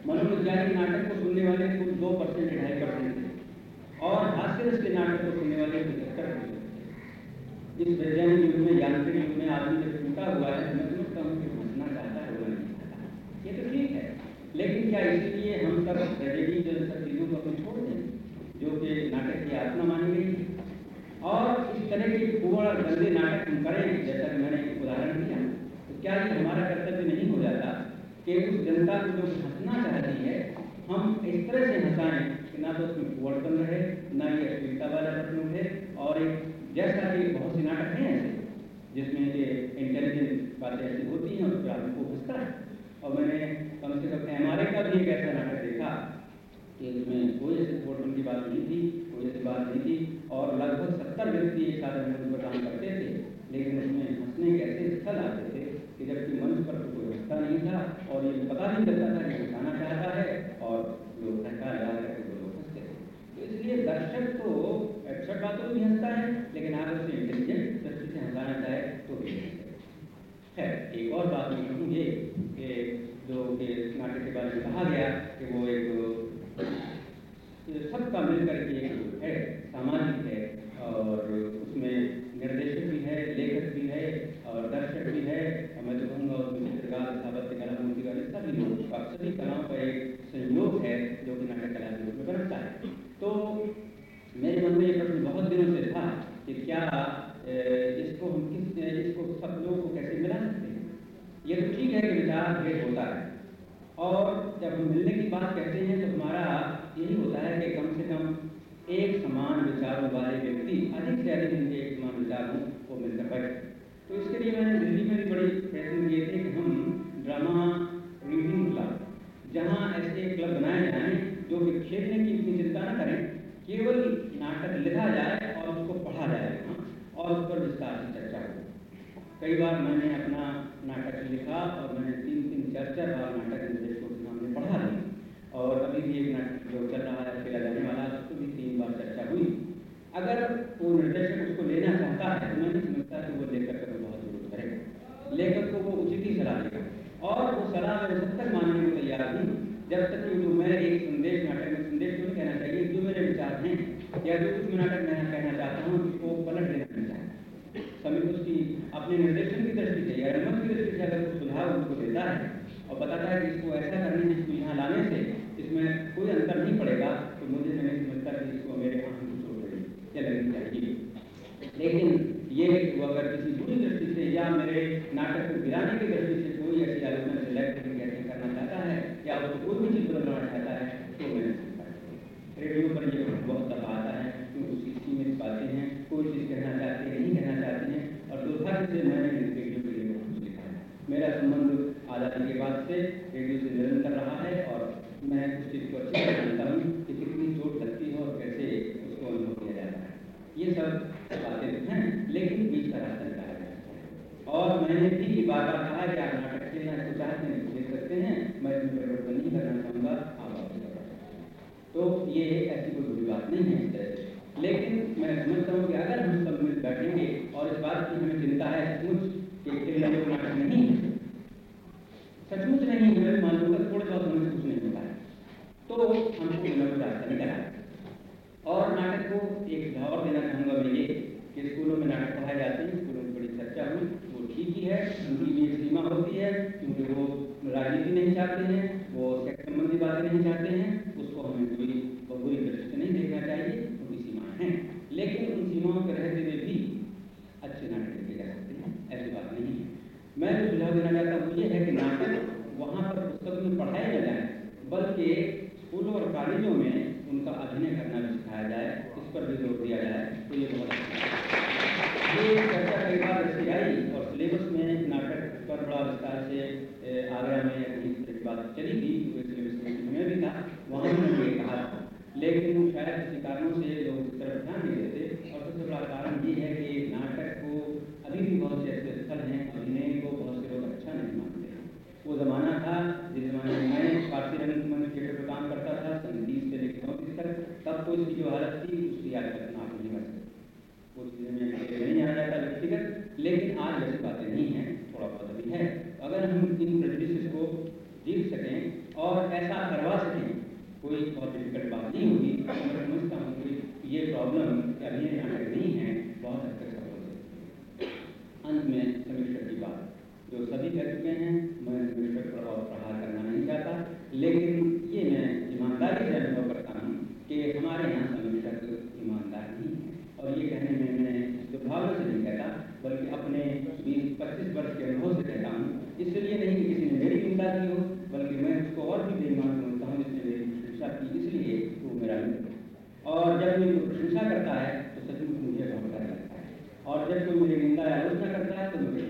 बढ़े मनोवैज्ञानिक नाटक को सुनने वाले कुल दो परसेंट ढाई परसेंट थे और रस के नाटक को सुनने वाले पचहत्तर इस वैज्ञानिक युग में, यांत्रिक युग में आदमी जब टूटा हुआ है मैं समझता हूँ कि हंसना चाहता है रोना नहीं ये तो ठीक है। लेकिन क्या इसलिए हम सब ट्रेजेडी जो सब चीज़ों को छोड़ दें, जो कि नाटक की आत्मा मानी गई है? और इस तरह के कुवड़ गंदे नाटक हम करें, जैसा कि मैंने उदाहरण दिया। तो क्या ये हमारा कर्तव्य नहीं हो जाता? कि उस जनता को जो हंसना चाहती है, हम इस तरह से हंसाएँ कि ना तो उसमें कुवड़पन रहे, ना ये अश्लीलता वाला प्रश्न उठे और एक जैसा कि बहुत से नाटक हैं ऐसे, जिसमें कि इंटेलिजेंट बातें ऐसी होती हैं उस पर आदमी को हंसता है। और मैंने कम से कम एम का भी एक ऐसा नाटक देखा, कि उसमें कोई ऐसे पोर्टल की बात नहीं थी, कोई ऐसी बात नहीं थी, और लगभग सत्तर व्यक्ति एक साथ पर काम करते थे, लेकिन उसमें हंसने के ऐसे स्थल आते थे, कि जबकि मंच पर तो हंसता नहीं था और ये पता नहीं चलता था कि हंसाना चाहता है और लोग धक्का लगा करके वो लोग हँसते थे तो इसलिए दर्शक तो एब्सर्ट बातों में भी हंसता है, लेकिन आप उसे इंटेलिजेंट दृष्टि से हंसाना चाहे तो भी है एक और बात मैं कहूँ ये कि जो कि नाटक के बारे में कहा गया कि वो एक सबका मिलकर के एक है, सामाजिक है और उसमें निर्देशक भी है, लेखक भी है और दर्शक भी है। कहूँगा उसमें चित्रकार स्थापत्य कला मूर्तिकार सभी लोग सभी कलाओं का एक संयोग है जो कि नाटक कला के रूप में बनता है। तो मेरे मन में ये प्रश्न बहुत दिनों से था कि क्या इसको हम किस, इसको सब लोगों को कैसे मिला सकते हैं? ये तो ठीक है कि विचार भेद होता है। और जब हम मिलने की बात कहते हैं तो हमारा यही होता है कि कम से कम एक समान विचारों वाले व्यक्ति अधिक से अधिक जिनके एक समान विचार हों वो मिलकर तो इसके लिए मैंने दिल्ली में भी बड़ी प्रयत्न किए थे कि हम ड्रामा रीडिंग क्लब, जहाँ ऐसे क्लब बनाए जाएँ जो कि खेलने की इतनी चिंता न करें, केवल नाटक लिखा जाए और उसको पढ़ा जाए और उस पर विस्तार से चर्चा हो। कई बार मैंने अपना नाटक लिखा और मैंने तीन तीन चार चार बार नाटक निर्देशकों के सामने पढ़ा दिया और अभी भी एक नाटक जो चल रहा है, खेला जाने वाला उसको भी तीन बार चर्चा हुई। अगर वो निर्देशक उसको लेना चाहता है तो मैं नहीं समझता कि वो लेकर कर बहुत ज़रूरत करेगा। लेखक को वो उचित ही सलाह देगा और वो सलाह मैं जब तक मानने को तैयार हूँ जब तक कि जो मैं एक संदेश नाटक में संदेश क्यों कहना चाहिए, जो मेरे विचार हैं, या जो कुछ मैं नाटक में कहना चाहता हूँ, उसको पलट देना नहीं चाहता सभी उसकी अपने निर्देशन की दृष्टि से या रंगमंच की दृष्टि से अगर कुछ सुझाव उसको देता है और बताता है कि इसको ऐसा करने इसको यहाँ लाने से इसमें कोई अंतर नहीं पड़ेगा तो मुझे मैं नहीं समझता कि इसको मेरे आँख को छोड़ देनी या लगनी चाहिए। लेकिन ये अगर किसी बुरी दृष्टि से या मेरे नाटक को गिराने की दृष्टि से कोई ऐसी आलोचना सिलेक्ट कैसे करना चाहता है, या उसको कोई भी चीज़ बदलना चाहता है तो मैं रेडियो पर ये बहुत दफ़ा आता है कि उसकी सीमित बातें हैं, कोई चीज़ कहना चाहते हैं, नहीं कहना चाहते हैं, और दुर्भाग्य से मैंने रेडियो के लिए बहुत कुछ लिखा है। मेरा संबंध आज़ादी के बाद से रेडियो से निरंतर रहा है, और मैं उस चीज़ को अच्छी तरह जानता हूँ कि कितनी चोट लगती है और कैसे उसको अनुभव किया जाता है। ये सब बातें हैं, लेकिन बीच का रास्ता निकाला जाता है। और मैंने भी बार बार कहा कि आप सकते हैं तो चाहते हैं तो भेज सकते हैं, मैं इसमें परिवर्तन नहीं करना चाहूँगा आप अपने तो ये ऐसी कोई बुरी बात नहीं है लेकिन मैं समझता हूँ कि अगर हम सब मिल बैठेंगे और इस बात की हमें चिंता है, सचमुच के लिए लोग नहीं है। सचमुच नहीं हमें मालूम है थोड़े बहुत हमें कुछ नहीं होता है। तो हमको विनोद रास्ता है। और नाटक को एक भाव देना चाहूँगा मैं ये, कि स्कूलों में नाटक पढ़ाए जाते हैं, स्कूलों में बड़ी चर्चा हुई, वो ठीक ही है उनकी भी सीमा होती है, क्योंकि वो राजनीति नहीं चाहते हैं, वो सेक्स संबंधी बातें नहीं चाहते हैं, उसको हमें कोई बुरी दृष्टि नहीं देखना चाहिए उनकी सीमाएँ हैं। लेकिन उन सीमाओं के रहते हुए भी अच्छे नाटक देखे जा सकते हैं, ऐसी बात नहीं है। मैं जो सुझाव देना चाहता हूँ ये है कि नाटक वहाँ पर पुस्तक में पढ़ाया न जाए बल्कि स्कूलों और कॉलेजों में उनका अभिनय करना भी सिखाया जाए, इस पर भी ज़ोर दिया जाए तो ये बहुत अच्छा है। आगरा में कहीं इस तरह की बात चली थी में भी था, वहाँ उन्होंने ये कहा था। लेकिन वो शायद किसी कारणों से लोग इस तरफ़ ध्यान नहीं देते, और सबसे बड़ा कारण ये है कि नाटक को अभी भी बहुत से ऐसे स्थल हैं अभिनय को बहुत से लोग अच्छा नहीं मानते वो ज़माना था, जिस ज़माने में मैं फारसी रंगमंच थिएटर पर काम करता था सन तीस से लेकर चौंतीस तक, तब तो इसकी जो हालत थी, उसकी याद करना आप नहीं सकते वो चीज़ें में नहीं आना जाता व्यक्तिगत, लेकिन आज वैसी बातें नहीं हैं, थोड़ा बहुत अभी है। अगर हम इन जीत सकें और ऐसा करवा सकें। कोई बहुत डिफ़िकल्ट बात नहीं होगी। मैं समझता हूँ कि ये प्रॉब्लम अभी नाटक नहीं है, बहुत हद तक सफल हो अंत में समीक्षा की बात। जो सभी कह चुके हैं, मैं समीक्षा पर और प्रहार करना नहीं चाहता, लेकिन ये मैं ईमानदारी से अनुभव करता हूँ कि हमारे यहाँ समीक्षक ईमानदार नहीं है। और ये कहने में मैं दुर्भावना से नहीं कहता, बल्कि अपने बीस पच्चीस वर्ष के अनुभव से कहता हूँ। इसलिए नहीं कि किसी ने मेरी निंदा की हो और भी बेईमान समझता हूँ जिसने मेरी प्रशंसा की, इसलिए वो मेरा मित्र और जब कोई प्रशंसा करता है तो सचमुच मुझे बहुत डर लगता है। और जब कोई मेरी निंदा या आलोचना करता है तो मुझे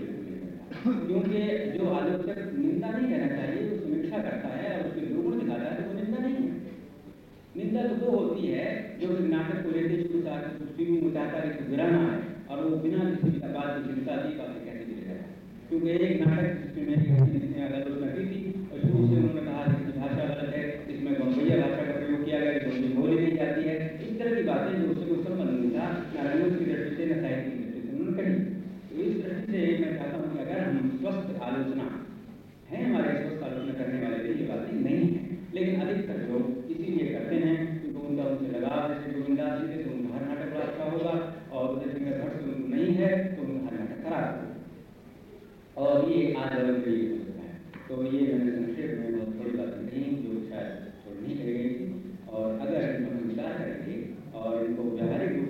क्योंकि जो आलोचक निंदा नहीं कहना चाहिए, वो समीक्षा करता है और उसके दुर्गुण दिखाता है तो वो निंदा नहीं है। निंदा तो वो होती है, जो नाटक को लेते शुरू में चाहता है कि गिराना है, और वो बिना किसी बात की चिंता की बातें कहते चले जाए क्योंकि एक नाटक जिसमें मेरी आलोचना की थी, और शुरू से उन्होंने कहा कि इसकी भाषा गलत है इसमें बम्बैया भाषा का प्रयोग किया गया कि बोली नहीं जाती है इस तरह की बातें जो उससे कोई संबंध नहीं था न रंगों की दृष्टि से न साहित्य की दृष्टि से उन्होंने कही तो इस दृष्टि से मैं चाहता हूँ कि अगर हम स्वस्थ आलोचना है हमारे स्वस्थ आलोचना करने वाले लिए ये बातें नहीं है। लेकिन अधिकतर लोग इसीलिए करते हैं क्योंकि उनका उनसे लगाव जैसे गोविंदास जी थे तो उनका हर नाटक बड़ा अच्छा होगा, और उदय सिंह भट्ट से नहीं है तो उनका हर नाटक खराब होगा। और ये आज अलग के लिए हो है तो ये मैंने संक्षेप में बहुत थोड़ी बातें कही जो शायद थोड़ी नहीं थी और अगर इनको हम विचार करेंगे और इनको व्यावहारिक रूप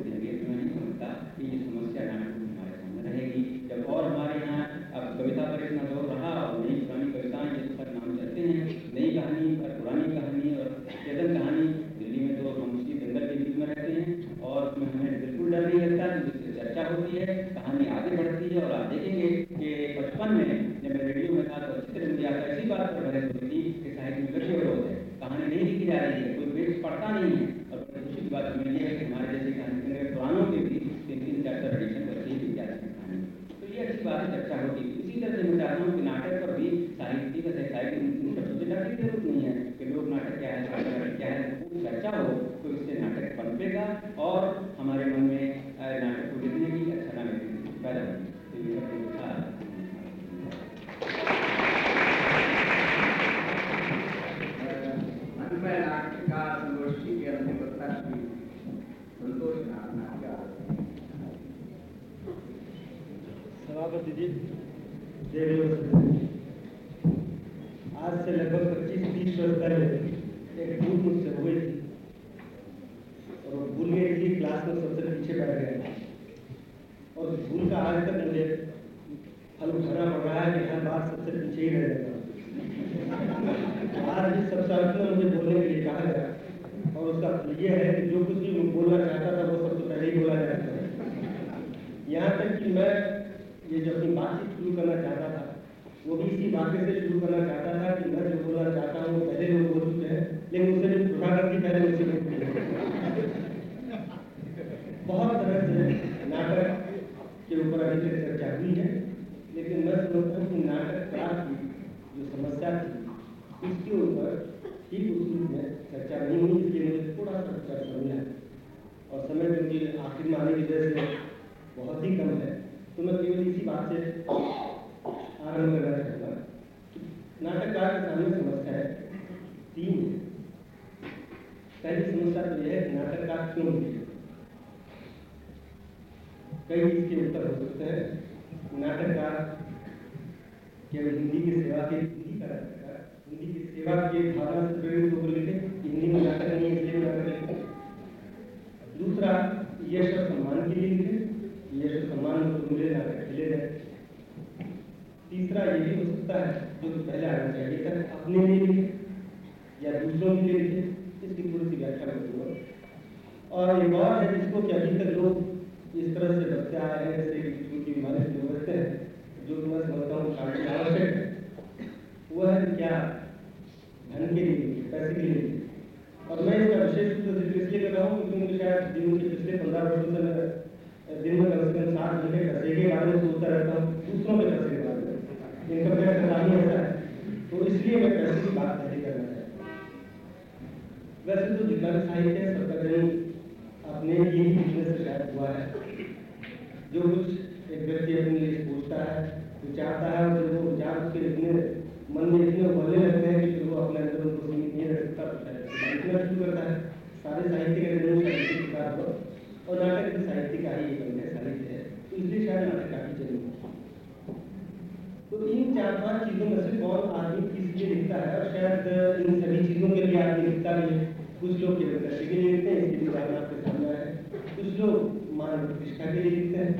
चार चीज़ों में से कौन आदमी किस लिए लिखता है और शायद इन सभी चीज़ों के लिए आदमी लिखता भी है। कुछ लोग केवल पैसे के लिए लिखते हैं इसके उदाहरण आपके सामने है। कुछ लोग मान प्रतिष्ठा के लिए लिखते हैं।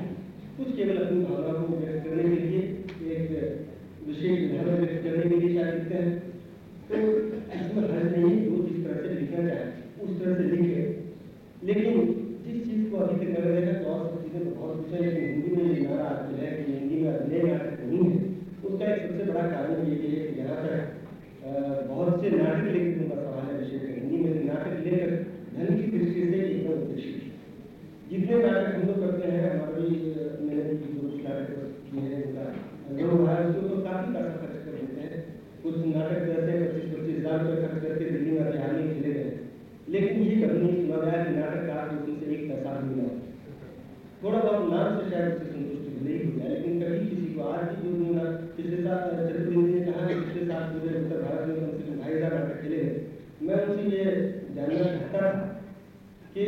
कुछ केवल अपनी भावना को व्यक्त करने के लिए, एक विशेष विधान व्यक्त करने के लिए शायद लिखते हैं। तो इसमें हर्ज नहीं है जो जिस तरह से लिखना चाहे उस तरह से लिखे। लेकिन जिस चीज़ को अभी तक मैंने देखा तो और सब चीज़ें तो बहुत कुछ है, लेकिन हिंदी में ये नारा जो है कि हिंदी में अभिनय नाटक नहीं है। उसका एक सबसे बड़ा कारण ये भी है कि यहाँ तक बहुत से नाटक लेखकों का सवाल है विषय में हिंदी में नाटक लेकर धन की दृष्टि से एकदम उपेक्षित जितने नाटक हम लोग करते हैं, हमारे मैंने जो कुछ नाटक किए हैं, उनका लोग है उसको तो काफ़ी पैसा खर्च कर देते हैं। कुछ नाटक हैं पच्चीस पच्चीस हज़ार रुपये खर्च करके दिल्ली में बिहार में खेले गए। लेकिन ये कभी नहीं सुना गया कि नाटककार को उनसे एक पैसा भी मिला। थोड़ा बहुत नाम से शायद उससे संतुष्टि मिले ही जाए लेकिन कभी किसी को आज भी जो ना पिछले साल चतुर्वेदी ने कहा पिछले साल पूरे उत्तर भारत में कम से कम ढाई हज़ार नाटक खेले हैं मैं उनसे ये जानना चाहता था कि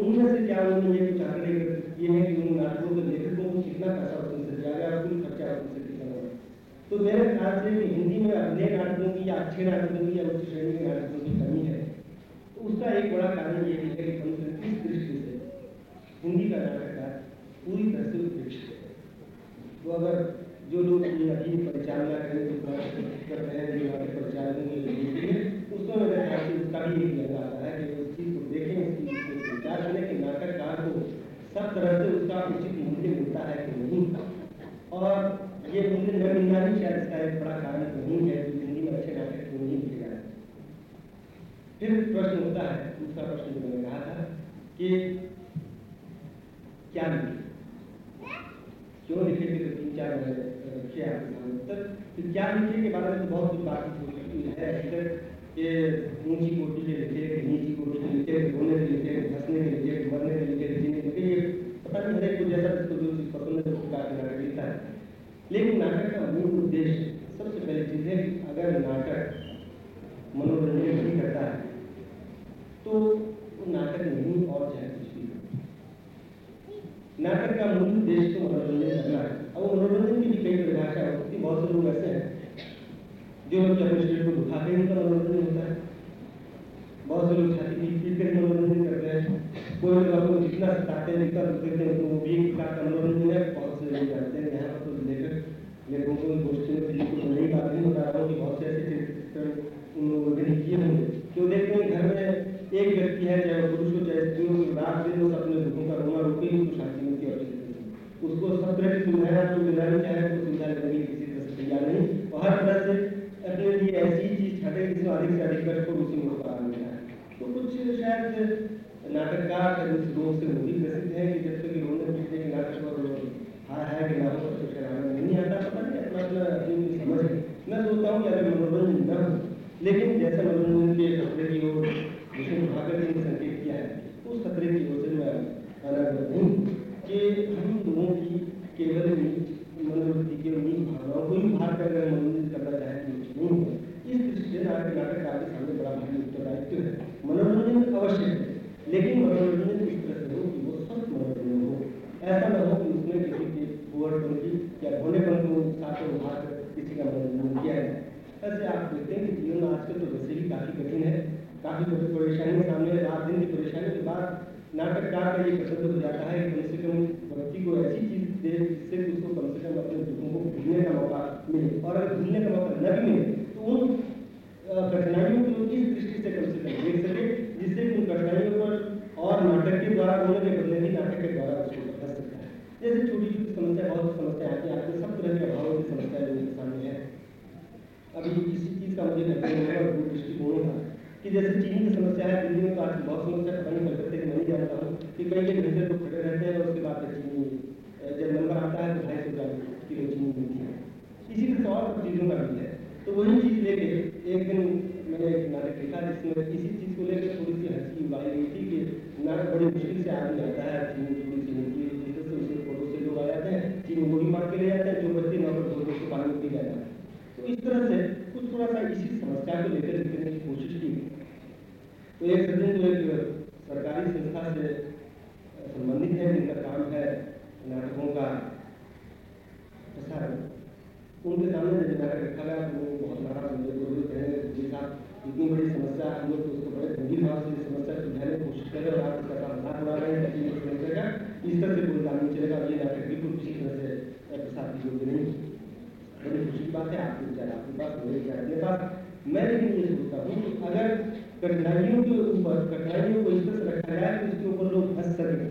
उनमें से क्या उन्होंने ये कुछ आंकड़े किए हैं कि उन नाटकों के लेखकों को कितना पैसा उनसे दिया गया कुल खर्चा उनसे कितना हुआ तो मेरे ख्याल से हिंदी में अभिनय नाटकों की या अच्छे नाटकों की या उच्च श्रेणी के नाटकों की कमी है। तो उसका एक बड़ा कारण ये है कि कम से कम इस दृष्टि से, हिंदी का नाटककार पूरी तरह से तो अगर जो लोग अभी परिचालना करें नाटक कर रहे हैं, जो नाटक परिचालन के लिए उसमें उसका भी एक लगा आता है कि उस चीज़ को देखें, इस चीज़ को विचार करें कि नाटककार को सब तरह से उसका उचित मूल्य मिलता है कि नहीं। और ये मूल्य न मिलना ही शायद इसका एक बड़ा कारण नहीं है कि हिंदी में अच्छे नाटक क्यों नहीं लिखे जा रहे फिर प्रश्न होता है, दूसरा प्रश्न जो मैंने कहा था कि क्या लिखे क्यों लिखे थे तो तीन चार रखे आपके तक तो क्या लिखे के बारे में तो बहुत कुछ बातचीत हो है हकीकत कि ऊँची कोटि के लिखे नीची कोटि के लिखे रोने के लिखे हंसने के लिखे मरने के लिखे जीने के लिखे। पता नहीं हरेक को जैसा जिसको जो चीज़ पसंद है उसका नाटक लिखता है। लेकिन नाटक का मूल उद्देश्य, सबसे पहली चीज़ है अगर नाटक मनोरंजन नहीं करता है तो नाटक नहीं और चाहे कुछ भी नाटक का मूल उद्देश्य तो मनोरंजन करना है वो मनोरंजन की भी कई परिभाषा हो सकती बहुत से लोग ऐसे हैं जो लोग अपने शरीर को दुखाते हैं उनका मनोरंजन होता है बहुत से लोग छाती पीट पीट कर मनोरंजन करते हैं कोई लोग आपको जितना सताते हैं जितना दुख देते हैं तो वो भी एक प्रकार का मनोरंजन है बहुत से लोग जानते हैं यहाँ पर तो लेकर लेखकों को गोष्ठी में फ़िल्म को नई बात नहीं बता रहा हूँ कि बहुत से ऐसे उन लोगों ने किए होंगे क्यों देखते हैं घर में एक व्यक्ति है, चाहे पुरुष हो, चाहे स्त्री हो रात दिन उस अपने दुखों का रोना रोके ही उसको शांति मिलती है उसको सब तरह की सुविधाएँ आपको दिलानी चाहे तो सुविधा देने की किसी तरह से तैयार नहीं। और हर तरह से अपने लिए ऐसी चीज़ छाटे जिसमें अधिक से अधिक कष्ट को उसी में उसका आनंद है। तो कुछ शायद नाटककार उस रोग से वो भी ग्रसित है कि जब तक रोने पीटने के नाटक और हाय हाय के नाटक कुछ आनंद नहीं आता, पता नहीं अपना अपना अपनी समझ मैं सोचता हूँ कि अगर मनोरंजन न हो, लेकिन जैसे मनोरंजन के खतरे की ओर विष्णु भागवत ने संकेत किया है। तो उस खतरे की ओर से मैं अनागत नहीं कि हम लोगों की केवल मनोवृत्ति के उन्हीं भावनाओं को ही बाहर कर अगर मनोरंजन करना चाहे तो नहीं है। इस दृष्टि से नाटक आपके सामने बड़ा भारी उत्तरदायित्व है। मनोरंजन अवश्य है, लेकिन मनोरंजन इस तरह से हो कि वो स्वस्थ मनोरंजन हो। ऐसा न हो कि उसमें किसी के बुअरपन की या भोलेपन को साथ उभार कर किसी का मनोरंजन किया जाए। ऐसे आप देखते हैं कि जीवन आजकल तो वैसे ही काफ़ी कठिन है। काफ़ी परेशानी सामने रात दिन की परेशानी के बाद नाटककार का ये कर्तव्य हो जाता है। कि कम से कम व्यक्ति को ऐसी चीज़ दे जिससे उसको कम से कम अपने दुखों को भूलने का मौका मिले और अगर भूलने का मौका न भी मिले तो उन कठिनाइयों को इस दृष्टि से कम से कम देख सके, जिससे उन कठिनाइयों पर और नाटक के द्वारा बोलने के बदले भी नाटक के द्वारा उसको बदल सकता है। जैसे छोटी छोटी समस्या, बहुत समस्या आती है। आपके सब तरह के अभावों की समस्या लोगों के सामने है। अभी किसी चीज़ का मुझे लगता है दृष्टिकोणों का कि जैसे चीनी की समस्या है दिल्ली में तो आज बहुत समस्या पता नहीं कलकत्ते की नहीं जानता हूँ, कि कई कई घंटे तो खड़े रहते हैं और उसके बाद चीनी जब नंबर आता है तो ढाई सौ ग्राम किलो चीनी मिलती है। इसी तरह और चीज़ों का भी है। तो वही चीज़ लेके एक दिन मैंने एक नाटक लिखा जिसमें इसी चीज़ को लेकर थोड़ी सी हँसी उड़ाई गई थी कि नाटक बड़ी मुश्किल से आदमी आता है, चीनी थोड़ी सी मिलती है जिस से उसे फ़ोटो से लोग आ जाते हैं, चीनी वो भी मार के ले जाते हैं, जो बचती है नौकर दो उसको पानी पी जाता है। तो इस तरह से कुछ थोड़ा सा इसी समस्या को लेकर लिखने की कोशिश की। तो एक सज्जन जो एक सरकारी संस्था से संबंधित है, जिनका काम है नाटकों का प्रसारण उनके सामने जब नाटक रखा गया तो वो बहुत बड़ा मुझे जो भी कहेंगे जी साहब, इतनी बड़ी समस्या, हम लोग तो उसको बड़े गंभीर भाव से समस्या सुलझाने की कोशिश कर रहे और आप उसका मज़ाक उड़ा रहे हैं, ताकि ये का इस तरह से कोई काम नहीं चलेगा ये नाटक बिल्कुल किसी तरह से प्रसार की योग्य नहीं बड़ी खुशी की बात है, आपके विचार, आपके पास, मेरे विचार अपने पास। मैं लेकिन ये सोचता हूँ, अगर कठिनाइयों के ऊपर, कठिनाइयों को इस तरह रखा जाए कि उसके ऊपर लोग हंस सकें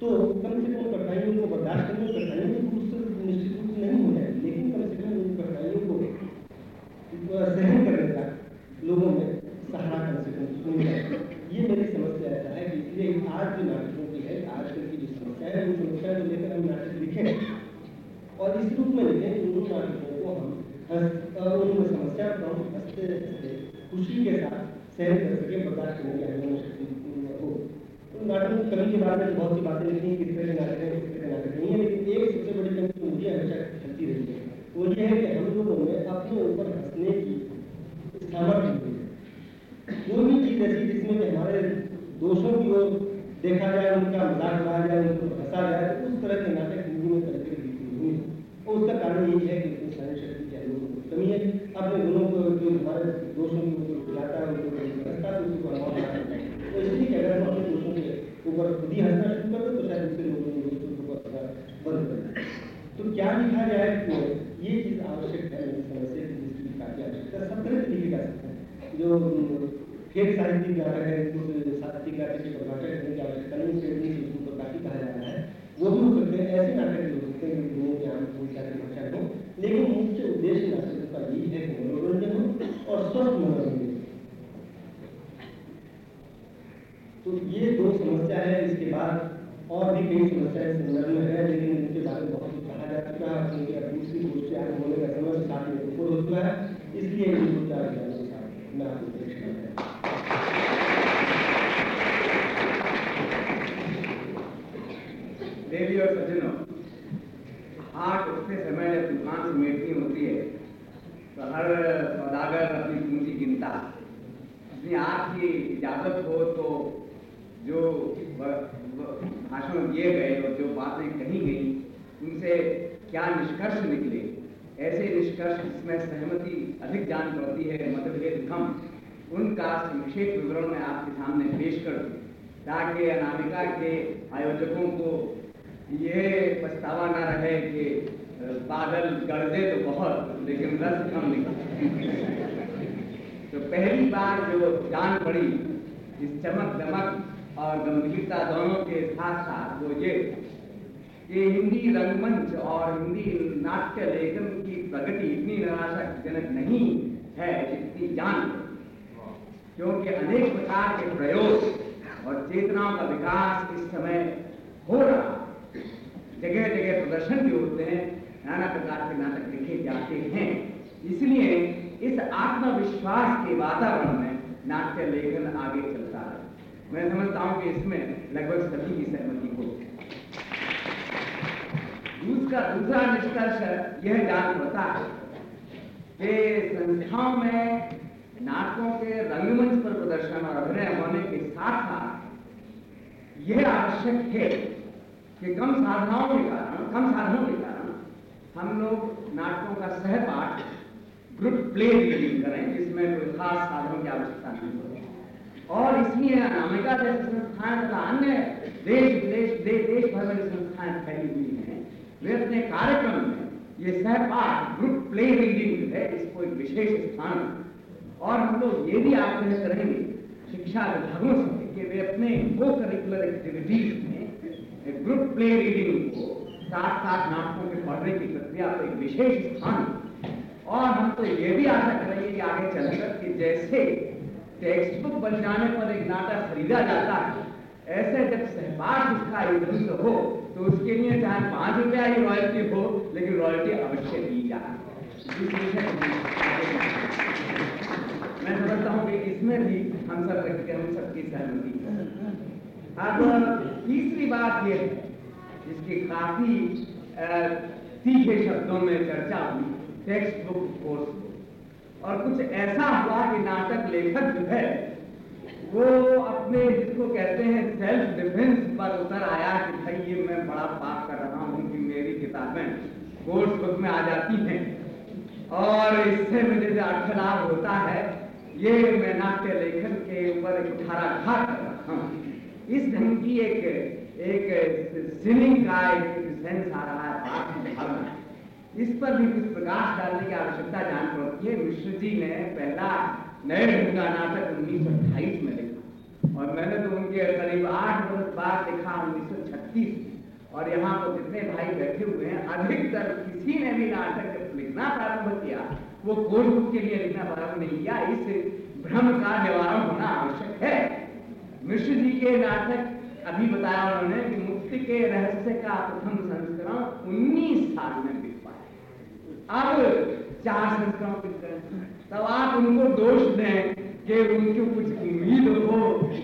तो कम से कम कठिनाइयों को बर्दाश्त करने कठिनाइयों को उससे निश्चित रूप से नहीं हो जाए लेकिन कम से कम उन कठिनाइयों को सहन करने का लोगों में सहारा कम से कम मिल जाए ये मेरी समस्या ऐसा है कि इसलिए आज जो नाटकों की है आजकल की जो समस्या है उन समस्या को लेकर हम नाटक लिखें और इस रूप में लिखें उन नाटकों को हम हंस उन समस्या को हम हँसते हँसते, खुशी के साथ सहन कर सकें बर्दाश्त करने की हमें शक्ति हो। तो नाटक की कमी के बारे में बहुत सी बातें लिखी किस तरह के नाटक है किस तरह के नाटक नहीं है, लेकिन एक सबसे बड़ी कमी मुझे हमेशा चलती रही है। वो ये है कि हम लोगों में अपने ऊपर हंसने की सामर्थ्य हुई है। कोई भी चीज़ ऐसी जिसमें कि हमारे दोषों की ओर देखा जाए, उनका मज़ाक उड़ाया जाए, उनको हंसा जाए तो उस तरह के नाटक हिंदी में तरक्की बिल्कुल हुई है। और उसका कारण यही है कि इतनी सहन शक्ति के को कमी है। अपने गुणों को जो हमारे दोषों की ऊपर है उनको हंसता है उसको हमारा तो इसलिए कि अगर हम अपने दोषों के ऊपर खुद ही हंसना शुरू कर दो तो शायद दूसरे लोगों ने दोस्तों के बंद कर दें तो क्या लिखा जाए कि ये चीज़ आवश्यक है मेरी समस्या की दृष्टि काफ़ी आवश्यकता सब तरह से सकते हैं। जो फेक साहित्यिक नाटक है जिसको साहित्यिक नाटक के प्रकाशक करने की आवश्यकता नहीं फेक उसको काफ़ी कहा जा रहा है। वो भी हो सकते हैं ऐसे नाटक भी हो सकते हैं लोगों के आम भाषा हो, लेकिन मुख्य उद्देश्य नाटकों का यही है मनोरंजन हो और स्वस्थ मनोरंजन तो ये दो समस्या है, इसके बाद और भी कई समस्याएँ संदर्भ में है, लेकिन इनके बारे में बहुत कुछ कहा जा चुका है, क्योंकि दूसरी गोष्ठी आगे होने का समय साथ में ऊपर हो चुका है, इसलिए चार विचारों के साथ मैं आपको प्रेक्षण देवी और सज्जनों आठ उठते समय जब तूफ़ान से मेटनी होती है तो हर सौदागर अपनी पूंजी गिनता, अपनी आँख की इजाज़त हो तो जो भाषण दिए गए और जो बातें कही गई, उनसे क्या निष्कर्ष निकले? ऐसे निष्कर्ष जिसमें सहमति अधिक जान पड़ती है, मतभेद कम। उनका संक्षेप विवरण मैं आपके सामने पेश कर दूँ। ताकि अनामिका के आयोजकों को ये पछतावा न रहे कि बादल गरजे तो बहुत, लेकिन रस कम निकले। तो पहली बार जो जान पड़ी, इस चमक दमक और गंभीरता दोनों के साथ साथ वो ये कि हिंदी रंगमंच और हिंदी नाट्य लेखन की प्रगति इतनी निराशाजनक नहीं है जितनी जान क्योंकि अनेक प्रकार के प्रयोग और चेतनाओं का विकास इस समय हो रहा जगह जगह प्रदर्शन भी होते हैं, नाना प्रकार के नाटक लिखे जाते हैं। इसलिए इस आत्मविश्वास के वातावरण में नाट्य लेखन आगे चलता है। मैं समझता हूँ कि इसमें लगभग सभी की सहमति हो दूसरा दूसरा निष्कर्ष यह जान पड़ता है कि संस्थाओं में नाटकों के रंगमंच पर प्रदर्शन और अभिनय होने के साथ साथ यह आवश्यक है कि कम साधनाओं के कारण, कम साधनों के कारण हम लोग नाटकों का सहपाठ ग्रुप प्ले रीडिंग करें, जिसमें कोई खास साधनों की आवश्यकता नहीं हो और इसलिए अनामिका जैसे संस्थाएँ तथा अन्य देश विदेश दे, देश भर में संस्थाएँ फैली हुई हैं। वे अपने कार्यक्रम में ये सहपाठ ग्रुप प्ले रीडिंग है इसको एक विशेष स्थान और हम लोग ये भी आग्रह करेंगे शिक्षा विभागों से कि वे अपने को करिकुलर एक्टिविटीज़ में ग्रुप प्ले रीडिंग को साथ साथ नाटकों के पढ़ने की प्रक्रिया को एक विशेष स्थान। और हम तो ये भी आशा करेंगे कि आगे चलकर कि जैसे टेक्स्ट बुक बन जाने पर एक नाटक खरीदा जाता है। ऐसे जब सहपाठ उसका तो हो तो उसके लिए चाहे पाँच रुपया ही रॉयल्टी हो, लेकिन रॉयल्टी अवश्य दी जाए मैं समझता हूँ कि इसमें भी हम सब हम सबकी सहमति अब, तीसरी बात यह है, जिसकी काफ़ी तीखे शब्दों में चर्चा हुई, टेक्स्ट बुक कोर्स और कुछ ऐसा हुआ कि नाटक लेखक जो है, वो अपने जिसको कहते हैं सेल्फ डिफेंस पर उतर आया कि भाई ये मैं बड़ा पाप कर रहा हूँ कि मेरी किताबें कोर्स बुक में आ जाती हैं। और इससे मुझे जो अर्थलाभ होता है, ये मैं नाट्य लेखन के ऊपर एक उठारा घाट कर रहा हूँ। इस ढंग की एक एक सिनिंग का एक सेंस आ रहा है इस पर भी कुछ प्रकाश डालने की आवश्यकता जान पड़ती है। मिश्र जी ने पहला नए का नाटक उन्नीस सौ अट्ठाईस में लिखा। और मैंने तो उनके करीब आठ वर्ष बाद लिखा उन्नीस सौ छत्तीस और यहाँ पर जितने भाई बैठे हुए हैं, अधिकतर किसी ने भी नाटक लिखना प्रारंभ किया। वो कोर्स बुक के लिए लिखना प्रारंभ नहीं किया। इस भ्रम का निवारण होना आवश्यक है। मिश्र जी के नाटक अभी बताया उन्होंने कि मुक्ति के रहस्य का प्रथम संस्करण 19 साल में अब चार संस्करण बिक गए तब आप उनको दोष दें कि उनको कुछ उम्मीद हो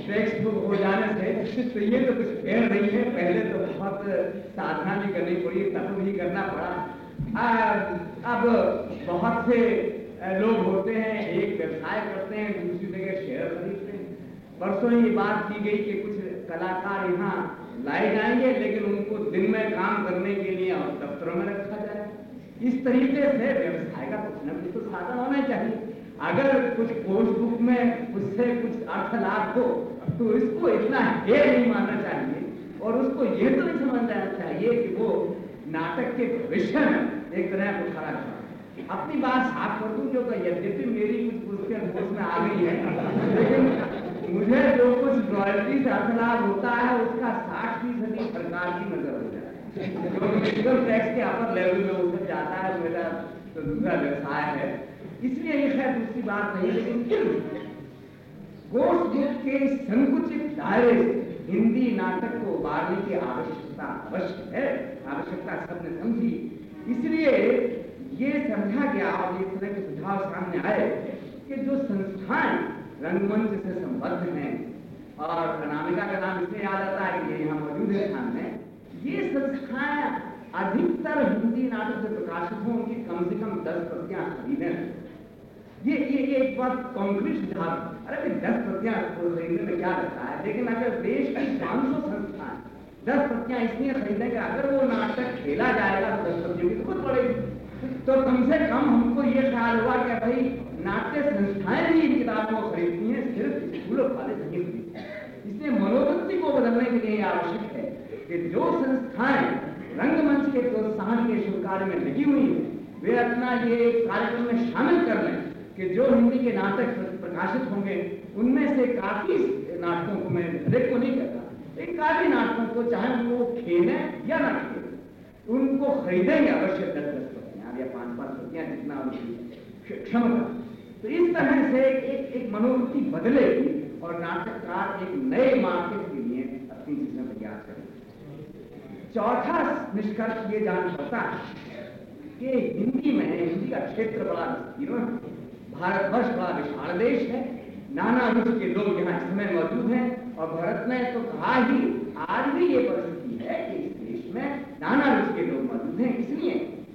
टेक्स्ट बुक हो, जाने से। तो ये तो कुछ फेर नहीं है। पहले तो बहुत साधना भी करनी पड़ी तप भी करना पड़ा। अब बहुत से लोग होते हैं, एक व्यवसाय करते हैं, दूसरी जगह शेयर खरीदते हैं। परसों ये बात की गई कि कुछ कलाकार यहाँ लाए जाएँगे, लेकिन उनको दिन में काम करने के लिए दफ्तरों में रखा जाए इस तरीके से व्यवसाय का कुछ न कुछ तो साधन होना चाहिए। अगर कुछ कोर्स बुक में उससे कुछ अर्थ लाभ हो तो इसको इतना हे नहीं मानना चाहिए। और उसको ये तो नहीं समझना चाहिए कि वो नाटक के भविष्य में एक तरह को खड़ा कर अपनी बात साफ़ कर दूँ जो तो यद्यपि मेरी कुछ पुस्तकें कोर्स में आ गई है, लेकिन मुझे जो कुछ रॉयल्टी से अर्थ लाभ होता है, उसका साठ फ़ीसदी सरकार की नज़र हो। इनकम टैक्स के अपर लेवल में उतर जाता है, मेरा तो दूसरा व्यवसाय है। इसलिए ये खैर दूसरी बात नहीं, लेकिन फिर कोर्स के संकुचित दायरे से हिंदी नाटक को उबारने की आवश्यकता अवश्य है, आवश्यकता सबने समझी। इसलिए ये समझा गया और इस तरह के सुझाव सामने आए कि जो संस्थाएँ रंगमंच से संबद्ध हैं, और अनामिका का नाम इसलिए याद आता है कि यहाँ मौजूद है सामने ये संस्थाएँ अधिकतर हिंदी नाटक से प्रकाशित हों, उनकी कम से कम दस प्रतियाँ खरीदें ये ये ये एक बात कॉन्क्रीट सुझाव अरे भाई, दस प्रतियाँ खरीदने में क्या लगता है? लेकिन अगर देश की पाँच सौ संस्थाएँ दस प्रतियाँ इसलिए खरीदें कि अगर वो नाटक खेला जाएगा तो दस प्रतियों की खुद पड़ेगी तो कम से कम हमको ये ख्याल हुआ कि भाई, नाट्य संस्थाएँ भी इन किताबों को खरीदती हैं, सिर्फ़ स्कूल कॉलेज नहीं खरीदती इसलिए मनोवृत्ति को बदलने के लिए आवश्यक कि जो संस्थाएँ रंगमंच के प्रोत्साहन के शुभ कार्य में लगी हुई है, वे अपना ये कार्यक्रम में शामिल कर लें कि जो हिंदी के नाटक प्रकाशित होंगे, उनमें से काफ़ी नाटकों को मैं हरेक को नहीं कहता, लेकिन काफ़ी नाटकों को चाहे वो खेले या ना खेले, उनको खरीदेंगे अवश्य दस दस प्रतियाँ या पाँच पाँच प्रतियाँ जितना क्षमता तो इस तरह से एक एक मनोवृत्ति बदलेगी और नाटककार एक नए मार्केट के लिए अपनी चीज़ें तैयार करेंगे चौथा निष्कर्ष ये जान पड़ता है कि हिंदी में, हिंदी का क्षेत्र बड़ा विस्तीर्ण है। भारतवर्ष बड़ा विशाल देश है। नाना रुचि के लोग यहाँ इस समय मौजूद हैं। और भारत ने तो कहा ही, आज भी ये परिस्थिति है कि इस देश में नाना रुचि के लोग मौजूद हैं। इसलिए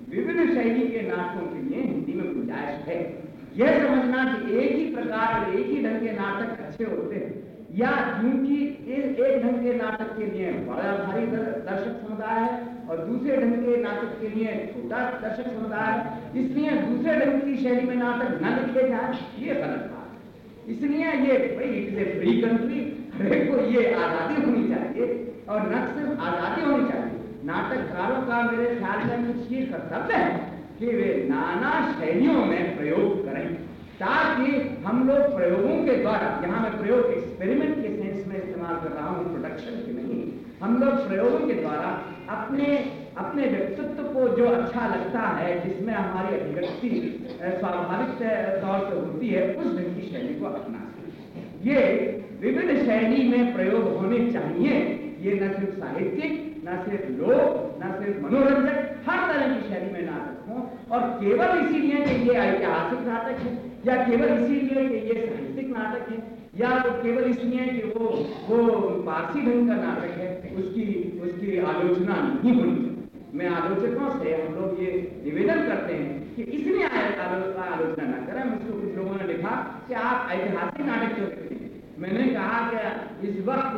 विभिन्न शैली के नाटकों के लिए हिंदी में गुंजाइश है। यह समझना कि एक ही प्रकार एक ही ढंग के नाटक अच्छे होते हैं। या क्योंकि एक ढंग के नाटक के लिए बड़ा भारी दर्शक समुदाय है और दूसरे ढंग के नाटक के लिए छोटा दर्शक समुदाय है, इसलिए दूसरे ढंग की शैली में नाटक न लिखे जाए, ये गलत बात इसलिए ये भाई इट फ्री कंट्री को ये आज़ादी होनी चाहिए और न सिर्फ़ आज़ादी होनी चाहिए, नाटककारों का मेरे ख्याल में कुछ ये कर्तव्य है कि वे नाना शैलियों में प्रयोग करें। ताकि हम लोग प्रयोगों के द्वारा, यहाँ मैं प्रयोग एक्सपेरिमेंट के सेंस में इस्तेमाल कर रहा हूँ प्रोडक्शन के नहीं, हम लोग प्रयोगों के द्वारा अपने अपने व्यक्तित्व को जो अच्छा लगता है, जिसमें हमारी अभिव्यक्ति स्वाभाविक तौर से होती है, उस ढंग की शैली को अपना ये विभिन्न शैली में प्रयोग होने चाहिए। ये न सिर्फ़ साहित्यिक, न सिर्फ़ लोक, न सिर्फ़ मनोरंजक, हर तरह की शैली में नाटक हो, और केवल इसीलिए कि ये ऐतिहासिक नाटक है, या केवल इसीलिए कि ये साहित्यिक नाटक है, या केवल इसलिए कि वो वो पारसी ढंग का नाटक है, उसकी उसकी आलोचना नहीं होनी मैं आलोचकों से हम लोग ये निवेदन करते हैं कि इसलिए आलोचना ना करें। मुझको कुछ लोगों ने लिखा कि आप ऐतिहासिक नाटक क्यों लिखते हैं? मैंने कहा कि इस वक्त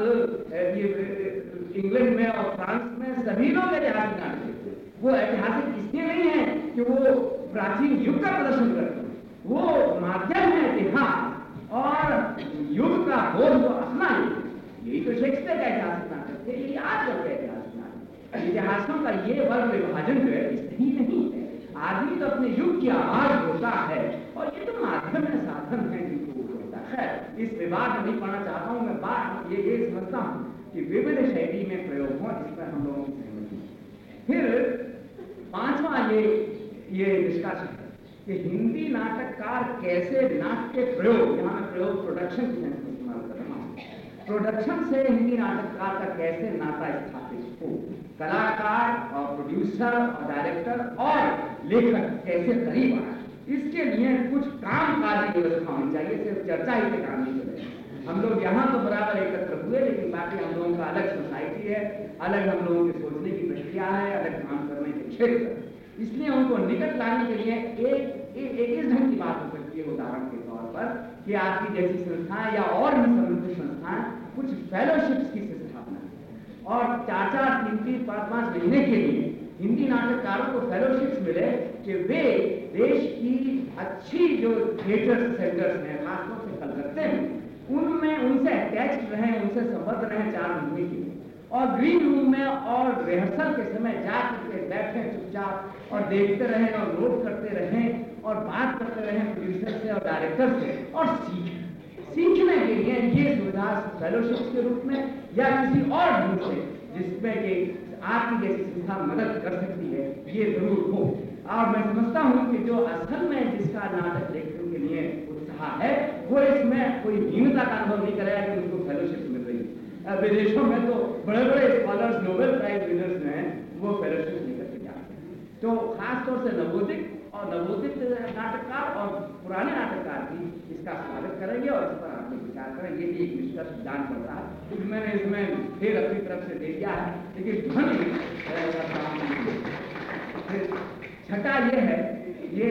ये इंग्लैंड में और फ्रांस में सभी लोग ऐतिहासिक नाटक वो ऐतिहासिक इसलिए नहीं है कि वो प्राचीन युग का प्रदर्शन करते हैं। वो माध्यम है इतिहास और युग का बोध वो अपना यही तो शेक्सपियर का ऐतिहासिक नाटक थे यही आज का ऐतिहासिक नाटक इतिहासों का ये वर्ग विभाजन जो है सही नहीं है। आदमी तो अपने युग की आवाज़ होता है और ये तो माध्यम है, साधन है जिनको होता है। इस विवाद में नहीं पढ़ना चाहता हूँ, मैं बात ये ये समझता हूँ कि विविध शैली में प्रयोग हो जिसमें हम लोगों की फिर पांचवा ये ये निष्कर्ष है कि हिंदी नाटककार कैसे नाट्य प्रयोग, यहाँ प्रयोग प्रोडक्शन की कर रहा हूँ। प्रोडक्शन से हिंदी नाटककार का कैसे नाता स्थापित हो? कलाकार और प्रोड्यूसर और डायरेक्टर और लेखक कैसे करीब आए? इसके लिए कुछ काम काज की व्यवस्था होनी चाहिए, सिर्फ़ चर्चा ही से काम नहीं चलेगा। हम लोग यहाँ तो बराबर एकत्र हुए, लेकिन बाकी हम लोगों का अलग सोसाइटी है, अलग हम लोगों के सोचने की प्रक्रिया है? अलग काम करने के क्षेत्र इसलिए उनको निकट लाने के लिए एक एक इस ढंग की बात हो सकती है उदाहरण के तौर पर कि आपकी जैसी संस्थाएँ या और भी समृद्ध संस्थाएँ कुछ फेलोशिप्स की स्थापना और चार चार तीन तीन पाँच पाँच महीने के लिए हिंदी नाटककारों को फेलोशिप्स मिले कि वे देश की अच्छी जो थिएटर सेंटर्स हैं, खासतौर से कलकत्ते में, उनमें उनसे अटैच रहे, उनसे संबद्ध रहे चार महीने के और ग्रीन रूम में और रिहर्सल के समय जा करके बैठे चुपचाप और देखते रहे और नोट करते रहे और बात करते रहे प्रोड्यूसर से और डायरेक्टर से और सीखें, सीखने के लिए ये सुविधा फेलोशिप के रूप में या किसी और ढंग से जिसमें कि आपकी जैसी संस्था मदद कर सकती है, ये ज़रूर हो। और मैं समझता हूँ कि जो असल में जिसका नाटक देखने के लिए उत्साह है, वो इसमें कोई हीनता का अनुभव नहीं करेगा कि उनको फेलोशिप विदेशों में तो बड़े बड़े स्कॉलर्स नोबेल प्राइज विनर्स हैं, वो फेलोशिप लेकर के जाते हैं तो खासतौर से नवोदित और नवोदित नाटककार और पुराने नाटककार भी इसका स्वागत करेंगे और इस पर आपने विचार करें। ये भी एक निष्कर्ष दान करता है। क्योंकि मैंने इसमें फिर अपनी तरफ़ से दे दिया है। लेकिन ध्वनि छठा ये है, ये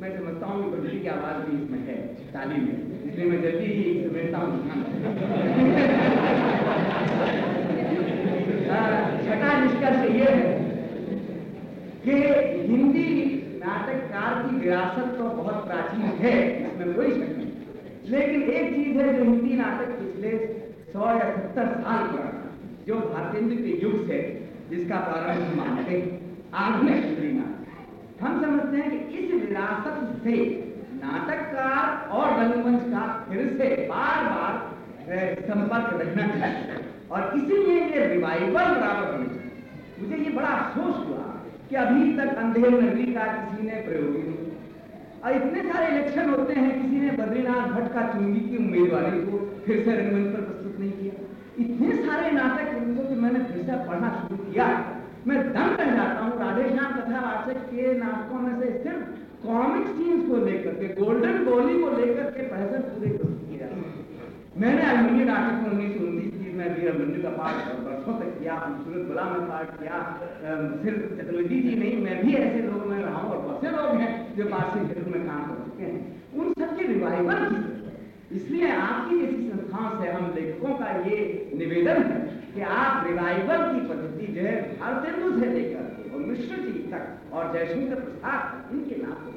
मैं समझता हूँ की आवाज़ भी इसमें है, तालीम में। इसलिए मैं जल्दी ही समझता हूँ छठा निष्कर्ष ये है कि हिंदी नाटककार की विरासत तो बहुत प्राचीन है इसमें कोई शक नहीं लेकिन एक चीज़ है जो हिंदी नाटक पिछले सौ या सत्तर साल पुराना जो भारतेंद्र के युग से जिसका प्रारंभ मानते हैं हिंदी नाटक हम समझते हैं कि इस विरासत से नाटककार और रंगमंच का फिर से बार बार संपर्क रखना चाहिए। और इसीलिए ये रिवाइवल बराबर होनी चाहिए। मुझे ये बड़ा अफसोस हुआ कि अभी तक अंधेर नगरी का किसी ने प्रयोग नहीं और इतने सारे इलेक्शन होते हैं, किसी ने बद्रीनाथ भट्ट का चुंगी की उम्मीदवारी को फिर से रंगमंच पर प्रस्तुत नहीं किया। इतने सारे नाटक जो मैंने फिर से पढ़ना शुरू किया। मैं दम रह जाता हूँ। राधेश्याम कथा वाचक के नाटकों में से सिर्फ़ कॉमिक सीन्स को लेकर के गोल्डन गोली को लेकर के पैसे पूरे प्रस्तुत किया मैंने अभिमन्यु नाटक उन्नीस सौ उन्नीस मैं वीर अभिमन्यु का पाठ वर्षों तक किया सूरत बला में पाठ किया सिर्फ़ चतुर्वेदी जी नहीं, मैं भी ऐसे लोग में रहा हूँ और बहुत से लोग हैं जो पारसी क्षेत्र में काम कर चुके हैं। उन सबके रिवाइवल की इसलिए आपकी जैसी संस्थाओं से हम लेखकों का ये निवेदन है कि आप रिवाइवल की पद्धति जो है भारतेंदु से लेकर और मिश्र जी तक और जयशंकर प्रसाद इनके नाम को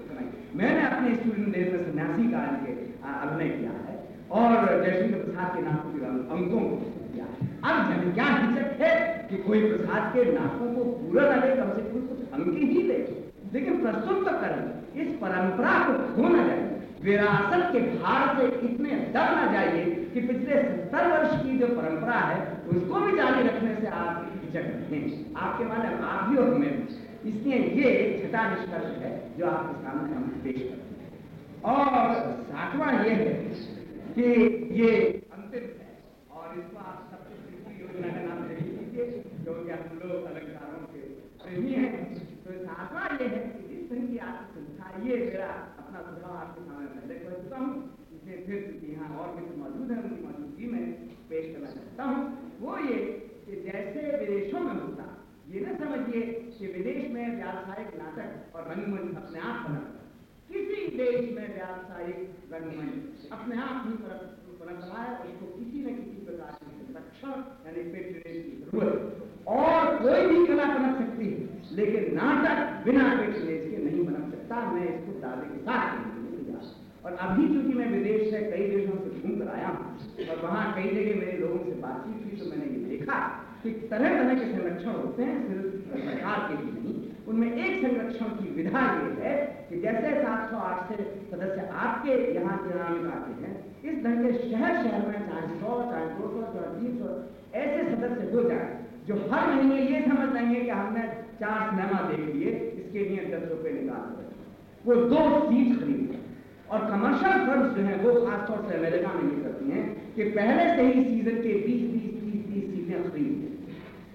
मैंने अपने स्टूडेंट डेज़ में सन्यासी काल के अभिनय किया है और जयशंकर प्रसाद के नाम के अंकों को किया अब जन क्या हिचक है कि कोई प्रसाद के नाटकों को पूरा न ले कम से कम कुछ अंक ही ले लेकिन प्रस्तुत तो करें इस परंपरा को खो न जाए। विरासत के भार से इतने डर न जाइए कि पिछले सत्तर वर्ष की जो परंपरा है, उसको भी जारी रखने से आप हिचक रहे हैं आपके माने आप भी और मैं भी। इसलिए ये छठा निष्कर्ष है जो आपके सामने हम पेश करते हैं। और सातवां ये है कि ये अंतिम है। और इसको आप सबसे योजना का नाम दे दीजिए क्योंकि हम लोग अलंकारों के प्रेमी हैं। तो सातवां ये है कि जिस तरह की आपकी संस्था ये मेरा अपना सुझाव आपके सामने पहले कर चुका हूँ। इसे फिर चूँकि यहाँ और मित्र मौजूद है, उनकी मौजूदगी में पेश करना चाहता हूँ। वो ये कि जैसे विदेशों में होता ये न समझिए कि विदेश में व्यावसायिक नाटक और रंगमंच अपने आप बना किसी देश में व्यावसायिक रंगमंच अपने आप ही परंपरा है, उसको किसी न किसी प्रकार की संरक्षण यानी पेट्रेज की ज़रूरत और कोई भी कला बना सकती है, लेकिन नाटक बिना पेट्रेज के नहीं बना सकता। मैं इसको दावे के साथ और अभी चूँकि मैं विदेश से कई देशों से घूम कर आया हूँ, और वहाँ कई जगह मेरे लोगों से बातचीत हुई तो मैंने ये देखा कि तरह तरह के संरक्षण होते हैं, सिर्फ़ सरकार के ही नहीं, उनमें एक संरक्षण की विधा ये है कि जैसे सात सौ आठ से सदस्य आपके यहाँ चुनाव आते हैं, इस ढंग के शहर शहर में चाहे सौ, चाहे दो सौ, चाहे तीन सौ, ऐसे सदस्य हो जाए, जो हर महीने ये समझ लेंगे कि हमने चार सिनेमा देख लिए, इसके लिए दस रुपए निकाल रहे वो दो सीट खरीद और कमर्शियल फर्म्स जो हैं, वो खासतौर से अमेरिका में ये करती हैं कि पहले से ही सीज़न के 20 20 30 30 सीटें खरीद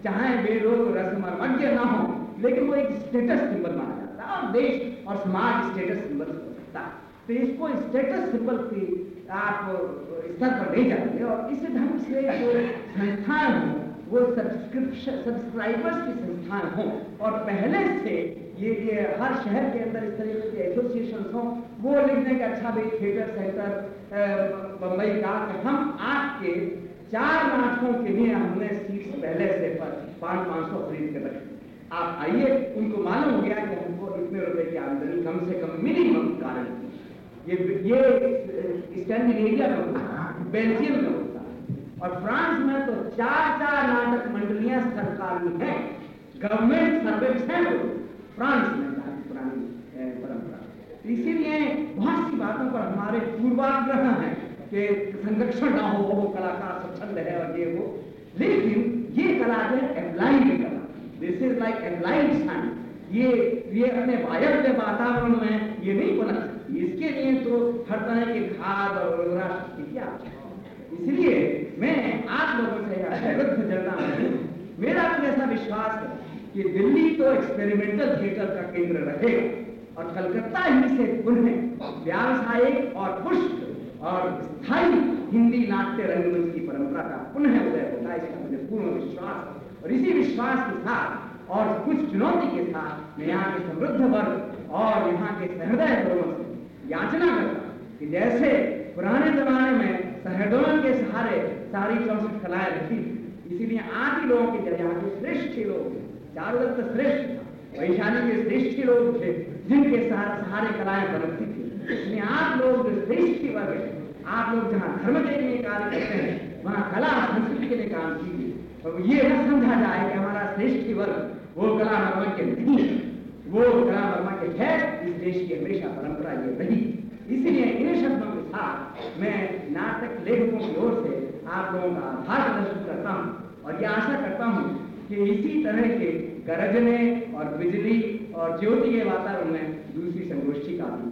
चाहे वे लोग रसमर्मज्ञ ना हो, लेकिन वो एक स्टेटस सिंबल माना जाता है। और देश और समाज स्टेटस सिंबल हो सकता है। तो इसको स्टेटस सिंबल की आप स्तर पर नहीं जाएँगे और इस ढंग से जो संस्थाएँ हों, वो सब्सक्रिप्शन सब्सक्राइबर्स की संस्थाएँ हों। और पहले से ये ये हर शहर के अंदर इस तरीके के एसोसिएशन हों, वो लिखने के अच्छा भाई थिएटर सेंटर बम्बई का हम आपके चार नाटकों के लिए हमने सीट्स पहले से पर पाँच पाँच सौ खरीद के रखे। आप आइए, उनको मालूम हो गया कि हमको इतने रुपए की आमदनी कम से कम मिनिमम कारण ये ये स्कैंडिनेविया में होता बेल्जियम में होता और फ्रांस में तो चार चार नाटक मंडलियाँ सरकारी है गवर्नमेंट सर्विस है फ्रांस में पुरानी परंपरा। इसीलिए बहुत सी बातों पर हमारे पूर्वाग्रह हैं। कि संरक्षण ना हो, वो कलाकार स्वच्छंद है और ये वो। लेकिन ये कला है अप्लाइड कला। This is like applied science ये ये अपने वायव्य वातावरण में ये नहीं बना सकती इसके लिए तो हर तरह के खाद और उर्वरा शक्ति की आवश्यकता इसलिए मैं आप लोगों से अनुरोध करता हूँ। मेरा तो ऐसा विश्वास है कि दिल्ली तो एक्सपेरिमेंटल थिएटर का केंद्र रहेगा और कलकत्ता ही से पुनः व्यावसायिक और पुष्ट और स्थायी हिंदी नाट्य रंगमंच की परंपरा का पुनः उदय होगा इसका मुझे पूर्ण विश्वास है। और इसी विश्वास के साथ और कुछ चुनौती के साथ मैं यहाँ के समृद्ध वर्ग और यहाँ के सहृदय लोगों से याचना करता कि जैसे पुराने जमाने में सहडोलन के सहारे सारी चौसठ कलाएँ रखी इसीलिए आप ही लोगों के यहाँ के श्रेष्ठ लोग चारुदत्त श्रेष्ठ वैशाली के श्रेष्ठ लोग थे, जिनके सहारे कलाएँ बनती थी। इसलिए आप लोग जो श्रेष्ठ वर्ग आप लोग जहाँ धर्म के लिए कार्य करते हैं, वहाँ कला संस्कृति के लिए काम कीजिए। तो ये न समझा जाए कि हमारा श्रेष्ठ की वर्ग वो कला वर्मा के नहीं है। वो कला वर्मा के है, इस देश की हमेशा परंपरा ये रही। इसलिए इन शब्दों के साथ मैं नाटक लेखकों की ओर से आप लोगों का आभार प्रदर्शित करता हूँ। और ये आशा करता हूँ कि इसी तरह के गरजने और बिजली और ज्योति के वातावरण में दूसरी संगोष्ठी का भी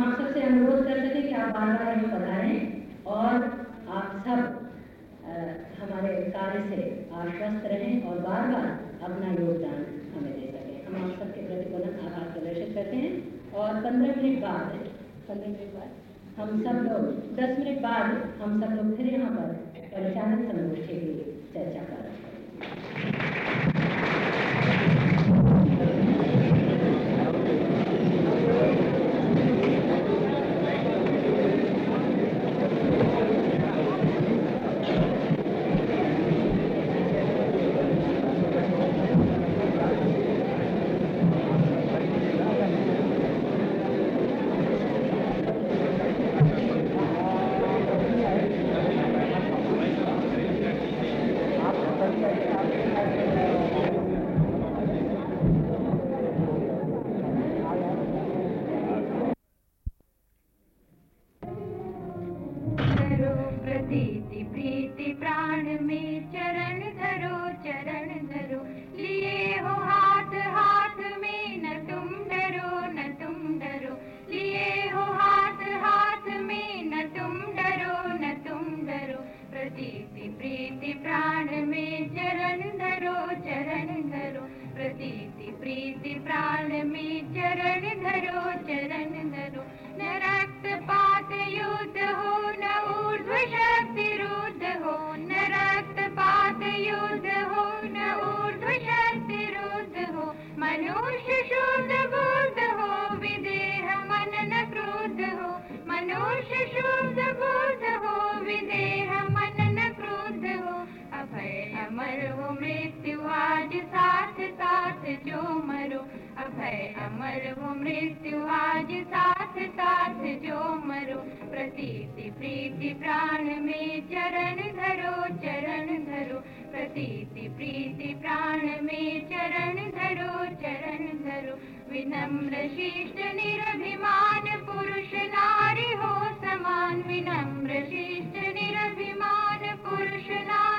अनुरोध कर सकें कि आप बार बार हमें बताएँ और आप सब आ, हमारे कार्य से आश्वस्त रहें और बार बार अपना योगदान हमें दे सकें। हम आप सबके प्रति पुनः आभार प्रदर्शित करते हैं और पंद्रह मिनट बाद पंद्रह मिनट बाद हम सब लोग दस मिनट बाद हम सब लोग फिर यहाँ पर परिचालन संगोष्ठी की चर्चा कर अमर हो मृत्यु आज साथ साथ जो मरो। अभय अमर हो मृत्यु आज साथ साथ जो मरो। प्रतीति प्रीति प्राण में चरण धरो चरण धरो। प्रतीति प्रीति प्राण में चरण धरो चरण धरो। विनम्र शिष्ट, निरभिमान पुरुष नारी हो समान। विनम्र शिष्ट, निरभिमान पुरुष नारी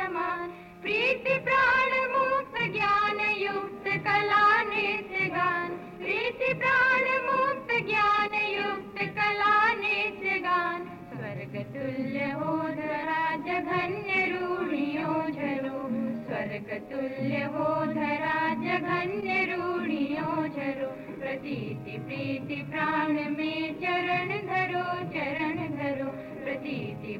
समान प्रीति प्राण मुक्त ज्ञान युक्त कला नित्य गान। प्रीति प्राण मुक्त ज्ञान युक्त कला नित्य गान। स्वर्ग तुल्य हो धरा जघन्य रूढ़ियों झरो। स्वर्ग तुल्य हो धरा जघन्य रूढ़ियों झरो। प्रतीति प्रीति प्राण में चरण धरो, चरण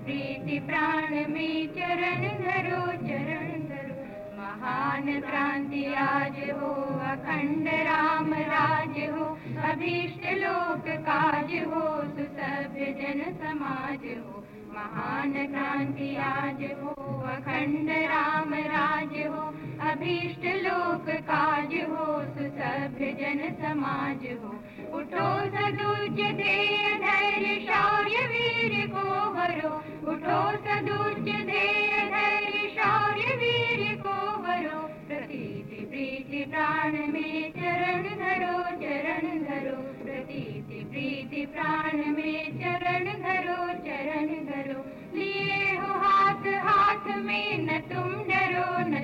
प्रीति प्राण में चरण धरो चरण धरो। महान क्रांति आज हो, अखंड राम राज हो। अभीष्ट लोक काज हो, सुसभ्य जन समाज हो। महान क्रांति आज हो, अखंड राम राज हो। अभीष्ट लोक काज हो सुसभ्य जन समाज हो। उठो सदुज ध्येय धैर्य शौर्य वीर को भरो उठो सदुज ध्येय धैर्य शौर्य वीर को भरो प्रतीति प्रीति प्राण में चरण धरो चरण धरो। प्रतीति प्रीति प्राण में चरण धरो चरण धरो। लिए हो हाथ हाथ में न तुम डरो, न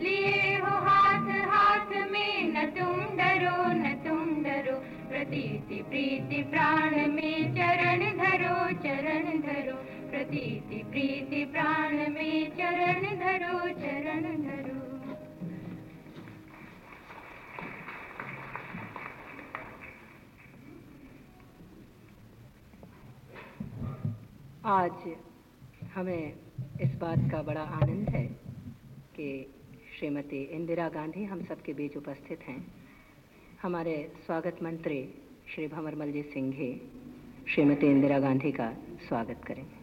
लिए हो हाथ हाथ में न तुम डरो, न तुम डरो। प्रतीति, प्रीति, प्राण में चरण धरो चरण धरो। प्रतीति, प्रीति, प्राण में चरण धरो चरण धरो। आज हमें इस बात का बड़ा आनंद है कि श्रीमती इंदिरा गांधी हम सबके बीच उपस्थित हैं। हमारे स्वागत मंत्री श्री भंवरमलजीत सिंह जी श्रीमती इंदिरा गांधी का स्वागत करेंगे।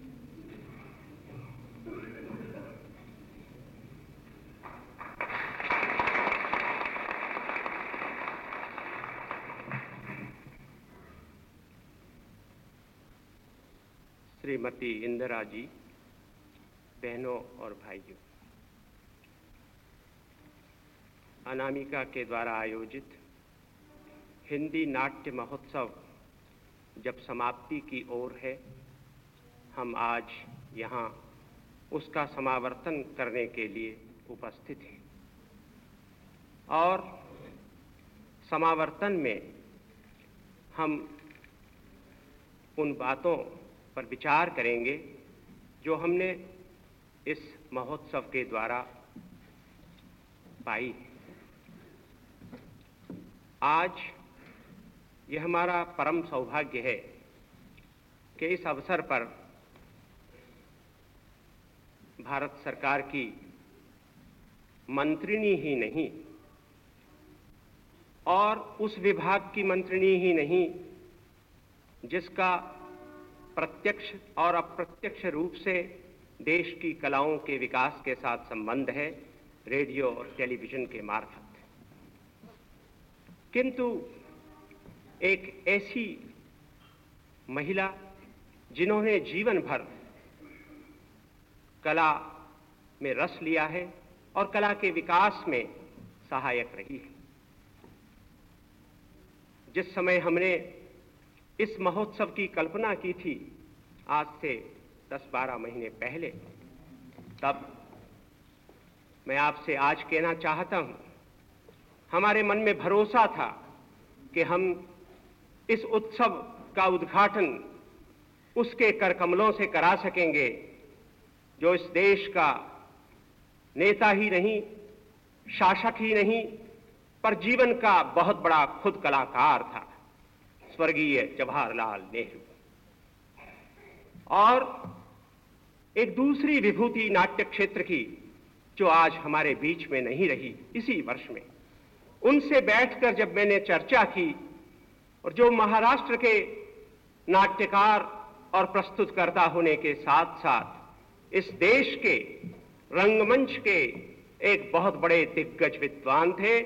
श्रीमती इंदिरा जी, बहनों और भाइयों अनामिका के द्वारा आयोजित हिंदी नाट्य महोत्सव जब समाप्ति की ओर है, हम आज यहाँ उसका समावर्तन करने के लिए उपस्थित हैं। और समावर्तन में हम उन बातों पर विचार करेंगे जो हमने इस महोत्सव के द्वारा पाई आज यह हमारा परम सौभाग्य है कि इस अवसर पर भारत सरकार की मंत्रिणी ही नहीं और उस विभाग की मंत्रिणी ही नहीं जिसका प्रत्यक्ष और अप्रत्यक्ष रूप से देश की कलाओं के विकास के साथ संबंध है, रेडियो और टेलीविज़न के मार्फत। किंतु एक ऐसी महिला जिन्होंने जीवन भर कला में रस लिया है और कला के विकास में सहायक रही है। जिस समय हमने इस महोत्सव की कल्पना की थी, आज से 10-12 महीने पहले, तब मैं आपसे आज कहना चाहता हूँ हमारे मन में भरोसा था कि हम इस उत्सव का उद्घाटन उसके कर कमलों से करा सकेंगे, जो इस देश का नेता ही नहीं, शासक ही नहीं, पर जीवन का बहुत बड़ा खुद कलाकार था, स्वर्गीय जवाहरलाल नेहरू। और एक दूसरी विभूति नाट्य क्षेत्र की, जो आज हमारे बीच में नहीं रही, इसी वर्ष में। उनसे बैठकर जब मैंने चर्चा की और जो महाराष्ट्र के नाट्यकार और प्रस्तुतकर्ता होने के साथ साथ इस देश के रंगमंच के एक बहुत बड़े दिग्गज विद्वान थे,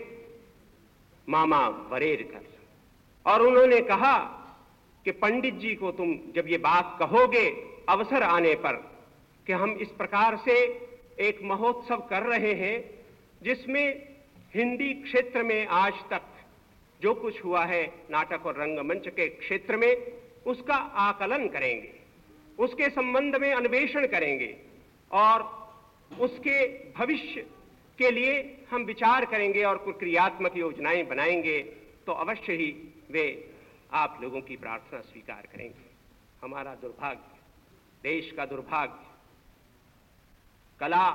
मामा वरेरकर। और उन्होंने कहा कि पंडित जी को तुम जब ये बात कहोगे अवसर आने पर कि हम इस प्रकार से एक महोत्सव कर रहे हैं जिसमें हिंदी क्षेत्र में आज तक जो कुछ हुआ है, नाटक और रंगमंच के क्षेत्र में, उसका आकलन करेंगे, उसके संबंध में अन्वेषण करेंगे, और उसके भविष्य के लिए हम विचार करेंगे और कुछ क्रियात्मक योजनाएँ बनाएँगे तो अवश्य ही वे आप लोगों की प्रार्थना स्वीकार करेंगे। हमारा दुर्भाग्य, देश का दुर्भाग्य, कला,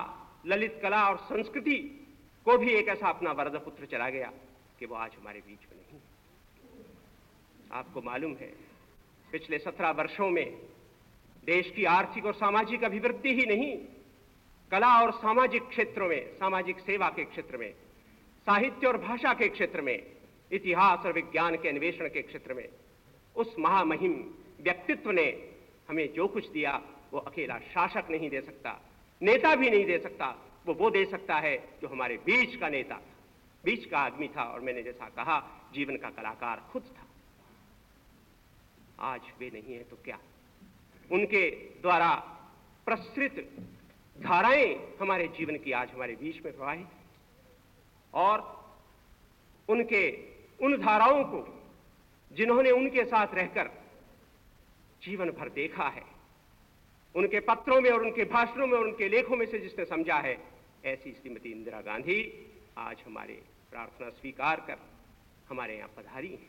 ललित कला और संस्कृति को भी एक ऐसा अपना वरद पुत्र चला गया कि वो आज हमारे बीच में नहीं आपको मालूम है, पिछले सत्रह वर्षों में देश की आर्थिक और सामाजिक अभिवृद्धि ही नहीं, कला और सामाजिक क्षेत्रों में, सामाजिक सेवा के क्षेत्र में, साहित्य और भाषा के क्षेत्र में, इतिहास और विज्ञान के अन्वेषण के क्षेत्र में, उस महामहिम व्यक्तित्व ने हमें जो कुछ दिया, वो अकेला शासक नहीं दे सकता, नेता भी नहीं दे सकता वो वो दे सकता है जो हमारे बीच का नेता बीच का आदमी था और मैंने जैसा कहा, जीवन का कलाकार खुद था। आज वे नहीं है तो क्या? उनके द्वारा प्रसृत धाराएँ हमारे जीवन की आज हमारे बीच में प्रवाहित और उनके, उन धाराओं को जिन्होंने उनके साथ रहकर जीवन भर देखा है, उनके पत्रों में और उनके भाषणों में और उनके लेखों में से जिसने समझा है ऐसी श्रीमती इंदिरा गांधी आज हमारे प्रार्थना स्वीकार कर हमारे यहाँ पधारी हैं।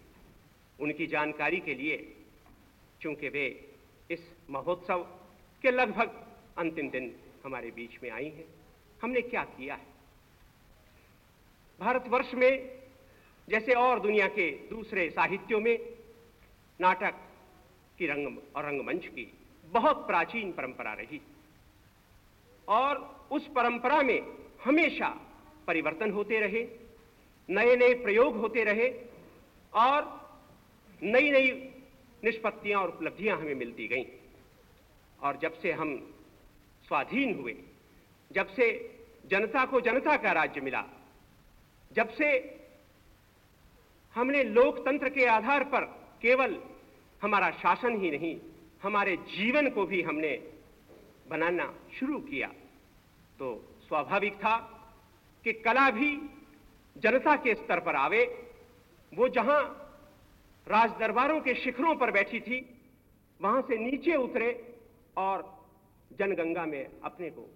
उनकी जानकारी के लिए चूँकि वे इस महोत्सव के लगभग अंतिम दिन हमारे बीच में आई हैं, हमने क्या किया है? भारतवर्ष में जैसे और दुनिया के दूसरे साहित्यों में नाटक की रंग और रंगमंच की बहुत प्राचीन परंपरा रही। और उस परंपरा में हमेशा परिवर्तन होते रहे नए नए प्रयोग होते रहे और नई नई निष्पत्तियाँ और उपलब्धियाँ हमें मिलती गईं। और जब से हम स्वाधीन हुए, जब से जनता को जनता का राज्य मिला, जब से हमने लोकतंत्र के आधार पर केवल हमारा शासन ही नहीं, हमारे जीवन को भी हमने बनाना शुरू किया तो स्वाभाविक था कि कला भी जनता के स्तर पर आवे। वो जहाँ राज दरबारों के शिखरों पर बैठी थी, वहाँ से नीचे उतरे और जनगंगा में अपने को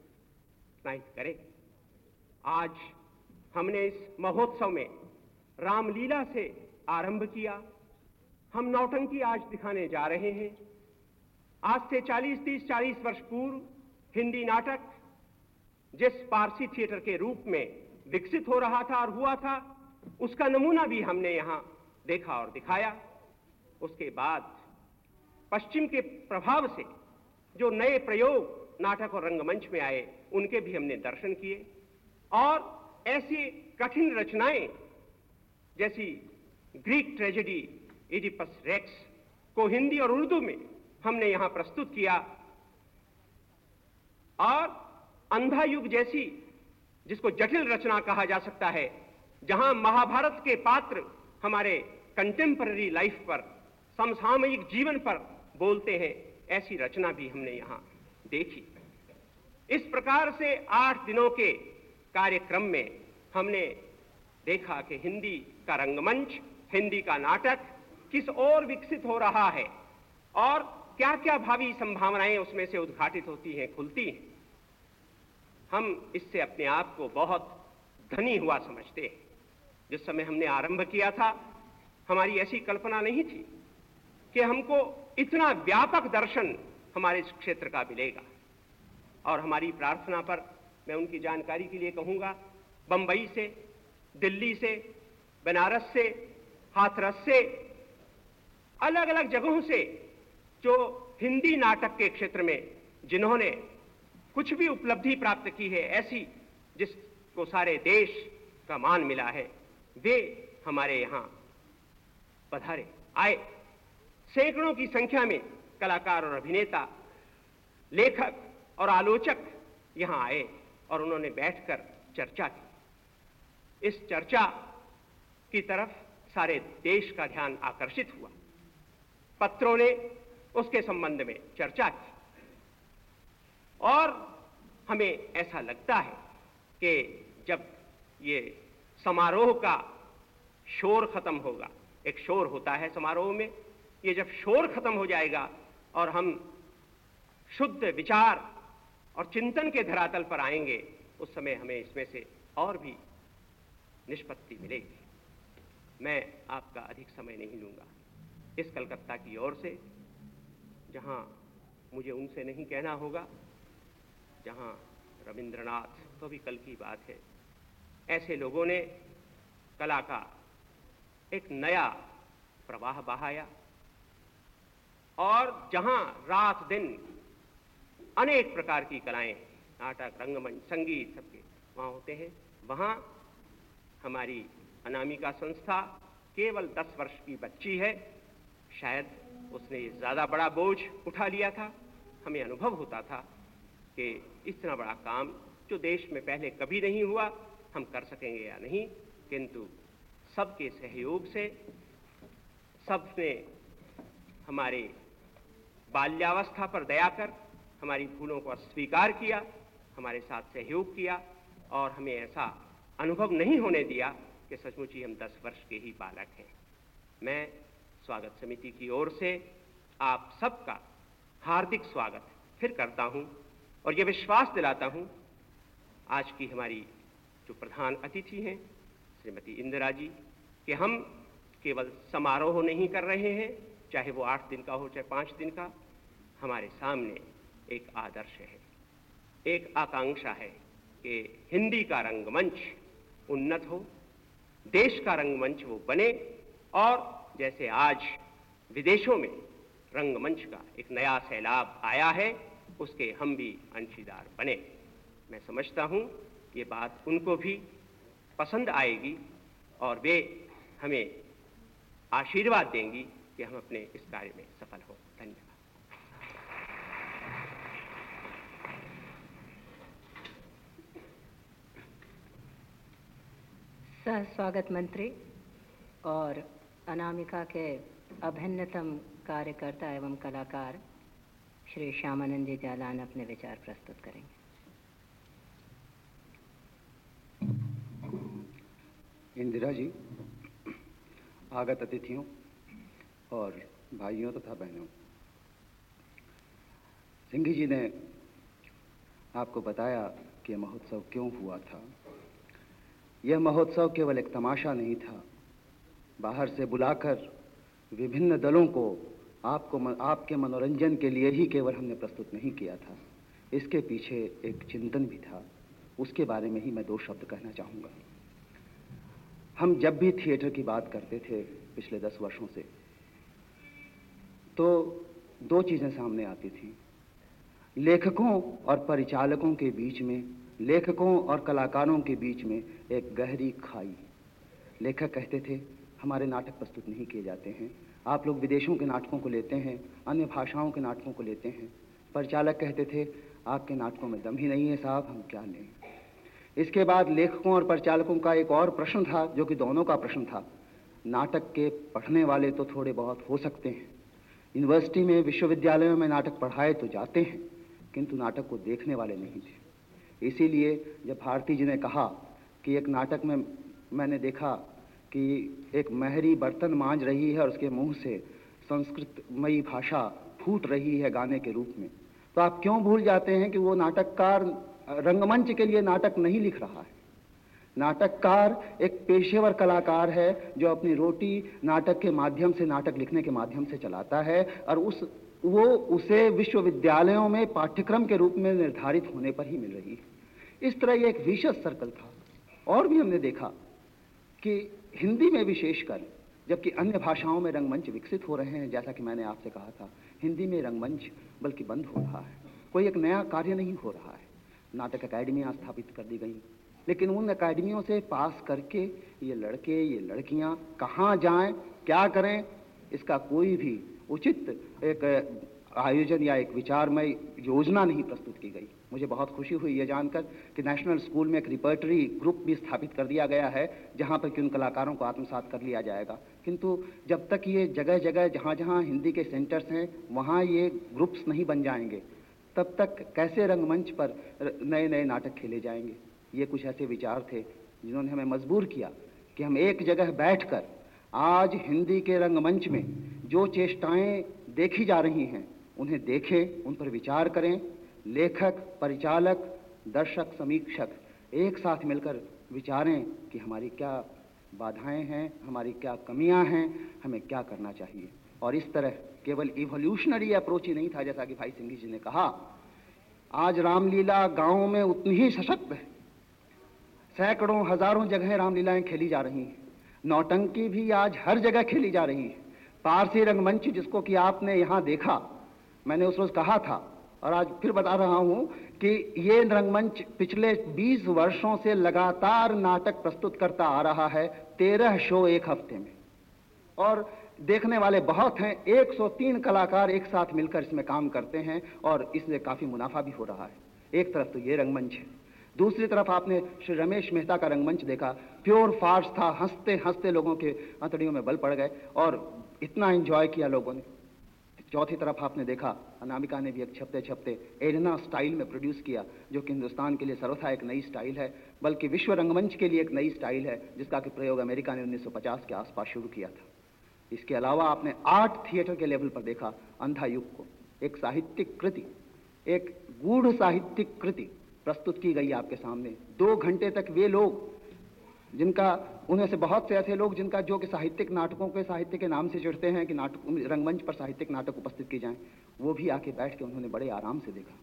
स्नाहित करे। आज हमने इस महोत्सव में रामलीला से आरंभ किया। हम नौटंकी आज दिखाने जा रहे हैं। आज से 40 30 40 वर्ष पूर्व हिंदी नाटक जिस पारसी थिएटर के रूप में विकसित हो रहा था और हुआ था, उसका नमूना भी हमने यहाँ देखा और दिखाया। उसके बाद पश्चिम के प्रभाव से जो नए प्रयोग नाटक और रंगमंच में आए, उनके भी हमने दर्शन किए। और ऐसी कठिन रचनाएँ, जैसी ग्रीक ट्रेजेडी इडिपस रेक्स को हिंदी और उर्दू में हमने यहाँ प्रस्तुत किया। और अंधा युग जैसी, जिसको जटिल रचना कहा जा सकता है, जहाँ महाभारत के पात्र हमारे कंटेम्पररी लाइफ पर, समसामयिक जीवन पर बोलते हैं, ऐसी रचना भी हमने यहाँ देखी। इस प्रकार से आठ दिनों के कार्यक्रम में हमने देखा कि हिंदी का रंगमंच, हिंदी का नाटक किस ओर विकसित हो रहा है, और क्या क्या भावी संभावनाएँ उसमें से उद्घाटित होती हैं, खुलती हैं। हम इससे अपने आप को बहुत धनी हुआ समझते हैं। जिस समय हमने आरंभ किया था, हमारी ऐसी कल्पना नहीं थी कि हमको इतना व्यापक दर्शन हमारे इस क्षेत्र का मिलेगा। और हमारी प्रार्थना पर मैं उनकी जानकारी के लिए कहूँगा बम्बई से, दिल्ली से, बनारस से, हाथरस से अलग अलग जगहों से, जो हिंदी नाटक के क्षेत्र में जिन्होंने कुछ भी उपलब्धि प्राप्त की है, ऐसी जिसको सारे देश का मान मिला है, वे हमारे यहाँ पधारे। आए। सैकड़ों की संख्या में कलाकार और अभिनेता, लेखक और आलोचक यहाँ आए और उन्होंने बैठकर चर्चा की। इस चर्चा की तरफ़ सारे देश का ध्यान आकर्षित हुआ। पत्रों ने उसके संबंध में चर्चा की। और हमें ऐसा लगता है कि जब ये समारोह का शोर खत्म होगा, एक शोर होता है समारोह में, ये जब शोर खत्म हो जाएगा और हम शुद्ध विचार और चिंतन के धरातल पर आएँगे, उस समय हमें इसमें से और भी निष्पत्ति मिलेगी। मैं आपका अधिक समय नहीं लूँगा। इस कलकत्ता की ओर से, जहाँ मुझे उनसे नहीं कहना होगा जहाँ रविंद्रनाथ तो भी कल की बात है। ऐसे लोगों ने कला का एक नया प्रवाह बहाया और जहाँ रात दिन अनेक प्रकार की कलाएँ, नाटक, रंगमंच, संगीत सबके वहाँ होते हैं। वहाँ हमारी अनामिका संस्था केवल दस वर्ष की बच्ची है। शायद उसने ज़्यादा बड़ा बोझ उठा लिया था, हमें अनुभव होता था। कि इतना बड़ा काम जो देश में पहले कभी नहीं हुआ, हम कर सकेंगे या नहीं, किंतु सबके सहयोग से सबने हमारे बाल्यावस्था पर दया कर, हमारी भूलों को स्वीकार किया, हमारे साथ सहयोग किया, और हमें ऐसा अनुभव नहीं होने दिया कि सचमुच ही हम दस वर्ष के ही बालक हैं। मैं स्वागत समिति की ओर से आप सबका हार्दिक स्वागत फिर करता हूँ। और यह विश्वास दिलाता हूँ, आज की हमारी जो प्रधान अतिथि हैं, श्रीमती इंदिरा जी, कि हम केवल समारोह नहीं कर रहे हैं, चाहे वो आठ दिन का हो, चाहे पाँच दिन का, हमारे सामने एक आदर्श है। एक आकांक्षा है कि हिंदी का रंगमंच उन्नत हो, देश का रंगमंच वो बने, और जैसे आज विदेशों में रंगमंच का एक नया सैलाब आया है उसके हम भी अंशीदार बने। मैं समझता हूँ ये बात उनको भी पसंद आएगी और वे हमें आशीर्वाद देंगी कि हम अपने इस कार्य में सफल हों। धन्यवाद। सह स्वागत मंत्री और अनामिका के अभिन्नतम कार्यकर्ता एवं कलाकार। श्री श्यामानंद जी जालान अपने विचार प्रस्तुत करेंगे। इंदिरा जी, आगत अतिथियों और भाइयों तथा बहनों, सिंघी जी ने आपको बताया कि महोत्सव क्यों हुआ था। यह महोत्सव केवल एक तमाशा नहीं था, बाहर से बुलाकर विभिन्न दलों को आपको मन, आपके मनोरंजन के लिए ही केवल हमने प्रस्तुत नहीं किया था। इसके पीछे एक चिंतन भी था। उसके बारे में ही मैं दो शब्द कहना चाहूँगा। हम जब भी थिएटर की बात करते थे पिछले दस वर्षों से तो दो चीज़ें सामने आती थी। लेखकों और परिचालकों के बीच में लेखकों और कलाकारों के बीच में एक गहरी खाई। लेखक कहते थे हमारे नाटक प्रस्तुत नहीं किए जाते हैं। आप लोग विदेशों के नाटकों को लेते हैं, अन्य भाषाओं के नाटकों को लेते हैं। परिचालक कहते थे, आपके नाटकों में दम ही नहीं है साहब, हम क्या लें। इसके बाद लेखकों और परिचालकों का एक और प्रश्न था, जो कि दोनों का प्रश्न था। नाटक के पढ़ने वाले तो थोड़े बहुत हो सकते हैं। यूनिवर्सिटी में, विश्वविद्यालयों में नाटक पढ़ाए तो जाते हैं, किंतु नाटक को देखने वाले नहीं थे। इसीलिए जब भारती जी ने कहा कि एक नाटक में मैंने देखा कि एक महरी बर्तन मांझ रही है और उसके मुँह से संस्कृतमयी भाषा फूट रही है गाने के रूप में। तो आप क्यों भूल जाते हैं कि वो नाटककार रंगमंच के लिए नाटक नहीं लिख रहा है? नाटककार एक पेशेवर कलाकार है जो अपनी रोटी नाटक के माध्यम से, नाटक लिखने के माध्यम से चलाता है और उस, वो उसे विश्वविद्यालयों में पाठ्यक्रम के रूप में निर्धारित होने पर ही मिल रही है। इस तरह ये एक विशेष सर्कल था। और भी हमने देखा कि हिंदी में विशेषकर, जबकि अन्य भाषाओं में रंगमंच विकसित हो रहे हैं, जैसा कि मैंने आपसे कहा था, हिंदी में रंगमंच बल्कि बंद हो रहा है। कोई एक नया कार्य नहीं हो रहा है। नाटक अकेडमियाँ स्थापित कर दी गई, लेकिन उन अकेडमियों से पास करके ये लड़के, ये लड़कियाँ कहाँ जाएँ, क्या करें, इसका कोई भी उचित एक आयोजन या एक विचारमय योजना नहीं प्रस्तुत की गई। मुझे बहुत खुशी हुई ये जानकर कि नेशनल स्कूल में एक रिपर्टरी ग्रुप भी स्थापित कर दिया गया है, जहाँ पर कि उन कलाकारों को आत्मसात कर लिया जाएगा। किंतु जब तक ये जगह जगह जहाँ जहाँ हिंदी के सेंटर्स हैं, वहाँ ये ग्रुप्स नहीं बन जाएँगे, तब तक कैसे रंगमंच पर नए नए नाटक खेले जाएँगे? ये कुछ ऐसे विचार थे जिन्होंने हमें मजबूर किया कि हम एक जगह बैठकर आज हिंदी के रंगमंच में जो चेष्टाएँ देखी जा रही हैं, उन्हें देखें, उन पर विचार करें लेखक, परिचालक, दर्शक, समीक्षक एक साथ मिलकर विचारें कि हमारी क्या बाधाएँ हैं, हमारी क्या कमियाँ हैं, हमें क्या करना चाहिए। और इस तरह केवल इवोल्यूशनरी अप्रोच ही नहीं था, जैसा कि भाई सिंह जी ने कहा। आज रामलीला गाँवों में उतनी ही सशक्त है। सैकड़ों, हज़ारों जगह रामलीलाएँ खेली जा रही हैं। नौटंकी भी आज हर जगह खेली जा रही है। पारसी रंगमंच जिसको कि आपने यहाँ देखा, मैंने उस रोज कहा था और आज फिर बता रहा हूँ कि ये रंगमंच पिछले 20 वर्षों से लगातार नाटक प्रस्तुत करता आ रहा है, तेरह शो एक हफ़्ते में। और देखने वाले बहुत हैं 103 कलाकार एक साथ मिलकर इसमें काम करते हैं और इससे काफ़ी मुनाफा भी हो रहा है। एक तरफ़ तो ये रंगमंच है, दूसरी तरफ़ आपने श्री रमेश मेहता का रंगमंच देखा, प्योर फार्स था हँसते हँसते लोगों के अंतड़ियों में बल पड़ गए और इतना एंजॉय किया लोगों ने। चौथी तरफ़ आपने देखा, अनामिका ने भी एक छपते छपते एडना स्टाइल में प्रोड्यूस किया, जो कि हिंदुस्तान के लिए सर्वथा एक नई स्टाइल है, बल्कि विश्व रंगमंच के लिए एक नई स्टाइल है, जिसका कि प्रयोग अमेरिका ने 1950 के आसपास शुरू किया था। इसके अलावा आपने आर्ट थिएटर के लेवल पर देखा, अंधा युग को। एक साहित्यिक कृति, एक गूढ़ साहित्यिक कृति प्रस्तुत की गई आपके सामने। दो घंटे तक वे लोग, जिनका उनमें से बहुत से ऐसे लोग जिनका जो कि साहित्यिक नाटकों के साहित्य के नाम से चिढ़ते हैं, कि नाटक रंगमंच पर साहित्यिक नाटक उपस्थित किए जाएँ, वो भी आके बैठ के उन्होंने बड़े आराम से देखा।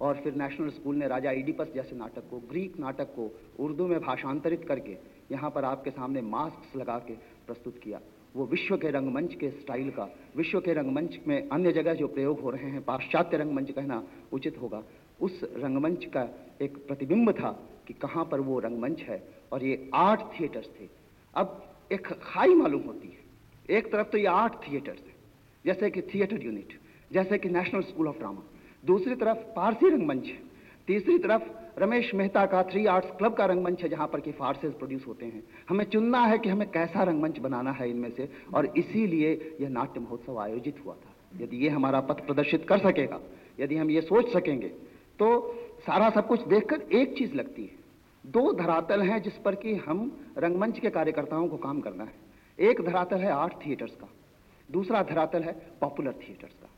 और फिर नेशनल स्कूल ने राजा ईडीपस जैसे नाटक को, ग्रीक नाटक को उर्दू में भाषांतरित करके यहाँ पर आपके सामने मास्क लगा के प्रस्तुत किया। वो विश्व के रंगमंच के स्टाइल का, विश्व के रंगमंच में अन्य जगह जो प्रयोग हो रहे हैं, पाश्चात्य रंगमंच कहना उचित होगा। उस रंगमंच का एक प्रतिबिंब था कि कहाँ पर वो रंगमंच है और ये आठ थिएटर्स थे। अब एक खाई मालूम होती है। एक तरफ़ तो ये आठ थिएटर्स हैं, जैसे कि थिएटर यूनिट, जैसे कि नेशनल स्कूल ऑफ़ ड्रामा। दूसरी तरफ़ पारसी रंगमंच है। तीसरी तरफ़ रमेश मेहता का थ्री आर्ट्स क्लब का रंगमंच है, जहाँ पर कि फारसेज प्रोड्यूस होते हैं। हमें चुनना है कि हमें कैसा रंगमंच बनाना है इनमें से, और इसीलिए यह नाट्य महोत्सव आयोजित हुआ था। यदि ये हमारा पथ प्रदर्शित कर सकेगा, यदि हम ये सोच सकेंगे तो सारा सब कुछ देखकर एक चीज़ लगती है। दो धरातल हैं जिस पर कि हम रंगमंच के कार्यकर्ताओं को काम करना है। एक धरातल है आर्ट थिएटर्स का, दूसरा धरातल है पॉपुलर थिएटर्स का।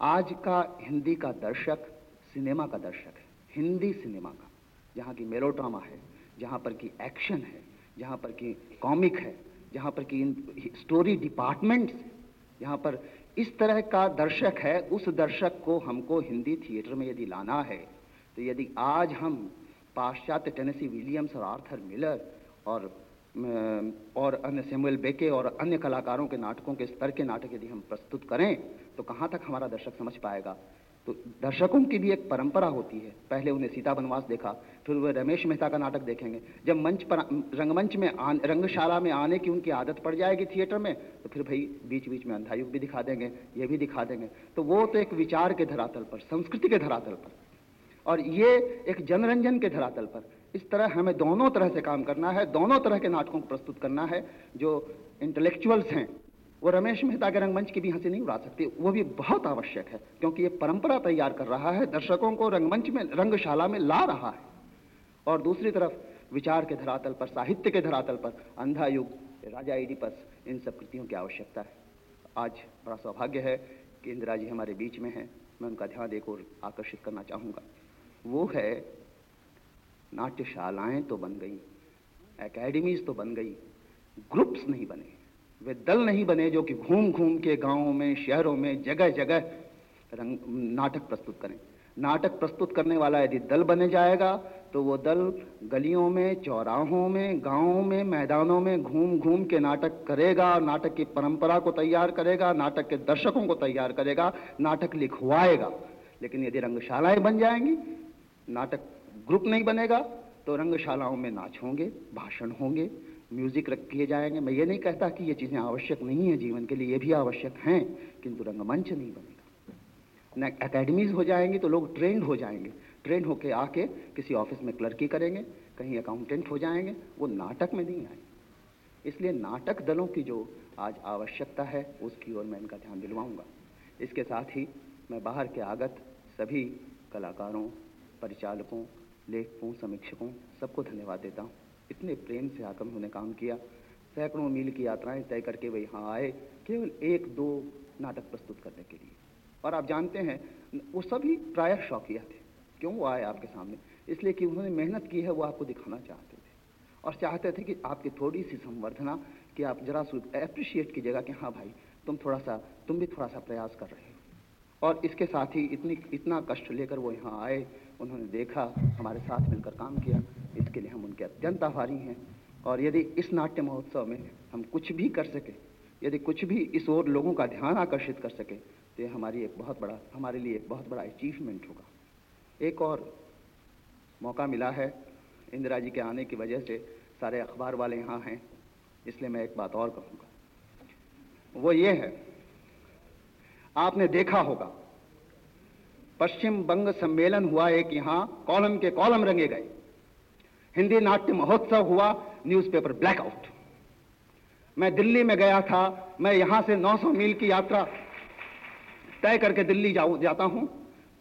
आज का हिंदी का दर्शक सिनेमा का दर्शक है, हिंदी सिनेमा का, जहाँ की मेलोड्रामा है, जहाँ पर कि एक्शन है, जहाँ पर कि कॉमिक है, जहाँ पर कि स्टोरी डिपार्टमेंट्स जहाँ पर इस तरह का दर्शक है, उस दर्शक को हमको हिंदी थिएटर में यदि लाना है तो यदि आज हम पाश्चात्य टेनेसी विलियम्स और आर्थर मिलर और और अन्य सैमुअल बेके और अन्य कलाकारों के नाटकों के स्तर के नाटक यदि हम प्रस्तुत करें तो कहाँ तक हमारा दर्शक समझ पाएगा? तो दर्शकों की भी एक परंपरा होती है। पहले उन्हें सीता बनवास देखा फिर वह रमेश मेहता का नाटक देखेंगे। जब मंच पर रंगमंच में आन, रंगशाला में आने की उनकी आदत पड़ जाएगी थिएटर में तो फिर भाई बीच बीच में अंधायुग भी दिखा देंगे ये भी दिखा देंगे। तो वो तो एक विचार के धरातल पर संस्कृति के धरातल पर। और ये एक जनरंजन के धरातल पर। इस तरह हमें दोनों तरह से काम करना है, दोनों तरह के नाटकों को प्रस्तुत करना है, जो इंटेलेक्चुअल्स हैं। वो रमेश मेहता के रंगमंच की भी हँसी नहीं उड़ा सकती, वो भी बहुत आवश्यक है, क्योंकि ये परंपरा तैयार कर रहा है, दर्शकों को रंगमंच में, रंगशाला में ला रहा है। और दूसरी तरफ़, विचार के धरातल पर, साहित्य के धरातल पर, अंधा युग, राजा इडिपस इन सब कृतियों की आवश्यकता है। आज बड़ा सौभाग्य है कि इंदिरा जी हमारे बीच में हैं। मैं उनका ध्यान एक और आकर्षित करना चाहूँगा। वो है, नाट्यशालाएँ तो बन गई एकेडमीज तो बन गई ग्रुप्स नहीं बने, वे दल नहीं बने जो कि घूम घूम के गाँवों में, शहरों में जगह जगह रंग, नाटक प्रस्तुत करें। नाटक प्रस्तुत करने वाला यदि दल बने जाएगा तो वो दल गलियों में, चौराहों में, गाँवों में, मैदानों में घूम घूम के नाटक करेगा, नाटक की परंपरा को तैयार करेगा, नाटक के दर्शकों को तैयार करेगा, नाटक लिखवाएगा। लेकिन यदि रंगशालाएँ बन जाएँगी नाटक ग्रुप नहीं बनेगा तो रंगशालाओं में नाच होंगे, भाषण होंगे, म्यूज़िक रख किए जाएँगे। मैं ये नहीं कहता कि ये चीज़ें आवश्यक नहीं है, जीवन के लिए ये भी आवश्यक हैं, किंतु रंगमंच नहीं बनेगा। न अकेडमीज हो जाएँगी तो लोग ट्रेंड हो जाएँगे। ट्रेंड होके आके किसी ऑफ़िस में क्लर्की करेंगे, कहीं अकाउंटेंट हो जाएँगे, वो नाटक में नहीं आएँगे। इसलिए नाटक दलों की जो आज आवश्यकता है, उसकी ओर मैं इनका ध्यान दिलवाऊँगा। इसके साथ ही मैं बाहर के आगत सभी कलाकारों परिचालकों, लेखकों, समीक्षकों, सबको धन्यवाद देता हूँ। इतने प्रेम से आकर उन्होंने काम किया। सैकड़ों मील की यात्राएँ तय करके वे यहाँ आए, केवल एक दो नाटक प्रस्तुत करने के लिए। और आप जानते हैं, वो सभी प्रायः शौकिया थे। क्यों वो आए आपके सामने? इसलिए कि उन्होंने मेहनत की है, वो आपको दिखाना चाहते थे। और चाहते थे कि आपकी थोड़ी सी संवर्धना, कि आप जरा अप्रिशिएट कीजिएगा कि हाँ भाई, तुम थोड़ा सा तुम भी थोड़ा सा प्रयास कर रहे हो। और इसके साथ ही इतनी, इतना कष्ट लेकर वो यहाँ आए। उन्होंने देखा, हमारे साथ मिलकर काम किया। इसके लिए हम उनके अत्यंत आभारी हैं। और यदि इस नाट्य महोत्सव में हम कुछ भी कर सकें, यदि कुछ भी इस ओर लोगों का ध्यान आकर्षित कर सकें तो ये हमारी एक बहुत बड़ा, हमारे लिए एक बहुत बड़ा अचीवमेंट होगा। एक और मौका मिला है, इंदिरा जी के आने की वजह से सारे अखबार वाले यहाँ हैं, इसलिए मैं एक बात और कहूँगा। वो ये है, आपने देखा होगा पश्चिम बंग सम्मेलन हुआ एक यहाँ, कॉलम के कॉलम रंगे गए। हिंदी नाट्य महोत्सव हुआ न्यूज़पेपर ब्लैकआउट मैं दिल्ली में गया था, मैं यहाँ से 900 मील की यात्रा तय करके दिल्ली जाऊँ, जाता हूँ।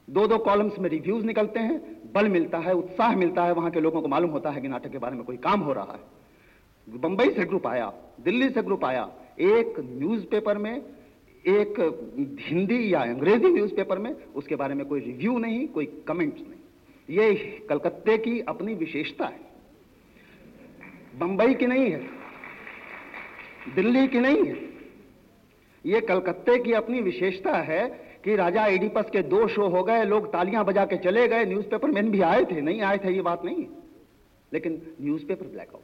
दो दो कॉलम्स में रिव्यूज़ निकलते हैं, बल मिलता है, उत्साह मिलता है, वहाँ के लोगों को मालूम होता है कि नाटक के बारे में कोई काम हो रहा है। बंबई से ग्रुप आया, दिल्ली से ग्रुप आया, एक न्यूज़पेपर में एक हिंदी या अंग्रेज़ी न्यूज़पेपर में उसके बारे में कोई रिव्यू नहीं, कोई कमेंट्स नहीं। ये कलकत्ते की अपनी विशेषता है। बंबई की नहीं है, दिल्ली की नहीं है। ये कलकत्ते की अपनी विशेषता है कि राजा एडिपस के दो शो हो गए, लोग तालियाँ बजा के चले गए, न्यूज़पेपर मैन भी आए थे, नहीं आए थे, ये बात नहीं लेकिन न्यूज़पेपर ब्लैकआउट,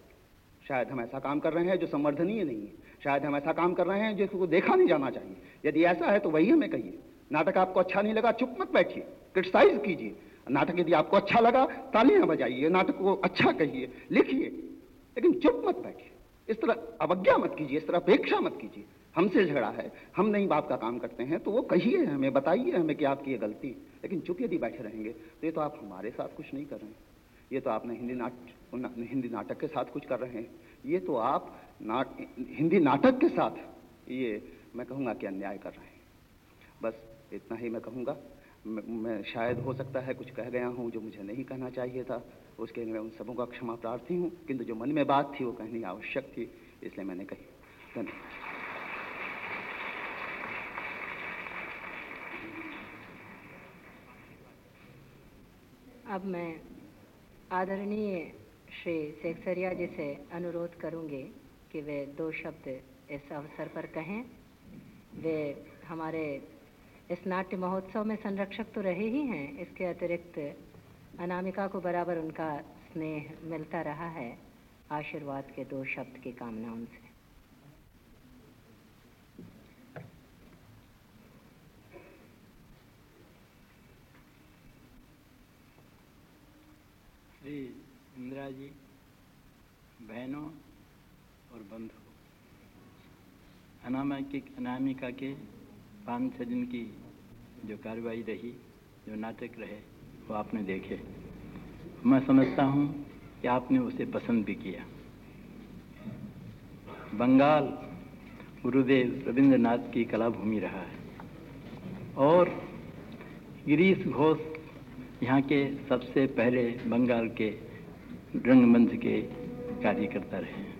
शायद हम ऐसा काम कर रहे हैं जो संवर्धनीय नहीं है। शायद हम ऐसा काम कर रहे हैं जिसको देखा नहीं जाना चाहिए। यदि ऐसा है तो वही हमें कहिए। नाटक आपको अच्छा नहीं लगा, चुप मत बैठिए। क्रिटिसाइज कीजिए। नाटक यदि आपको अच्छा लगा, तालियाँ बजाइए। नाटक को अच्छा कहिए, लिखिए। लेकिन चुप मत बैठिए। इस तरह अवज्ञा मत कीजिए, इस तरह अपेक्षा मत कीजिए। हमसे झगड़ा है, हम नहीं बाप का काम करते हैं तो वो कहिए हमें, बताइए हमें कि आपकी ये गलती। लेकिन चुप यदि बैठे रहेंगे तो ये तो आप हमारे साथ कुछ नहीं कर रहे हैं। ये तो आपने हिंदी नाट हिंदी नाटक के साथ कुछ कर रहे हैं। ये तो आप नाट हिंदी नाटक के साथ ये मैं कहूँगा कि अन्याय कर रहे हैं। बस इतना ही मैं कहूँगा। मैं शायद हो सकता है कुछ कह गया हूँ जो मुझे नहीं कहना चाहिए था। उसके लिए मैं उन सबों का क्षमा प्रार्थी हूँ। किंतु जो मन में बात थी वो कहनी आवश्यक थी, इसलिए मैंने कही। धन्यवाद। अब मैं आदरणीय श्री सेक्सरिया जी से अनुरोध करूँगी कि वे दो शब्द इस अवसर पर कहें। वे हमारे इस नाट्य महोत्सव में संरक्षक तो रहे ही हैं। इसके अतिरिक्त अनामिका को बराबर उनका स्नेह मिलता रहा है आशीर्वाद के दो शब्द की कामना उनसे श्री इंदिरा जी, बहनों और बंधु अनामिक अनामिका के पाँच छः दिन की जो कार्रवाई रही, जो नाटक रहे, वो आपने देखे। मैं समझता हूँ कि आपने उसे पसंद भी किया। बंगाल गुरुदेव रविंद्रनाथ की कला भूमि रहा है। और गिरीश घोष यहाँ के सबसे पहले बंगाल के रंगमंच के कार्यकर्ता रहे।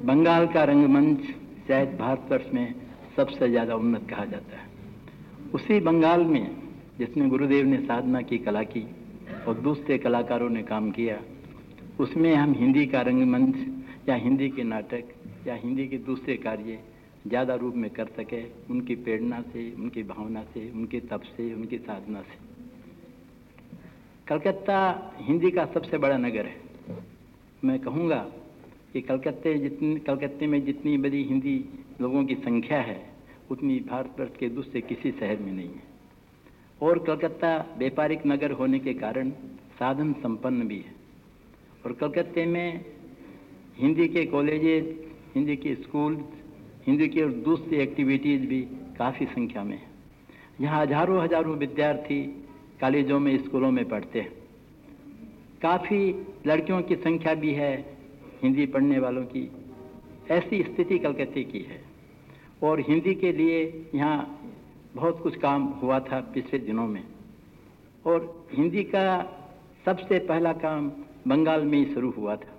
बंगाल का रंगमंच शायद भारतवर्ष में सबसे ज़्यादा उन्नत कहा जाता है। उसी बंगाल में जिसमें गुरुदेव ने साधना की, कला की और दूसरे कलाकारों ने काम किया, उसमें हम हिंदी का रंगमंच या हिंदी के नाटक या हिंदी के दूसरे कार्य ज़्यादा रूप में कर सके, उनकी प्रेरणा से, उनकी भावना से, उनके तप से, उनकी साधना से। कलकत्ता हिंदी का सबसे बड़ा नगर है। मैं कहूँगा कि कलकत्ते जितनी, कलकत्ते में जितनी बड़ी हिंदी लोगों की संख्या है, उतनी भारतवर्ष के दूसरे किसी शहर में नहीं है। और कलकत्ता व्यापारिक नगर होने के कारण साधन संपन्न भी है। और कलकत्ते में हिंदी के कॉलेजेस, हिंदी के स्कूल, हिंदी की और दूसरी एक्टिविटीज़ भी काफ़ी संख्या में है। यहाँ हज़ारों हज़ारों विद्यार्थी कॉलेजों में, स्कूलों में पढ़ते हैं। काफ़ी लड़कियों की संख्या भी है हिंदी पढ़ने वालों की ऐसी स्थिति कलकत्ते की है। और हिंदी के लिए यहाँ बहुत कुछ काम हुआ था पिछले दिनों में। और हिंदी का सबसे पहला काम बंगाल में ही शुरू हुआ था।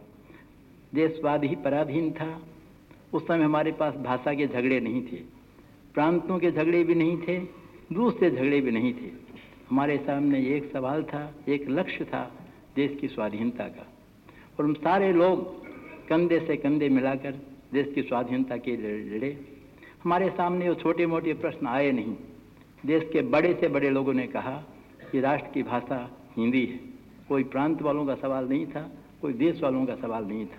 देशवाद ही पराधीन था। उस समय हमारे पास भाषा के झगड़े नहीं थे। प्रांतों के झगड़े भी नहीं थे, दूसरे झगड़े भी नहीं थे। हमारे सामने एक सवाल था, एक लक्ष्य था देश की स्वाधीनता का। और हम सारे लोग कंधे से कंधे मिलाकर देश की स्वाधीनता के लिए लड़े। हमारे सामने वो छोटे मोटे प्रश्न आए नहीं। देश के बड़े से बड़े लोगों ने कहा कि राष्ट्र की भाषा हिंदी है। कोई प्रांत वालों का सवाल नहीं था, कोई देश वालों का सवाल नहीं था।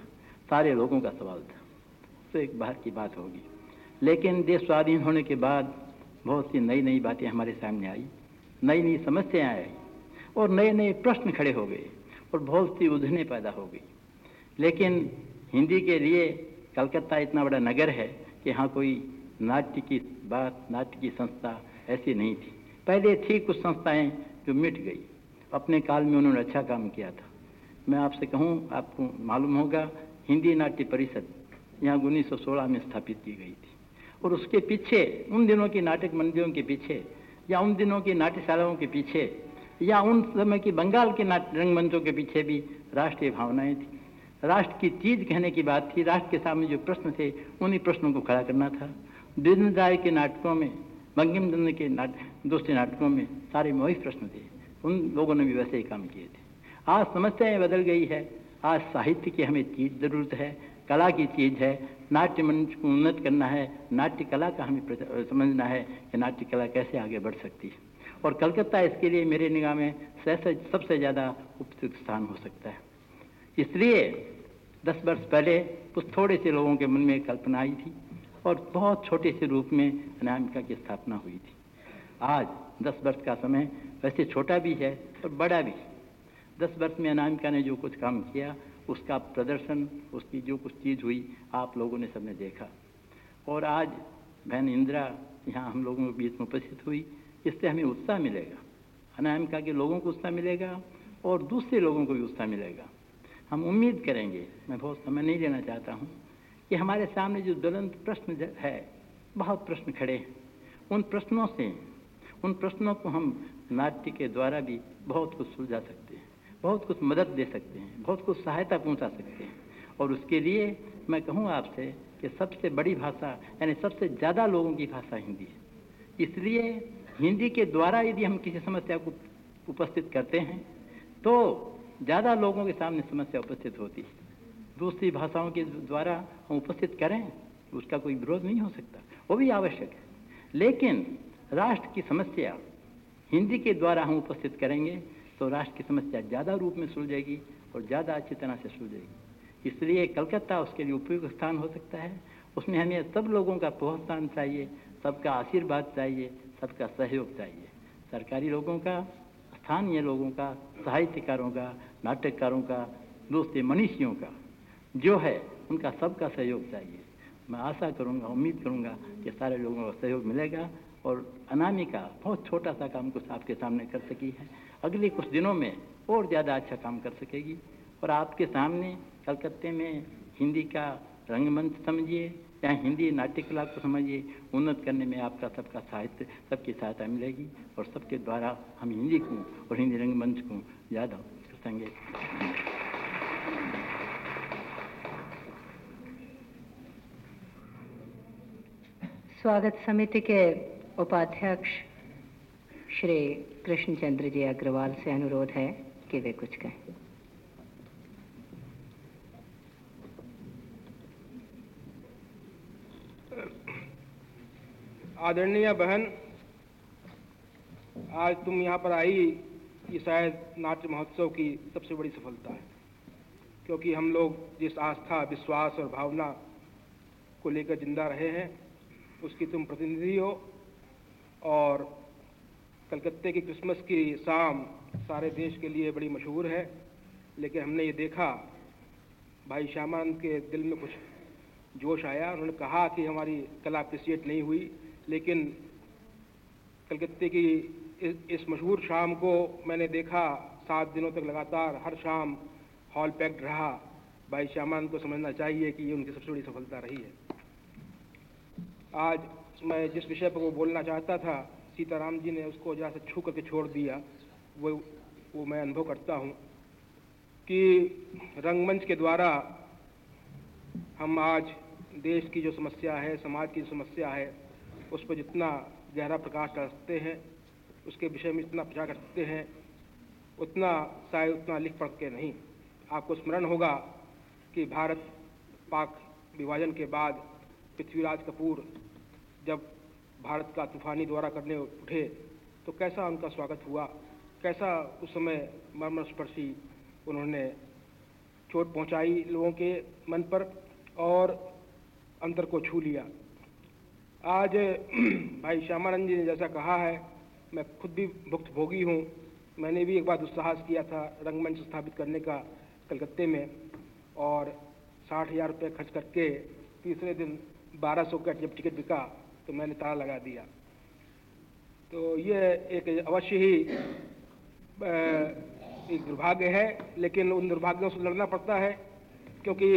सारे लोगों का सवाल था। तो एक बात की बात होगी। लेकिन देश स्वाधीन होने के बाद बहुत सी नई नई बातें हमारे सामने आई। नई नई समस्याएँ आई और नए नए प्रश्न खड़े हो गए और बहुत सी उलझने पैदा हो गई। लेकिन हिंदी के लिए कलकत्ता इतना बड़ा नगर है कि यहाँ कोई नाट्य की बात, नाट्य की संस्था ऐसी नहीं थी। पहले थी कुछ संस्थाएँ जो मिट गई। अपने काल में उन्होंने अच्छा काम किया था। मैं आपसे कहूँ, आपको मालूम होगा, हिंदी नाट्य परिषद यहाँ उन्नीस सौ सोलह में स्थापित की गई थी। और उसके पीछे, उन दिनों की नाटक मंदिरों के पीछे, या उन दिनों की नाट्यशालाओं के पीछे, या उन समय की बंगाल के नाट्य रंगमंचों के पीछे भी राष्ट्रीय भावनाएँ थी। राष्ट्र की चीज़ कहने की बात थी। राष्ट्र के सामने जो प्रश्न थे, उन्हीं प्रश्नों को खड़ा करना था। दीन राय के नाटकों में बंकिम चंद्र के नाट, दूसरे नाटकों में सारे में वही प्रश्न थे। उन लोगों ने भी वैसे ही काम किए थे। आज समस्याएँ बदल गई है। आज साहित्य की हमें चीज़ ज़रूरत है, कला की चीज़ है। नाट्य मंच को उन्नत करना है। नाट्य कला का हमें समझना है कि नाट्य कला कैसे आगे बढ़ सकती है। और कलकत्ता इसके लिए मेरे निगाह में सबसे ज़्यादा उपयुक्त स्थान हो सकता है। इसलिए दस वर्ष पहले कुछ थोड़े से लोगों के मन में कल्पना आई थी और बहुत छोटे से रूप में अनामिका की स्थापना हुई थी। आज दस वर्ष का समय वैसे छोटा भी है और बड़ा भी दस वर्ष में अनामिका ने जो कुछ काम किया, उसका प्रदर्शन, उसकी जो कुछ चीज़ हुई, आप लोगों ने सबने देखा। और आज बहन इंदिरा यहाँ हम लोगों के बीच में उपस्थित हुई, इससे हमें उत्साह मिलेगा। अनामिका के लोगों को उत्साह मिलेगा और दूसरे लोगों को भी उत्साह मिलेगा। हम उम्मीद करेंगे, मैं बहुत समय नहीं लेना चाहता हूँ, कि हमारे सामने जो ज्वलंत प्रश्न है, बहुत प्रश्न खड़े हैं। उन प्रश्नों से, उन प्रश्नों को हम नाट्य के द्वारा भी बहुत कुछ सुलझा सकते हैं, बहुत कुछ मदद दे सकते हैं, बहुत कुछ सहायता पहुँचा सकते हैं। और उसके लिए मैं कहूँ आपसे कि सबसे बड़ी भाषा, यानी सबसे ज़्यादा लोगों की भाषा हिंदी है। इसलिए हिंदी के द्वारा यदि हम किसी समस्या को उपस्थित करते हैं तो ज़्यादा लोगों के सामने समस्या उपस्थित होती है। दूसरी भाषाओं के द्वारा हम उपस्थित करें, उसका कोई विरोध नहीं हो सकता। वो भी आवश्यक है। लेकिन राष्ट्र की समस्या, हिंदी के द्वारा हम उपस्थित करेंगे तो राष्ट्र की समस्या ज़्यादा रूप में सुलझेगी और ज़्यादा अच्छी तरह से सुलझेगी। इसलिए कलकत्ता उसके लिए उपयुक्त स्थान हो सकता है। उसमें हमें सब लोगों का प्रोत्साहन चाहिए, सबका आशीर्वाद चाहिए, सबका सहयोग चाहिए। सरकारी लोगों का, स्थानीय लोगों का, साहित्यकारों का नाटककारों का दूसरे मनीषियों का, जो है, उनका सबका सहयोग चाहिए। मैं आशा करूँगा, उम्मीद करूँगा कि सारे लोगों का सहयोग मिलेगा और अनामिका बहुत छोटा सा काम कुछ आपके सामने कर सकी है। अगले कुछ दिनों में और ज़्यादा अच्छा काम कर सकेगी। और आपके सामने कलकत्ते में हिंदी का रंगमंच समझिए, या हिंदी नाट्य कला को समझिए, उन्नत करने में आपका सबका साहित्य, सबकी सहायता मिलेगी। और सबके द्वारा हम हिंदी को और हिंदी रंगमंच को ज़्यादा करेंगे स्वागत समिति के उपाध्यक्ष श्री कृष्णचंद्र जी अग्रवाल से अनुरोध है कि वे कुछ कहें। आदरणीय बहन आज तुम यहाँ पर आई ये शायद नाट्य महोत्सव की सबसे बड़ी सफलता है। क्योंकि हम लोग जिस आस्था, विश्वास और भावना को लेकर ज़िंदा रहे हैं, उसकी तुम प्रतिनिधि हो और कलकत्ते की क्रिसमस की शाम सारे देश के लिए बड़ी मशहूर है। लेकिन हमने ये देखा, भाई श्यामानंद के दिल में कुछ जोश आया। उन्होंने कहा कि हमारी कला अप्रिसिएट नहीं हुई, लेकिन कलकत्ते की इस, इस मशहूर शाम को मैंने देखा सात दिनों तक लगातार हर शाम हॉल पैक्ड रहा। भाई श्यामानंद को समझना चाहिए कि ये उनकी सबसे बड़ी सफलता रही है। आज मैं जिस विषय पर वो बोलना चाहता था सीताराम जी ने उसको जहाँ से छू करके छोड़ दिया। वो वो मैं अनुभव करता हूँ कि रंगमंच के द्वारा हम आज देश की जो समस्या है समाज की समस्या है उस पर जितना गहरा प्रकाश डाल सकते हैं उसके विषय में जितना प्रचार कर सकते हैं, उतना शायद उतना लिख के नहीं। आपको स्मरण होगा कि भारत पाक विभाजन के बाद पृथ्वीराज कपूर जब भारत का तूफानी दौरा करने उठे तो कैसा उनका स्वागत हुआ? कैसा उस समय मर्मस्पर्शी उन्होंने चोट पहुंचाई लोगों के मन पर और अंतर को छू लिया? आज भाई श्यामानंद जी ने जैसा कहा है मैं खुद भी भुक्त भोगी हूँ। मैंने भी एक बार दुस्साहस किया था रंगमंच स्थापित करने का कलकत्ते में और साठ हज़ार रुपये खर्च करके तीसरे दिन बारह सौ का जब टिकट बिका तो मैंने ताला लगा दिया। तो ये एक अवश्य ही एक दुर्भाग्य है, लेकिन उन दुर्भाग्यों से लड़ना पड़ता है, क्योंकि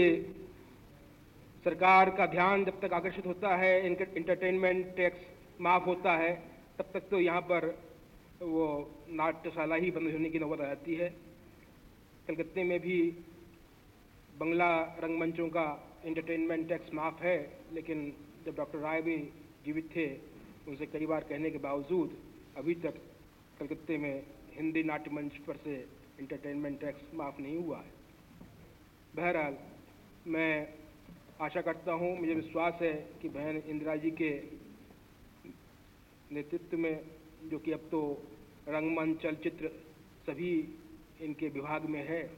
सरकार का ध्यान जब तक आकर्षित होता है, इनके इंटरटेनमेंट टैक्स माफ़ होता है तब तक तो यहाँ पर वो नाट्यशाला ही बंद होने की नौबत आ जाती है। कलकत्ते में भी बंगला रंगमंचों का इंटरटेनमेंट टैक्स माफ़ है, लेकिन जब डॉक्टर राय भी जीवित थे, उनसे कई बार कहने के बावजूद अभी तक कलकत्ते में हिंदी नाट्य मंच पर से इंटरटेनमेंट टैक्स माफ़ नहीं हुआ है। बहरहाल, मैं आशा करता हूँ, मुझे विश्वास है कि बहन इंदिरा जी के नेतृत्व में, जो कि अब तो रंगमंच चलचित्र सभी इनके विभाग में है,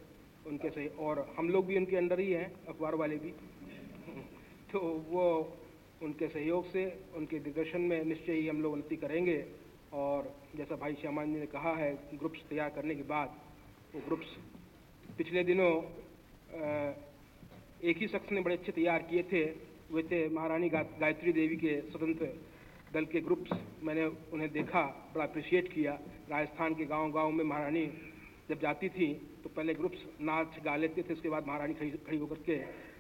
उनके सही, और हम लोग भी उनके अंडर ही हैं, अखबार वाले भी। तो वो उनके सहयोग से, उनके दिग्दर्शन में निश्चय ही हम लोग उन्नति करेंगे। और जैसा भाई श्यामान जी ने कहा है, ग्रुप्स तैयार करने के बाद, वो ग्रुप्स पिछले दिनों एक ही शख्स ने बड़े अच्छे तैयार किए थे, वे थे महारानी गायत्री देवी के स्वतंत्र दल के ग्रुप्स, मैंने उन्हें देखा, बड़ा अप्रिशिएट किया। राजस्थान के गाँव गाँव में महारानी जब जाती थी तो पहले ग्रुप्स नाच, गा लेते थे, उसके बाद महारानी खड़ी खड़ी होकर के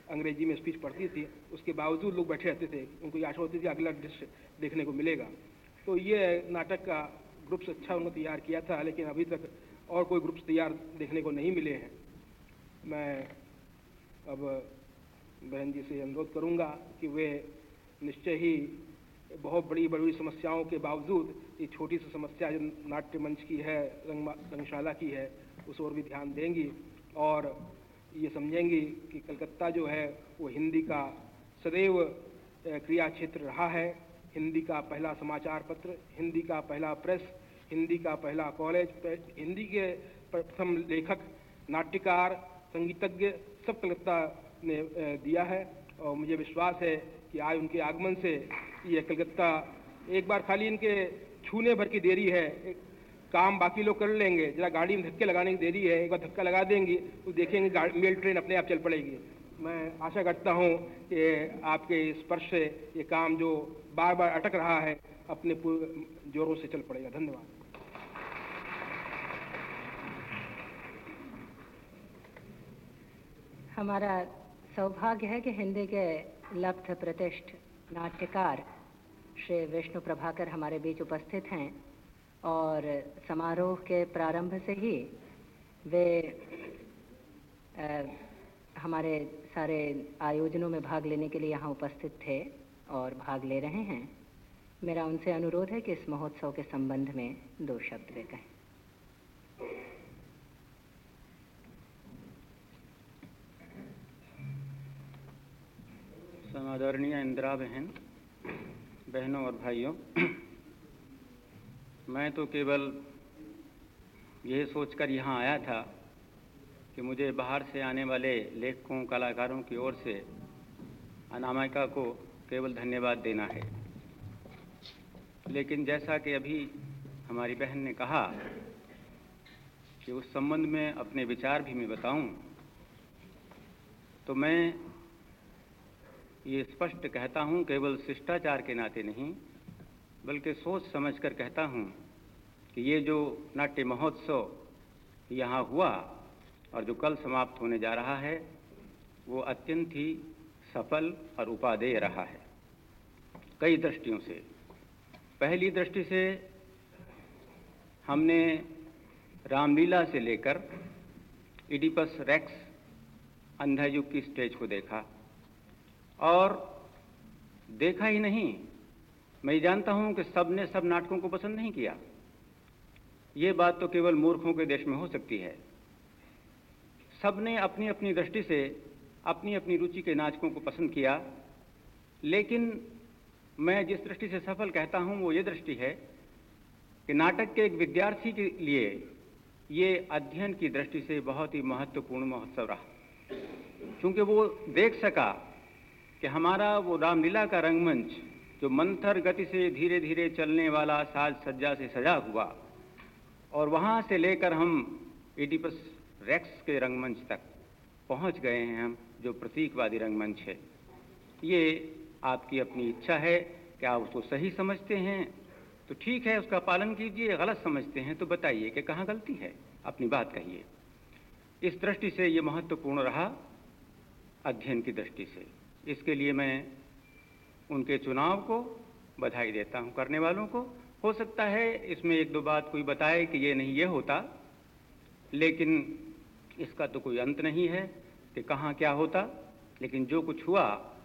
अंग्रेज़ी में स्पीच पढ़ती थी। उसके बावजूद लोग बैठे रहते थे, उनको आशा होती थी अगला दृश्य देखने को मिलेगा। तो ये नाटक का ग्रुप्स अच्छा उन्होंने तैयार किया था, लेकिन अभी तक और कोई ग्रुप्स तैयार देखने को नहीं मिले हैं। मैं अब बहन जी से अनुरोध करूँगा कि वे निश्चय ही बहुत बड़ी बड़ी समस्याओं के बावजूद ये छोटी सी समस्या जो नाट्य मंच की है रंग रंगशाला की है, उस ओर भी ध्यान देंगी और ये समझेंगी कि कलकत्ता जो है, वो हिंदी का सदैव क्रिया क्षेत्र रहा है। हिंदी का पहला समाचार पत्र, हिंदी का पहला प्रेस, हिंदी का पहला कॉलेज हिंदी के प्रथम लेखक, नाट्यकार, संगीतज्ञ सब कलकत्ता ने दिया है और मुझे विश्वास है कि आज उनके आगमन से ये कलकत्ता एक बार खाली इनके छूने भर की देरी है। एक काम बाकी लोग कर लेंगे। जरा गाड़ी में धक्के लगाने की देरी है। एक बार धक्का लगा देंगी तो देखेंगे मेल ट्रेन अपने आप चल पड़ेगी। मैं आशा करता हूँ कि आपके स्पर्श से ये काम जो बार बार अटक रहा है, अपने जोरों से चल पड़ेगा। धन्यवाद। हमारा सौभाग्य है कि हिंदी के लब्ध प्रतिष्ठ नाट्यकार श्री विष्णु प्रभाकर हमारे बीच उपस्थित हैं और समारोह के प्रारंभ से ही वे आ, हमारे सारे आयोजनों में भाग लेने के लिए यहाँ उपस्थित थे और भाग ले रहे हैं। मेरा उनसे अनुरोध है कि इस महोत्सव के संबंध में दो शब्द वे कहें। समादरणीय इंदिरा बहन बहनों और भाइयों मैं तो केवल यह सोचकर यहाँ आया था कि मुझे बाहर से आने वाले लेखकों कलाकारों की ओर से अनामिका को केवल धन्यवाद देना है। लेकिन जैसा कि अभी हमारी बहन ने कहा कि उस संबंध में अपने विचार भी मैं बताऊँ, तो मैं ये स्पष्ट कहता हूँ, केवल शिष्टाचार के नाते नहीं, बल्कि सोच समझकर कहता हूँ कि ये जो नाट्य महोत्सव यहाँ हुआ और जो कल समाप्त होने जा रहा है, वो अत्यंत ही सफल और उपादेय रहा है। कई दृष्टियों से। पहली दृष्टि से हमने रामलीला से लेकर इडिपस रेक्स अंधा युग की स्टेज को देखा। और देखा ही नहीं। मैं जानता हूँ कि सबने सब नाटकों को पसंद नहीं किया। ये बात तो केवल मूर्खों के देश में हो सकती है। सबने अपनी अपनी दृष्टि से अपनी अपनी रुचि के नाटकों को पसंद किया, लेकिन मैं जिस दृष्टि से सफल कहता हूँ, वो ये दृष्टि है कि नाटक के एक विद्यार्थी के लिए ये अध्ययन की दृष्टि से बहुत ही महत्वपूर्ण महोत्सव रहा। क्योंकि वो देख सका कि हमारा वो रामलीला का रंगमंच, जो मंथर गति से धीरे धीरे चलने वाला साज सज्जा से सजा हुआ, और वहाँ से लेकर हम एडिपस रेक्स के रंगमंच तक पहुँच गए हैं हम, जो प्रतीकवादी रंगमंच है। ये आपकी अपनी इच्छा है कि आप उसको सही समझते हैं। तो ठीक है, उसका पालन कीजिए, गलत समझते हैं तो बताइए कि कहाँ गलती है। अपनी बात कहिए। इस दृष्टि से ये महत्वपूर्ण रहा अध्ययन की दृष्टि से। इसके लिए मैं उनके चुनाव को बधाई देता हूँ, करने वालों को। हो सकता है इसमें एक दो बात कोई बताए कि ये नहीं, ये होता, लेकिन इसका तो कोई अंत नहीं है कि कहाँ क्या होता, लेकिन जो कुछ हुआ,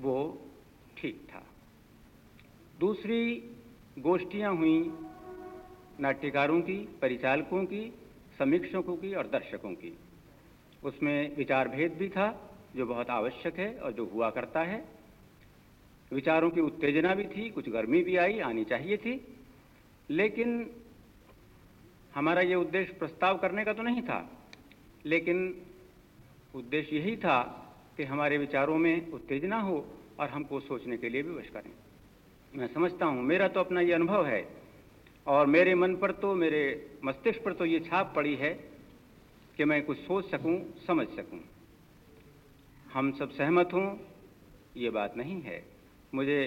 वो ठीक था। दूसरी गोष्ठियाँ हुई नाट्यकारों की, परिचालकों की, समीक्षकों की और दर्शकों की। उसमें विचार भेद भी था जो बहुत आवश्यक है और जो हुआ करता है। विचारों की उत्तेजना भी थी, कुछ गर्मी भी आई, आनी चाहिए थी। लेकिन हमारा ये उद्देश्य प्रस्ताव करने का तो नहीं था। लेकिन उद्देश्य यही था कि हमारे विचारों में उत्तेजना हो और हमको सोचने के लिए भी वश करें। मैं समझता हूँ, मेरा तो अपना ये अनुभव है और मेरे मन पर तो मेरे मस्तिष्क पर तो ये छाप पड़ी है कि मैं कुछ सोच सकूँ, समझ सकूँ। हम सब सहमत हों, ये बात नहीं है। मुझे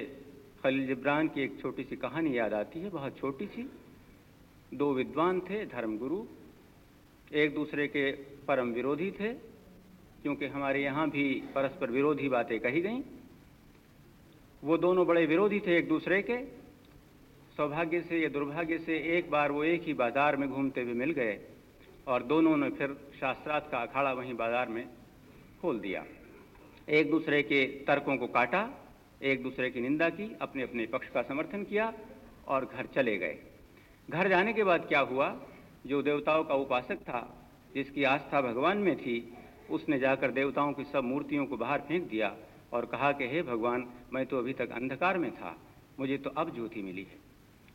खलील जिब्रान की एक छोटी सी कहानी याद आती है, बहुत छोटी सी। दो विद्वान थे, धर्मगुरु, एक दूसरे के परम विरोधी थे, क्योंकि हमारे यहाँ भी परस्पर विरोधी बातें कही गईं। वो दोनों बड़े विरोधी थे एक दूसरे के। सौभाग्य से या दुर्भाग्य से एक बार वो एक ही बाज़ार में घूमते हुए मिल गए और दोनों ने फिर शास्त्रार्थ का अखाड़ा वहीं बाज़ार में खोल दिया। एक दूसरे के तर्कों को काटा, एक दूसरे की निंदा की अपने अपने पक्ष का समर्थन किया और घर चले गए। घर जाने के बाद क्या हुआ? जो देवताओं का उपासक था, जिसकी आस्था भगवान में थी, उसने जाकर देवताओं की सब मूर्तियों को बाहर फेंक दिया और कहा कि, हे भगवान, मैं तो अभी तक अंधकार में था, मुझे तो अब ज्योति मिली है।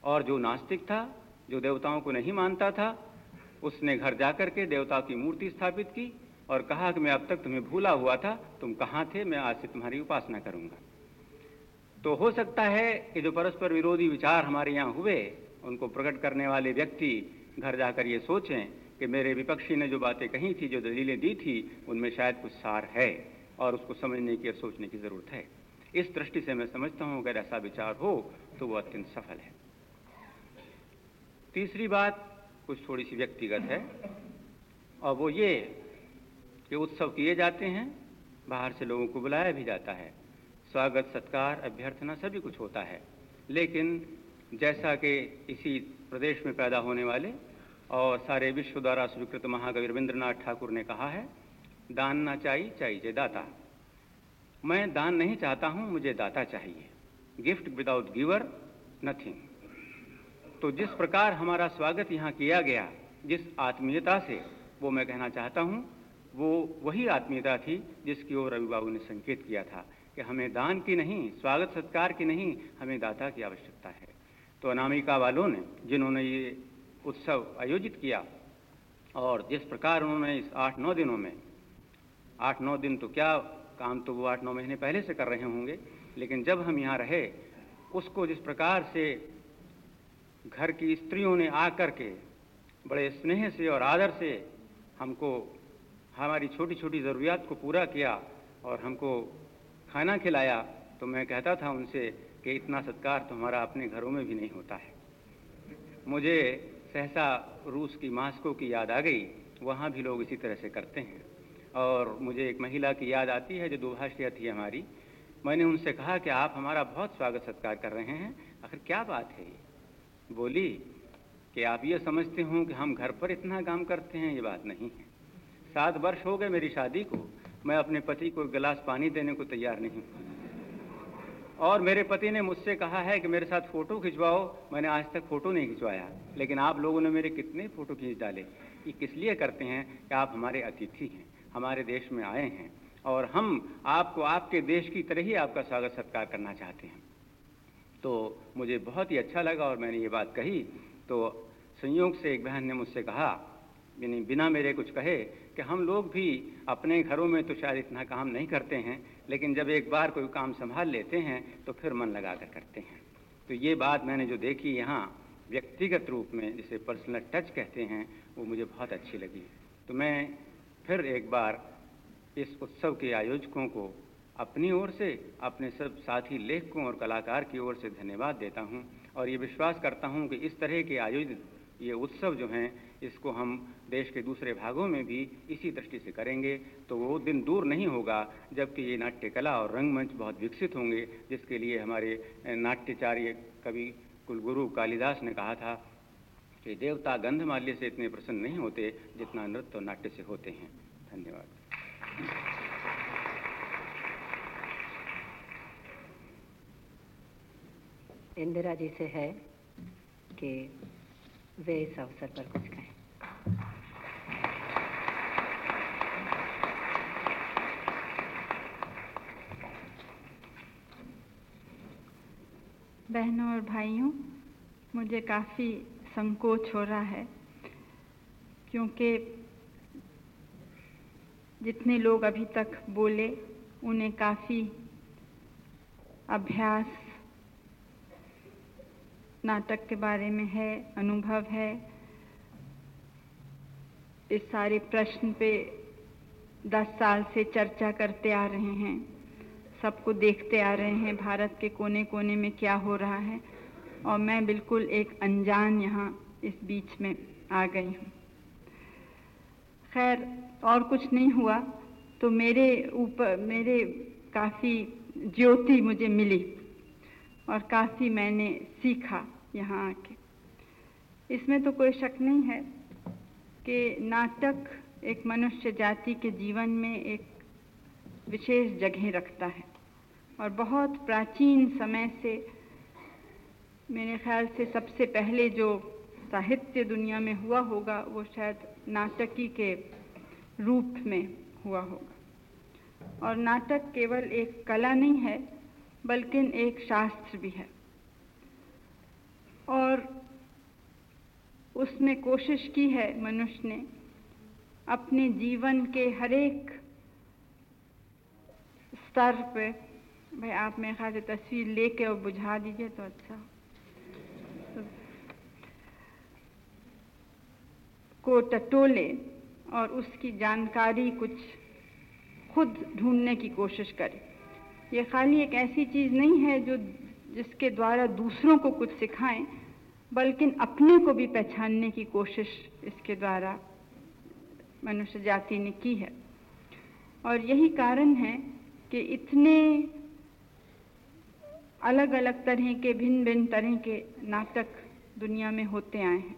और जो नास्तिक था, जो देवताओं को नहीं मानता था, उसने घर जाकर के देवता की मूर्ति स्थापित की और कहा कि मैं अब तक तुम्हें भूला हुआ था, तुम कहाँ थे, मैं आज से तुम्हारी उपासना करूँगा। तो हो सकता है कि जो परस्पर विरोधी विचार हमारे यहाँ हुए, उनको प्रकट करने वाले व्यक्ति घर जाकर ये सोचें कि मेरे विपक्षी ने जो बातें कही थी, जो दलीलें दी थी, उनमें शायद कुछ सार है और उसको समझने की और सोचने की ज़रूरत है। इस दृष्टि से मैं समझता हूँ, अगर ऐसा विचार हो तो वो अत्यंत सफल है। तीसरी बात कुछ थोड़ी सी व्यक्तिगत है, और वो ये कि उत्सव किए जाते हैं, बाहर से लोगों को बुलाया भी जाता है। स्वागत, सत्कार, अभ्यर्थना सभी कुछ होता है। लेकिन जैसा कि इसी प्रदेश में पैदा होने वाले और सारे विश्व द्वारा स्वीकृत महाकवि रविंद्रनाथ ठाकुर ने कहा है, दान ना चाहिए चाहिए दाता। मैं दान नहीं चाहता हूँ, मुझे दाता चाहिए। गिफ्ट विदाउट गिवर नथिंग तो जिस प्रकार हमारा स्वागत यहाँ किया गया, जिस आत्मीयता से, वो मैं कहना चाहता हूँ वो वही आत्मीयता थी जिसकी ओर रवि बाबू ने संकेत किया था कि हमें दान की नहीं, स्वागत सत्कार की नहीं, हमें दाता की आवश्यकता है। तो अनामिका वालों ने, जिन्होंने ये उत्सव आयोजित किया और जिस प्रकार उन्होंने इस आठ नौ दिनों में, आठ नौ दिन तो क्या काम तो वो आठ नौ महीने पहले से कर रहे होंगे, लेकिन जब हम यहाँ रहे, उसको जिस प्रकार से घर की स्त्रियों ने आकर के बड़े स्नेह से और आदर से हमको हमारी छोटी छोटी ज़रूरियात को पूरा किया और हमको खाना खिलाया तो मैं कहता था उनसे कि इतना सत्कार तो हमारा अपने घरों में भी नहीं होता है। मुझे सहसा रूस की मास्को की याद आ गई, वहाँ भी लोग इसी तरह से करते हैं। और मुझे एक महिला की याद आती है जो दुभाषिया थी हमारी। मैंने उनसे कहा कि आप हमारा बहुत स्वागत सत्कार कर रहे हैं। आखिर क्या बात है ये? बोली कि आप ये समझते हो कि हम घर पर इतना काम करते हैं, ये बात नहीं है। सात वर्ष हो गए मेरी शादी को। मैं अपने पति को गिलास पानी देने को तैयार नहीं और मेरे पति ने मुझसे कहा है कि मेरे साथ फ़ोटो खिंचवाओ। मैंने आज तक फ़ोटो नहीं खिंचवाया। लेकिन आप लोगों ने मेरे कितने फ़ोटो खींच डाले? ये किस लिए करते हैं कि आप हमारे अतिथि हैं, हमारे देश में आए हैं, और हम आपको आपके देश की तरह ही आपका स्वागत सत्कार करना चाहते हैं। तो मुझे बहुत ही अच्छा लगा और मैंने ये बात कही। तो संयोग से एक बहन ने मुझसे कहा बिना मेरे कुछ कहे कि हम लोग भी अपने घरों में तो शायद इतना काम नहीं करते हैं, लेकिन जब एक बार कोई काम संभाल लेते हैं तो फिर मन लगा कर करते हैं। तो ये बात मैंने जो देखी यहाँ, व्यक्तिगत रूप में, जिसे पर्सनल टच कहते हैं, वो मुझे बहुत अच्छी लगी। तो मैं फिर एक बार इस उत्सव के आयोजकों को अपनी ओर से, अपने सब साथी लेखकों और कलाकार की ओर से धन्यवाद देता हूँ, और ये विश्वास करता हूँ कि इस तरह के आयोजित ये उत्सव जो हैं, इसको हम देश के दूसरे भागों में भी इसी दृष्टि से करेंगे। तो वो दिन दूर नहीं होगा, जबकि ये नाट्य कला और रंगमंच बहुत विकसित होंगे, जिसके लिए हमारे नाट्यचार्य कवि कुलगुरु कालिदास ने कहा था कि देवता गंधमाल्य से इतने प्रसन्न नहीं होते, जितना नृत्य और नाट्य से होते हैं। धन्यवाद। इंदिरा जी से है कि वे इस अवसर पर कुछ कहें। बहनों और भाइयों, मुझे काफ़ी संकोच हो रहा है, क्योंकि जितने लोग अभी तक बोले, उन्हें काफ़ी अभ्यास नाटक के बारे में है, अनुभव है, इस सारे प्रश्न पे दस साल से चर्चा करते आ रहे हैं, सबको देखते आ रहे हैं, भारत के कोने कोने में क्या हो रहा है, और मैं बिल्कुल एक अनजान यहाँ इस बीच में आ गई हूँ। खैर, और कुछ नहीं हुआ तो मेरे ऊपर, मेरे काफ़ी ज्योति मुझे मिली। और काफ़ी मैंने सीखा यहाँ आके। इसमें तो कोई शक नहीं है कि नाटक एक मनुष्य जाति के जीवन में एक विशेष जगह रखता है। और बहुत प्राचीन समय से मेरे ख्याल से सबसे पहले जो साहित्य दुनिया में हुआ होगा, वो शायद नाटकी के रूप में हुआ होगा। और नाटक केवल एक कला नहीं है बल्कि एक शास्त्र भी है। और उसमें कोशिश की है मनुष्य ने अपने जीवन के हरेक स्तर पे, भाई आप मेरे ख्याल से तस्वीर लेके और बुझा दीजिए तो अच्छा। को टटोले और उसकी जानकारी कुछ खुद ढूँढने की कोशिश करे। ये खाली एक ऐसी चीज़ नहीं है जो जिसके द्वारा दूसरों को कुछ सिखाएँ, बल्कि अपने को भी पहचानने की कोशिश इसके द्वारा मनुष्य जाति ने की है। और यही कारण है कि इतने अलग अलग तरह के भिन्न भिन्न तरह के नाटक दुनिया में होते आए हैं।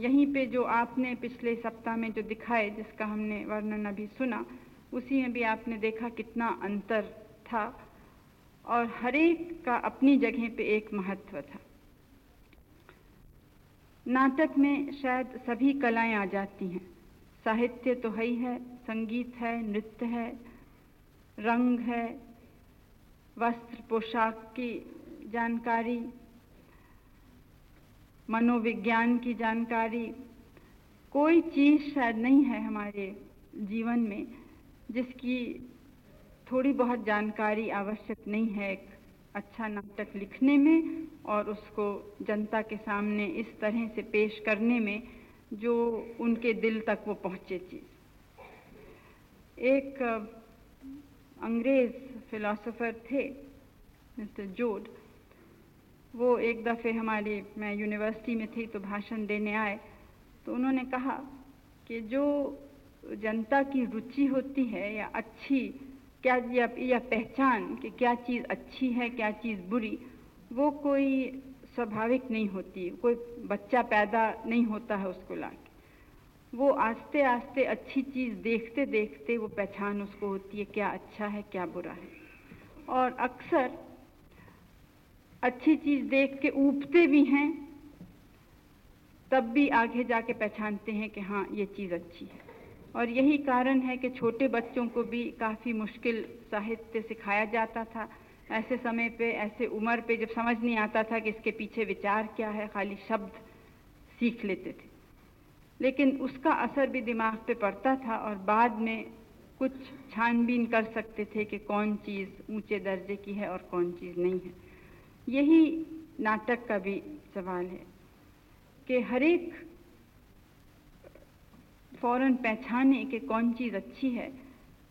यहीं पे जो आपने पिछले सप्ताह में जो दिखाए, जिसका हमने वर्णन अभी सुना, उसी में भी आपने देखा कितना अंतर था और हरेक का अपनी जगह पे एक महत्व था। नाटक में शायद सभी कलाएँ आ जाती हैं। साहित्य तो है ही है, संगीत है, नृत्य है, रंग है, वस्त्र, पोशाक की जानकारी, मनोविज्ञान की जानकारी, कोई चीज़ शायद नहीं है हमारे जीवन में जिसकी थोड़ी बहुत जानकारी आवश्यक नहीं है एक अच्छा नाटक लिखने में और उसको जनता के सामने इस तरह से पेश करने में जो उनके दिल तक वो पहुँचे चीज़। एक अंग्रेज़ फिलोसोफर थे, मिस्टर जोड। वो एक दफ़े हमारे, मैं यूनिवर्सिटी में थी तो भाषण देने आए तो उन्होंने कहा कि जो जनता की रुचि होती है या अच्छी क्या या, या पहचान कि क्या चीज़ अच्छी है क्या चीज़ बुरी वो कोई स्वाभाविक नहीं होती कोई बच्चा पैदा नहीं होता है उसको ला वो आस्ते आस्ते अच्छी चीज़ देखते देखते वो पहचान उसको होती है क्या अच्छा है क्या बुरा है। और अक्सर अच्छी चीज़ देख के ऊबते भी हैं तब भी आगे जाके पहचानते हैं कि हाँ ये चीज़ अच्छी है। और यही कारण है कि छोटे बच्चों को भी काफ़ी मुश्किल साहित्य सिखाया जाता था। ऐसे समय पे, ऐसे उम्र पे जब समझ नहीं आता था कि इसके पीछे विचार क्या है, खाली शब्द सीख लेते थे। लेकिन उसका असर भी दिमाग पे पड़ता था और बाद में कुछ छानबीन कर सकते थे कि कौन चीज़ ऊँचे दर्जे की है और कौन चीज़ नहीं है। यही नाटक का भी सवाल है कि हर एक फ़ौरन पहचाने कि कौन चीज़ अच्छी है,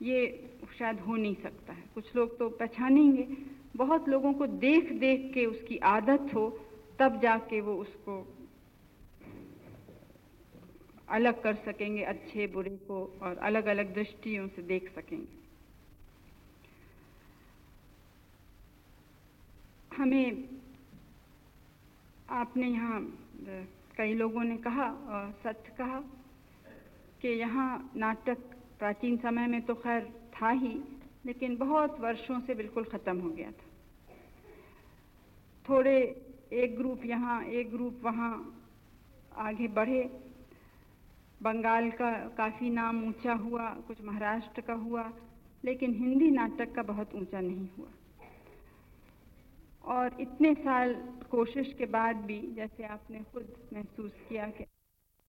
ये शायद हो नहीं सकता है। कुछ लोग तो पहचानेंगे। बहुत लोगों को देख देख के उसकी आदत हो, तब जाके वो उसको अलग कर सकेंगे, अच्छे, बुरे को और अलग अलग दृष्टियों से देख सकेंगे। हमें, आपने यहाँ, कई लोगों ने कहा और सच कहा कि यहाँ नाटक प्राचीन समय में तो खैर था ही, लेकिन बहुत वर्षों से बिल्कुल ख़त्म हो गया था। थोड़े एक ग्रुप यहाँ, एक ग्रुप वहाँ आगे बढ़े। बंगाल का काफ़ी नाम ऊँचा हुआ, कुछ महाराष्ट्र का हुआ, लेकिन हिंदी नाटक का बहुत ऊँचा नहीं हुआ। और इतने साल कोशिश के बाद भी, जैसे आपने खुद महसूस किया कि